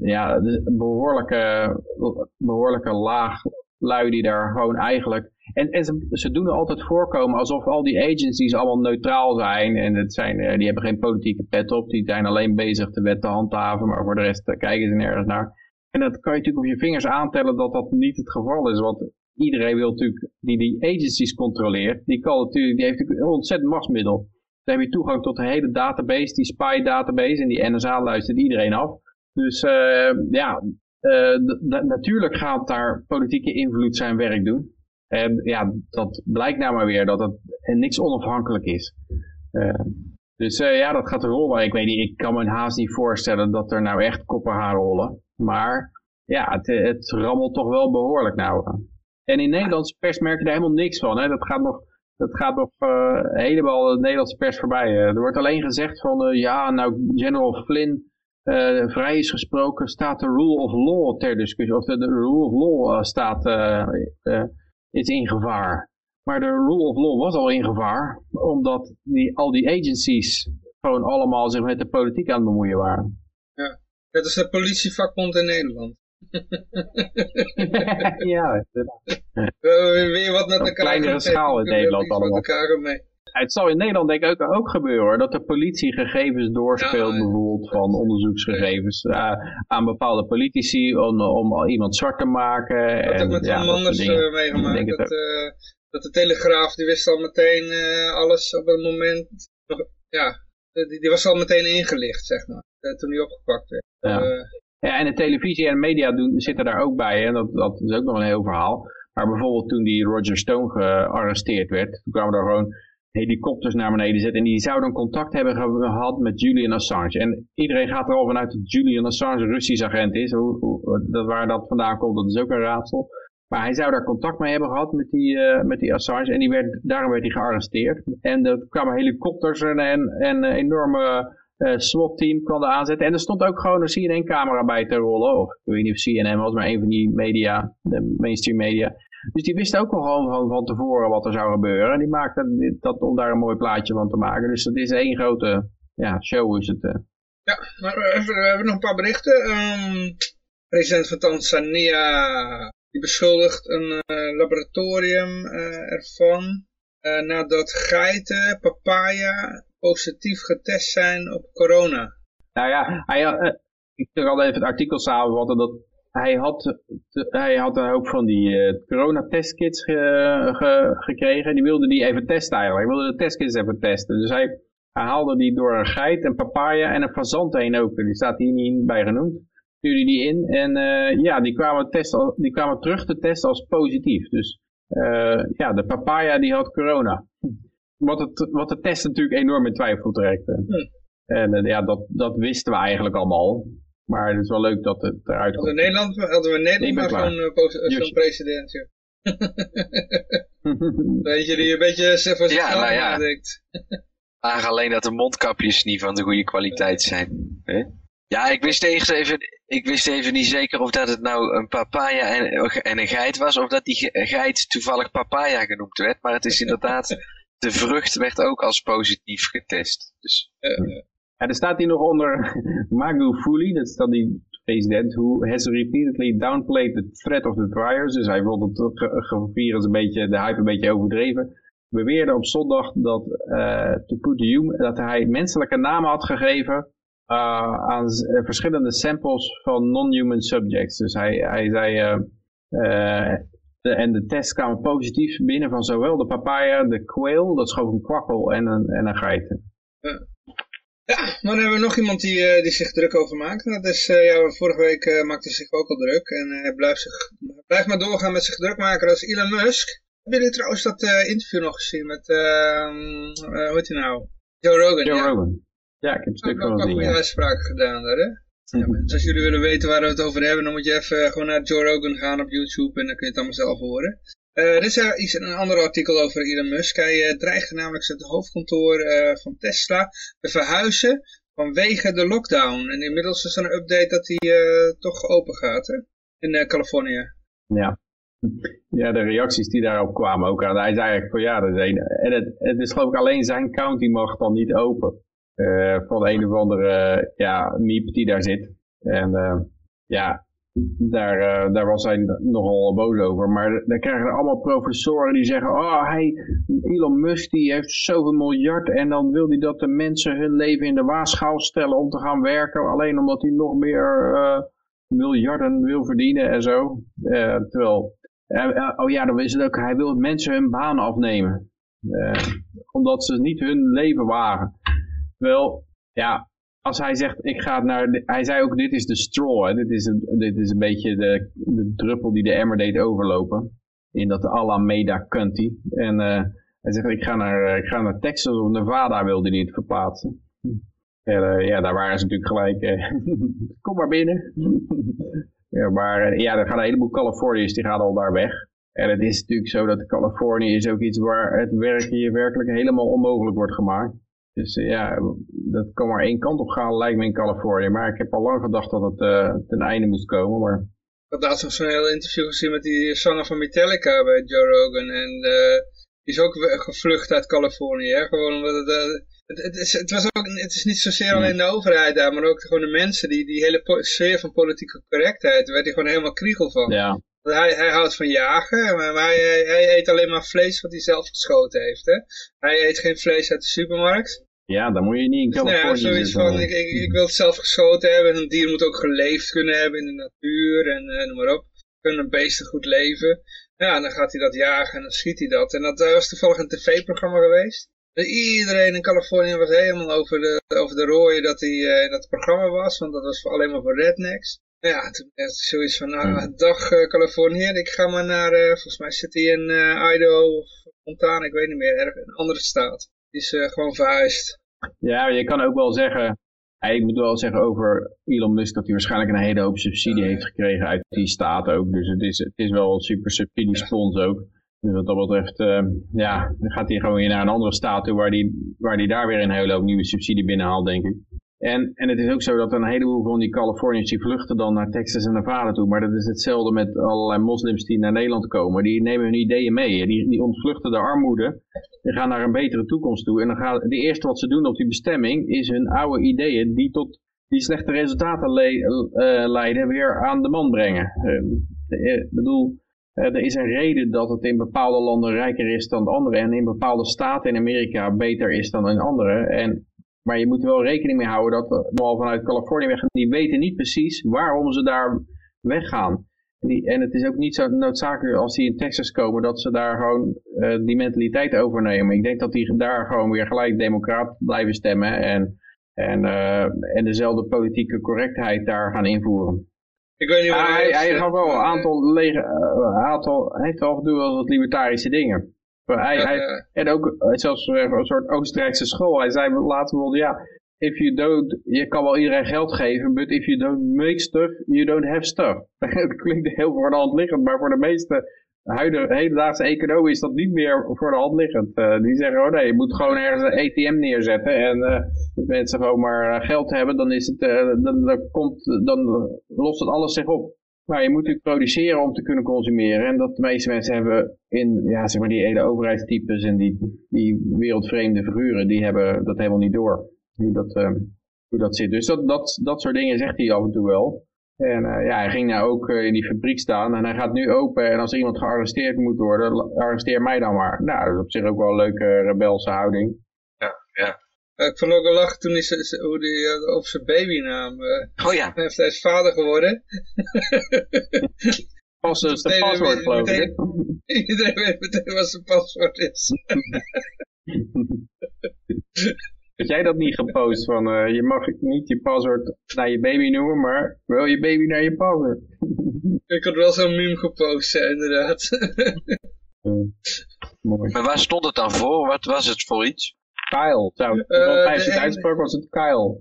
ja, een behoorlijke, behoorlijke laag lui die daar gewoon eigenlijk... En, en ze, doen er altijd voorkomen alsof al die agencies allemaal neutraal zijn. En het zijn, die hebben geen politieke pet op. Die zijn alleen bezig de wet te handhaven. Maar voor de rest kijken ze nergens naar. En dat kan je natuurlijk op je vingers aantellen dat dat niet het geval is. Want iedereen wil natuurlijk, die die agencies controleert, die, kan natuurlijk, die heeft natuurlijk een ontzettend machtsmiddel. Dan heb je toegang tot de hele database, die spy database. En die NSA luistert iedereen af. Dus uh, ja, natuurlijk gaat daar politieke invloed zijn werk doen. En ja, dat blijkt nou maar weer dat het niks onafhankelijk is. Uh, dus ja, dat gaat rollen. Ik weet niet, ik kan me haast niet voorstellen dat er nou echt koppen gaan rollen. Maar ja, het, het rammelt toch wel behoorlijk nou. En in Nederlandse pers merk je daar helemaal niks van. Hè? Dat gaat nog, dat gaat nog helemaal de Nederlandse pers voorbij. er wordt alleen gezegd van, ja, nou, General Flynn vrij is gesproken, staat de rule of law ter discussie. Of de rule of law staat, is in gevaar. Maar de rule of law was al in gevaar, omdat die, al die agencies gewoon allemaal zich met de politiek aan het bemoeien waren. Ja, dat is de politievakbond in Nederland. ja, Weer wat met elkaar. kleinere schaal in Nederland allemaal. Het zal in Nederland denk ik ook, ook gebeuren hoor, dat de politie gegevens doorspeelt bijvoorbeeld van onderzoeksgegevens uh, aan bepaalde politici om, om iemand zwart te maken. Dat heb ik met ja, Manders uh, meegemaakt. Dat, uh, dat, de Telegraaf, die wist al meteen alles op het moment, ja, die, die, was al meteen ingelicht zeg maar, toen hij opgepakt werd. Ja. Ja, en de televisie en de media doen, zitten daar ook bij. En dat, dat is ook nog een heel verhaal. Maar bijvoorbeeld toen die Roger Stone gearresteerd werd, toen kwamen er gewoon helikopters naar beneden zetten. En die zouden contact hebben gehad met Julian Assange. En iedereen gaat er al vanuit dat Julian Assange een Russisch agent is. Hoe, hoe, dat, waar dat vandaan komt, dat is ook een raadsel. Maar hij zou daar contact mee hebben gehad met die, uh, met die Assange. En die werd, daarom werd hij gearresteerd. En er kwamen helikopters en, en, en enorme uh, SWAT-team kwam er aanzetten. En er stond ook gewoon een CNN-camera bij te rollen. Ik weet niet of CNN was, maar een van die media, de mainstream media. Dus die wisten ook al gewoon van, van tevoren wat er zou gebeuren. En die maakten dat om daar een mooi plaatje van te maken. Dus het is één grote ja, show is het. Uh. Ja, maar we hebben nog een paar berichten. Um, president van Tanzania die beschuldigt een uh, laboratorium uh, ervan nadat geiten papaya positief getest zijn op corona. Nou ja, hij, ik zal al even het artikel samenvatten. Dat hij, had, hij had een hoop van die uh, coronatestkits ge, gekregen. Die wilde die even testen eigenlijk. Hij wilde de testkits even testen. Dus hij, hij haalde die door een geit, een papaya en een fazant heen ook. Die staat hier niet bij genoemd. Stuurde die in en uh, ja, die kwamen, testen, die kwamen terug te testen als positief. Dus uh, ja, de papaya die had corona wat, het, wat de test natuurlijk enorm in twijfel trekt. Hm. En ja, dat, dat wisten we eigenlijk allemaal. Maar het is wel leuk dat het eruit komt. Hadden, Nederland, hadden we Nederland maar zo'n uh, zo president, ja. Weet je, die een beetje voor zichzelf ja, nou ja. nadenkt. alleen dat de mondkapjes niet van de goede kwaliteit zijn. Hè? Ja, ik wist, even, ik wist even niet zeker of dat het nou een papaya en, en een geit was, of dat die geit toevallig papaya genoemd werd. Maar het is inderdaad de vrucht werd ook als positief getest. Dus, uh, ja, er staat hier nog onder Magufuli, dat is dan die president, who has repeatedly downplayed the threat of the virus. Dus hij vond het virus een beetje, de hype een beetje overdreven. Beweerde op zondag dat, uh, dat hij menselijke namen had gegeven uh, aan verschillende samples van non-human subjects. Dus hij, hij zei, uh, en de test kwamen positief binnen van zowel de papaya, de quail, dat is gewoon een kwakkel en een, en een geiten. Ja. maar dan hebben we nog iemand die, uh, die zich druk over maakt. Dat is, uh, ja, vorige week uh, maakte hij zich ook al druk. En hij blijft, zich, blijft maar doorgaan met zich druk maken. Dat is Elon Musk. Hebben jullie trouwens dat interview nog gezien met, ehm, hoe heet hij nou? Joe Rogan. Joe Rogan. Ja, ik heb een stuk gezien. Ook goede uitspraken gedaan daar, hè? Ja, dus als jullie willen weten waar we het over hebben, dan moet je even gewoon naar Joe Rogan gaan op YouTube en dan kun je het allemaal zelf horen. Uh, dit is een ander artikel over Elon Musk. Hij uh, dreigde namelijk het hoofdkantoor uh, van Tesla te verhuizen vanwege de lockdown. En inmiddels is er een update dat hij toch open gaat in Californië. Ja. ja, de reacties die daarop kwamen ook aan. Hij zei eigenlijk van ja, dat is en het, het is geloof ik alleen zijn county mag dan niet open. van een of andere ja, miep die daar zit. En ja, daar, daar was hij nogal boos over. Maar dan krijgen er allemaal professoren die zeggen... Oh, hij, Elon Musk die heeft zoveel miljard... en dan wil hij dat de mensen hun leven in de waarschuw stellen... om te gaan werken. Alleen omdat hij nog meer miljarden wil verdienen en zo. terwijl uh, oh ja, dan is het ook, hij wil mensen hun baan afnemen. Omdat ze niet hun leven wagen. Wel, ja, als hij zegt, ik ga naar, hij zei ook, dit is de straw, hè? Dit, is een, dit is een beetje de, de druppel die de emmer deed overlopen. In dat Alameda County. En uh, hij zegt, ik ga, naar, ik ga naar Texas of Nevada wilde hij het verplaatsen. En, ja, daar waren ze natuurlijk gelijk, kom maar binnen. Ja, maar ja, er gaan een heleboel Californiërs, die gaan al daar weg. En het is natuurlijk zo dat Californië is ook iets waar het werken je werkelijk helemaal onmogelijk wordt gemaakt. Dus uh, ja, dat kan maar één kant op gaan, lijkt me in Californië. Maar ik heb al lang gedacht dat het uh, ten einde moest komen. Maar... Ik had laatst nog zo'n heel interview gezien met die zanger van Metallica bij Joe Rogan. En uh, die is ook gevlucht uit Californië. Hè? Gewoon omdat het, het, het, is, het, was ook, het is niet zozeer alleen de overheid daar, maar ook gewoon de mensen. Die, die hele sfeer van politieke correctheid, daar werd hij gewoon helemaal kriegel van. Ja. Hij, hij houdt van jagen, maar hij, hij, eet alleen maar vlees wat hij zelf geschoten heeft. Hè? Hij eet geen vlees uit de supermarkt. Ja, dan moet je niet in Californië dus, ja, zoiets van, ik, ik, ik, wil het zelf geschoten hebben. En een dier moet ook geleefd kunnen hebben in de natuur en uh, noem maar op. Kunnen beesten goed leven. Ja, dan gaat hij dat jagen en dan schiet hij dat. En dat was toevallig een tv-programma geweest. Iedereen in Californië was helemaal over de, over de rooien dat hij uh, in dat programma was, want dat was alleen maar voor rednecks. Ja, toen is zoiets van, nou, hmm. dag uh, Californië, ik ga maar naar, uh, volgens mij zit hij in Idaho of Montana, ik weet niet meer, erg, een andere staat. Die is gewoon verhuisd. Ja, je kan ook wel zeggen, ik moet wel zeggen over Elon Musk dat hij waarschijnlijk een hele hoop subsidie heeft gekregen uit die staat ook. Dus het is, het is wel een super subsidiespons ook. Dus wat dat betreft, uh, ja, dan gaat hij gewoon weer naar een andere staat toe waar hij waar die daar weer een hele hoop nieuwe subsidie binnenhaalt, denk ik. En, en het is ook zo dat een heleboel van die Californiërs die vluchten dan naar Texas en Nevada toe. Maar dat is hetzelfde met allerlei moslims die naar Nederland komen. Die nemen hun ideeën mee. Die, die ontvluchten de armoede. Die gaan naar een betere toekomst toe. En dan gaan, de eerste wat ze doen op die bestemming is hun oude ideeën die tot die slechte resultaten le uh, leiden weer aan de man brengen. Uh, ik bedoel, uh, er is een reden dat het in bepaalde landen rijker is dan andere en in bepaalde staten in Amerika beter is dan in andere. En, maar je moet er wel rekening mee houden dat we vanuit Californië weggaan, die weten niet precies waarom ze daar weggaan. En, die, en het is ook niet zo noodzakelijk als die in Texas komen dat ze daar gewoon uh, die mentaliteit overnemen. Ik denk dat die daar gewoon weer gelijk democraat blijven stemmen en, en, uh, en dezelfde politieke correctheid daar gaan invoeren. Ik weet niet hij, hij heeft wel een aantal, lege, uh, aantal heeft af en toe wel wat libertarische dingen. Hij, hij, en ook eh, zelfs een soort Oostenrijkse school. Hij zei later wel, ja, if you don't, je kan wel iedereen geld geven, but if you don't make stuff, you don't have stuff. dat klinkt heel voor de hand liggend, maar voor de meeste huidige, hedendaagse economie is dat niet meer voor de hand liggend. Uh, die zeggen, oh nee, je moet gewoon ergens een ATM neerzetten en uh, als mensen gewoon maar eh, geld hebben, dan, is het, dan, dan, komt, dan lost het alles zich op. Maar je moet natuurlijk produceren om te kunnen consumeren. En dat de meeste mensen hebben in, ja, zeg maar die hele overheidstypes en die, die wereldvreemde figuren, die hebben dat helemaal niet door. Hoe dat, hoe dat zit. Dus dat, dat, dat soort dingen zegt hij af en toe wel. En uh, ja, hij ging nou ook uh, in die fabriek staan en hij gaat nu open en als iemand gearresteerd moet worden, arresteer mij dan maar. Nou, dat is op zich ook wel een leuke rebelse houding. Ja, ja. Ik vond ook wel lachen toen hij hoe die, uh, over zijn babynaam. oh ja. Hij is vader geworden. Pas zijn paswoord geloof ik. Iedereen weet meteen wat zijn paswoord is. Had jij dat niet gepost van uh, je mag niet je paswoord naar je baby noemen, maar wel je baby naar je paswoord? Ik had wel zo'n meme gepost, inderdaad. mooi. Maar waar stond het dan voor? Wat was het voor iets? Kyle. Zou, uh, als het uitspraak was het Kyle.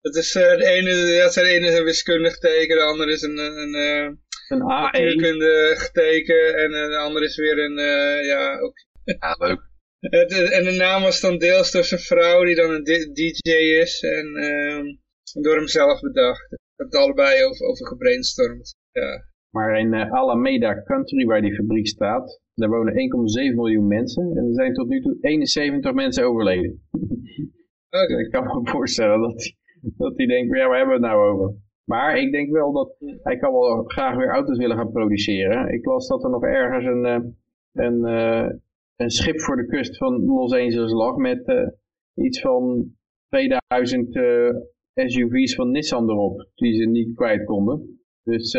Het is uh, de ene, dat zijn de ene is een wiskundig teken, de andere is een, een, een, een natuurkundig teken en de andere is weer een, ja, ook... Ja, leuk. en de naam was dan deels door zijn vrouw, die dan een DJ is, en uh, door hemzelf bedacht. Ik heb het allebei over, over gebrainstormd. Ja. Maar in uh, Alameda Country, waar die fabriek staat, daar wonen 1,7 miljoen mensen. En er zijn tot nu toe 71 mensen overleden. Oké. Ik kan me voorstellen dat hij dat hij denkt, ja, waar hebben we het nou over? Maar ik denk wel dat hij kan wel graag weer auto's willen gaan produceren. Ik las dat er nog ergens een, eh, een, eh, een schip voor de kust van Los Angeles lag met eh, iets van 2000 SUV's van Nissan erop, die ze niet kwijt konden. Dus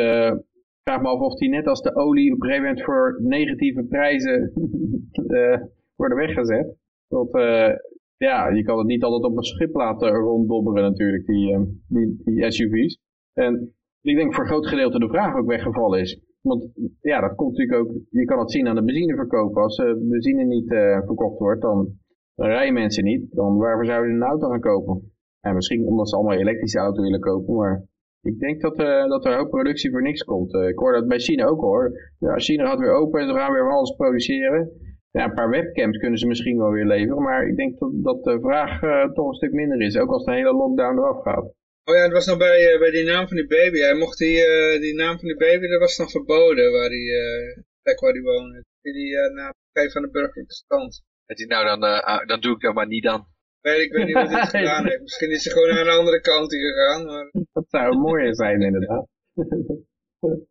vraag me af of die net als de olie op een gegeven moment voor negatieve prijzen worden weggezet. Dat, ja, je kan het niet altijd op een schip laten ronddobberen natuurlijk, die, die, die SUV's. En ik denk voor een groot gedeelte de vraag ook weggevallen is. Want ja, dat komt natuurlijk ook, je kan het zien aan de benzineverkoop. Als uh, benzine niet verkocht wordt, dan, rijden mensen niet. Dan waarvoor zouden ze een auto gaan kopen? En misschien omdat ze allemaal elektrische auto willen kopen, maar ik denk dat, uh, dat er een hoop productie voor niks komt. ik hoor dat bij China ook hoor. Ja, China gaat weer open en ze gaan weer van alles produceren. Ja, een paar webcams kunnen ze misschien wel weer leveren, maar ik denk dat, dat de vraag toch een stuk minder is. Ook als de hele lockdown eraf gaat. Oh ja, het was nog bij, uh, bij die naam van die baby. Hij mocht die, uh, die naam van die baby, dat was dan verboden waar die uh, plek waar die woonde. Die, die naam van de burgerlijke stand. Dat hij nou dan, ah, dan doe ik dat maar niet dan. Nee, ik weet niet wat hij gedaan heeft. Misschien is hij gewoon naar een andere kant gegaan. Maar... Dat zou mooier zijn inderdaad.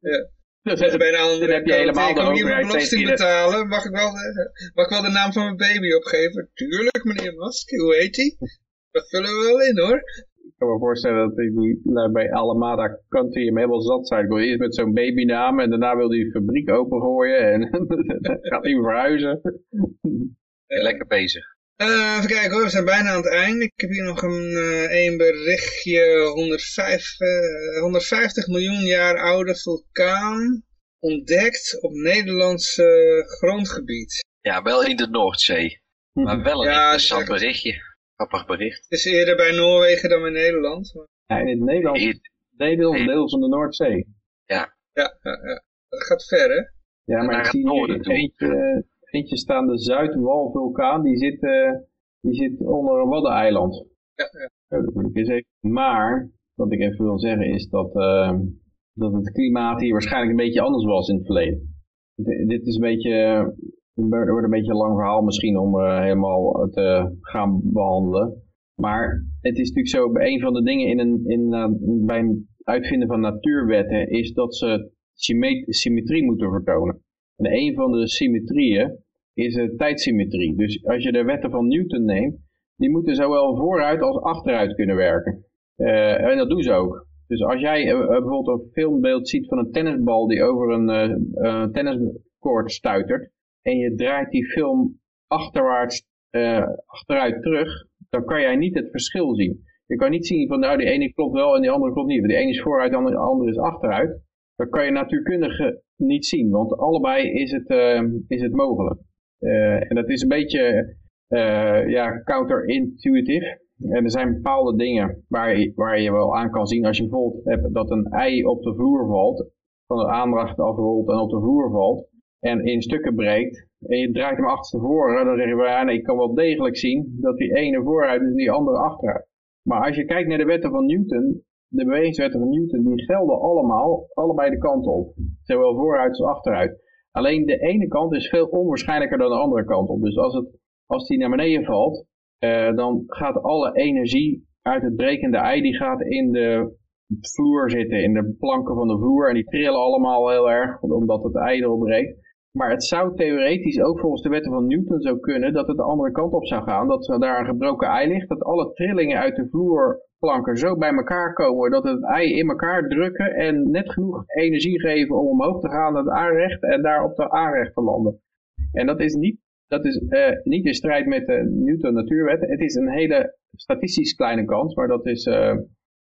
ja. Dus bij een andere heb je helemaal ik kan belasting betalen. Mag ik, wel de, mag ik wel de naam van mijn baby opgeven? Tuurlijk, meneer Musk. Hoe heet hij? Dat vullen we wel in hoor ik kan me voorstellen dat die nou, bij Alamada Country hem helemaal zat zijn. Ik wil eerst met zo'n babynaam en daarna wil hij de fabriek opengooien en gaat hij verhuizen. Lekker bezig. Uh, even kijken hoor, we zijn bijna aan het einde. Ik heb hier nog een, uh, een berichtje. 105, uh, 150 miljoen jaar oude vulkaan ontdekt op Nederlands grondgebied. Ja, wel in de Noordzee. Maar wel een ja, interessant berichtje. Grappig bericht. Het is eerder bij Noorwegen dan in Nederland. Maar... Ja, in het Nederland, Nederland deel van de Noordzee. Ja. Ja, ja, ja. Dat gaat ver, hè? Ja, maar ik zie hier eentje, eentje staan, de Zuidwalvulkaan, die zit, uh, die zit onder een waddeneiland. Ja, ja. dat moet ik eens even. Maar, wat ik even wil zeggen is dat, uh, dat het klimaat hier waarschijnlijk een beetje anders was in het verleden. dit is een beetje het wordt een beetje een lang verhaal misschien om uh, helemaal te gaan behandelen. Maar het is natuurlijk zo, een van de dingen in een, in, uh, bij het uitvinden van natuurwetten is dat ze symmetrie moeten vertonen. En een van de symmetrieën is de tijdsymmetrie. Dus als je de wetten van Newton neemt, die moeten zowel vooruit als achteruit kunnen werken. Uh, en dat doen ze ook. Dus als jij bijvoorbeeld een filmbeeld ziet van een tennisbal die over een tenniskoord stuitert, en je draait die film achterwaarts, uh, achteruit terug, dan kan jij niet het verschil zien. Je kan niet zien van nou die ene klopt wel en die andere klopt niet. Want ene is vooruit en de andere is achteruit. Dat kan je natuurkundige niet zien, want allebei is het, uh, is het mogelijk. Uh, en dat is een beetje ja, counterintuïtief. En er zijn bepaalde dingen waar je, waar je wel aan kan zien als je bijvoorbeeld hebt dat een ei op de vloer valt, van de aandracht afrolt en op de vloer valt en in stukken breekt en je draait hem achterstevoren, dan zeg je, ja, nee, ik kan wel degelijk zien dat die ene vooruit is en die andere achteruit. Maar als je kijkt naar de wetten van Newton, de bewegingswetten van Newton, die gelden allemaal, allebei de kanten op. Zowel vooruit als achteruit. Alleen de ene kant is veel onwaarschijnlijker dan de andere kant op. Dus als, het, als die naar beneden valt, eh, dan gaat alle energie uit het brekende ei, die gaat in de vloer zitten, in de planken van de vloer. En die trillen allemaal heel erg, omdat het ei erop breekt. Maar het zou theoretisch ook volgens de wetten van Newton zo kunnen dat het de andere kant op zou gaan. Dat er daar een gebroken ei ligt, dat alle trillingen uit de vloerplanken zo bij elkaar komen dat het ei in elkaar drukken en net genoeg energie geven om omhoog te gaan naar het aanrecht en daar op de aanrecht te landen. En dat is niet, dat is, uh, niet in strijd met de Newton natuurwetten. Het is een hele statistisch kleine kans, maar dat is, uh,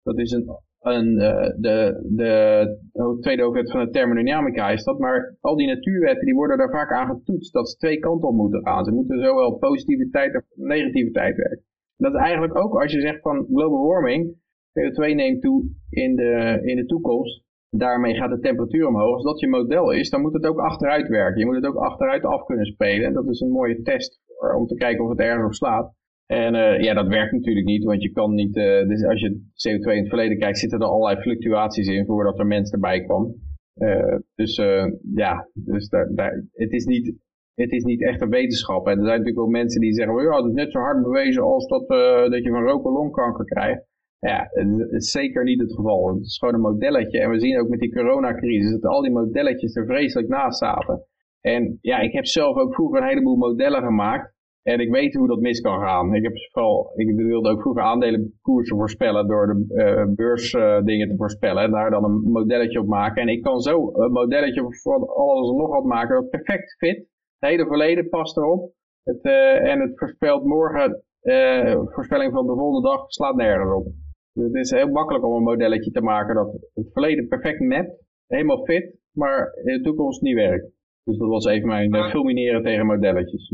dat is een een, uh, de, de tweede hoofdwet van de thermodynamica is dat, maar al die natuurwetten die worden daar vaak aan getoetst dat ze twee kanten op moeten gaan. Ze moeten zowel positiviteit als negativiteit werken. Dat is eigenlijk ook als je zegt van global warming, CO2 neemt toe in de, in de toekomst, daarmee gaat de temperatuur omhoog. Als dat je model is, dan moet het ook achteruit werken. Je moet het ook achteruit af kunnen spelen. En dat is een mooie test voor, om te kijken of het ergens op slaat. En uh, ja, dat werkt natuurlijk niet, want je kan niet, uh, dus als je CO2 in het verleden kijkt, zitten er allerlei fluctuaties in voordat er mens erbij kwam. Uh, dus ja, dus daar, daar, het is niet het is niet echt een wetenschap. En er zijn natuurlijk wel mensen die zeggen, ja, het is net zo hard bewezen als dat, uh, dat je van roken longkanker krijgt. Ja, het is zeker niet het geval. Het is gewoon een modelletje. En we zien ook met die coronacrisis dat al die modelletjes er vreselijk naast zaten. En ja, ik heb zelf ook vroeger een heleboel modellen gemaakt. En ik weet hoe dat mis kan gaan. Ik, heb vooral, ik wilde ook vroeger aandelenkoersen voorspellen door de uh, beursdingen uh, te voorspellen. En daar dan een modelletje op maken. En ik kan zo een modelletje van alles en nog wat maken dat perfect fit. Het hele verleden past erop. Het, uh, en het voorspelt morgen, voorspelling van de volgende dag, slaat nergens op. Dus het is heel makkelijk om een modelletje te maken dat het verleden perfect mapt. Helemaal fit, maar in de toekomst niet werkt. Dus dat was even mijn fulmineren tegen modelletjes.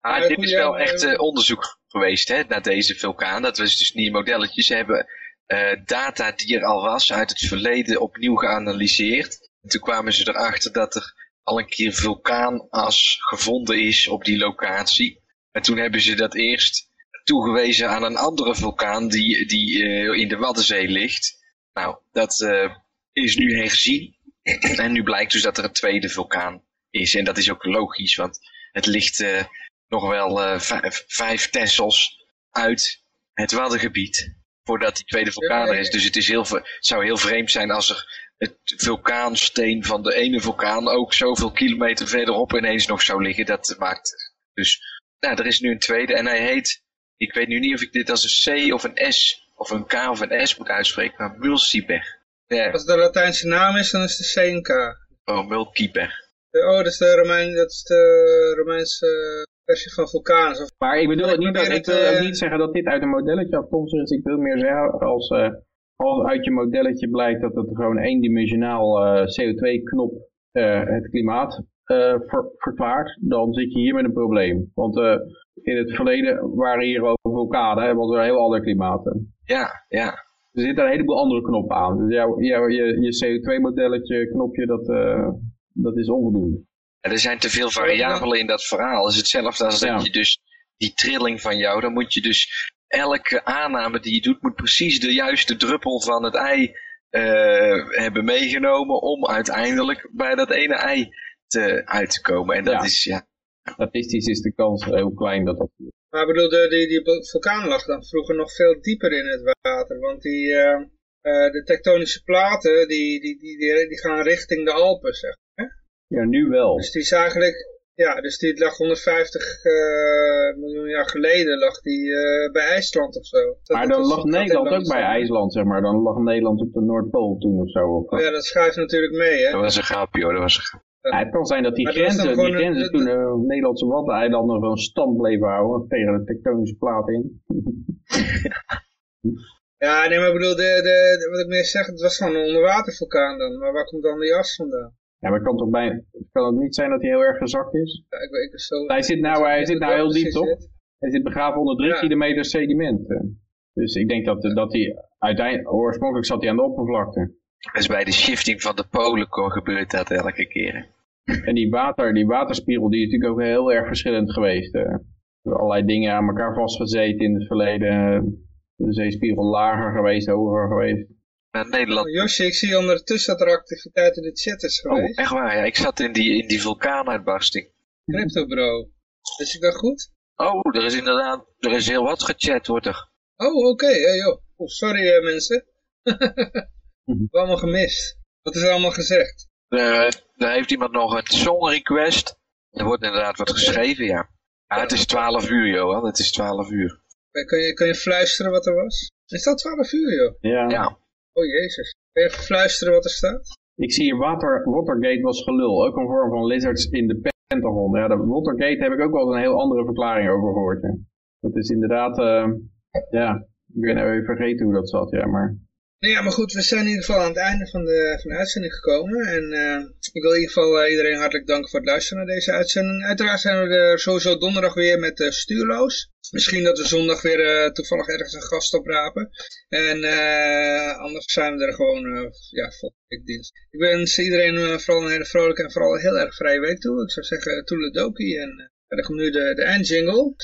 Ah, dit is wel echt uh, onderzoek geweest hè, naar deze vulkaan. Dat was dus niet modelletjes. Ze hebben uh, data die er al was uit het verleden opnieuw geanalyseerd. En toen kwamen ze erachter dat er al een keer vulkaanas gevonden is op die locatie. En toen hebben ze dat eerst toegewezen aan een andere vulkaan die, die uh, in de Waddenzee ligt. Nou, dat is nu herzien. en nu blijkt dus dat er een tweede vulkaan is. En dat is ook logisch, want het ligt nog wel uh, vijf Tessels uit het Waddengebied. Voordat die tweede vulkaan er is. Dus het, is heel, het zou heel vreemd zijn als er het vulkaansteen van de ene vulkaan ook zoveel kilometer verderop ineens nog zou liggen. Dat maakt. Dus nou, er is nu een tweede en hij heet. Ik weet nu niet of ik dit als een C of een S of een K of een S moet uitspreken, maar Mulciber. Ja. Als de Latijnse naam is, dan is het C en K. Oh, Mulciber. Oh, dat is de, Romein, dat is de Romeinse versie van vulkanen. Maar ik bedoel het niet dat, ik wil ook niet zeggen dat dit uit een modelletje afkomstig is. Ik wil meer zeggen als, uh, als uit je modelletje blijkt dat het gewoon eendimensionaal uh, eh, CO2-knop uh, eh, het klimaat ver, verklaart, dan zit je hier met een probleem. Want in het verleden waren hier over vulkanen, hè, was er heel ander klimaten. Ja, ja. Er zitten een heleboel andere knoppen aan. Dus jouw, jouw, je, je CO2-modelletje, knopje, dat, dat is onvoldoende er zijn te veel variabelen in dat verhaal. Het is hetzelfde als dat je dus die trilling van jou, dan moet je dus elke aanname die je doet, moet precies de juiste druppel van het ei uh, hebben meegenomen om uiteindelijk bij dat ene ei te, uit te komen. En dat is, ja. Statistisch is de kans heel klein dat dat Maar ik bedoel, de, die, die vulkaan lag dan vroeger nog veel dieper in het water, want die, uh, uh, de tektonische platen, die, die, die, die, die gaan richting de Alpen, zeg ja, nu wel. Dus die is eigenlijk, ja, dus die lag 150 uh, eh, miljoen jaar geleden lag die uh, bij IJsland of zo. Dat maar dan lag Nederland ook bij IJsland, zeg maar. Dan lag Nederland op de Noordpool toen of zo. Of oh, ja, dat schuift natuurlijk mee, hè. Dat was een grapje hoor, dat was een grapje. Ja, het kan zijn dat die grenzen, die grenzen toen de Nederlandse Waddeneilanden nog een stand bleven houden tegen de tektonische plaat in. ja, nee, maar ik bedoel, de, de, wat ik meer zeg, het was gewoon een onderwatervulkaan dan. Maar waar komt dan die as vandaan? Ja, maar kan, toch bij, kan het niet zijn dat hij heel erg gezakt is? Ja, ik weet, zo, hij zit nou, hij zit nou heel diep, toch? Hij zit begraven onder drie kilometer sediment. Dus ik denk dat, dat hij uiteindelijk, oorspronkelijk zat hij aan de oppervlakte. Dus bij de shifting van de polen gebeurt dat elke keer. En die, water, die waterspiegel die is natuurlijk ook heel erg verschillend geweest. Er allerlei dingen aan elkaar vastgezeten in het verleden. De zeespiegel lager geweest, hoger geweest. Nederland. Josje, ik zie ondertussen dat er activiteit in de chat is oh, geweest. Oh, echt waar? Ja, ik zat in die, in die vulkaanuitbarsting. Crypto bro. Is ik dat goed? Oh, er is inderdaad, er is heel wat gechat, wordt er. Oh, oké. Okay. oh, sorry uh, mensen. We allemaal gemist. Wat is er allemaal gezegd? Uh, er heeft iemand nog een song request. Er wordt inderdaad wat geschreven, ja. ja het is 12 uur, Johan. Het is 12 uur. Kun je, kun je fluisteren wat er was? Is dat 12 uur, joh? Ja. ja. Oh jezus. Kun je even fluisteren wat er staat? Ik zie hier water, Watergate was gelul. Ook een vorm van lizards in de Pentagon. Ja, de Watergate heb ik ook wel een heel andere verklaring over gehoord. Dat is inderdaad, uh, ja, ik ben even vergeten hoe dat zat, ja, maar... Ja, maar goed, we zijn in ieder geval aan het einde van de, van uitzending gekomen. En uh, ik wil in ieder geval uh, iedereen hartelijk danken voor het luisteren naar deze uitzending. Uiteraard zijn we er sowieso donderdag weer met uh, Stuurloos. Misschien dat we zondag weer toevallig ergens een gast oprapen. En anders zijn we er gewoon ja, volgende. Ik wens iedereen vooral een hele vrolijke en vooral heel erg vrije week toe. Ik zou zeggen toeledoki en dan komt nu de, de eindjingle.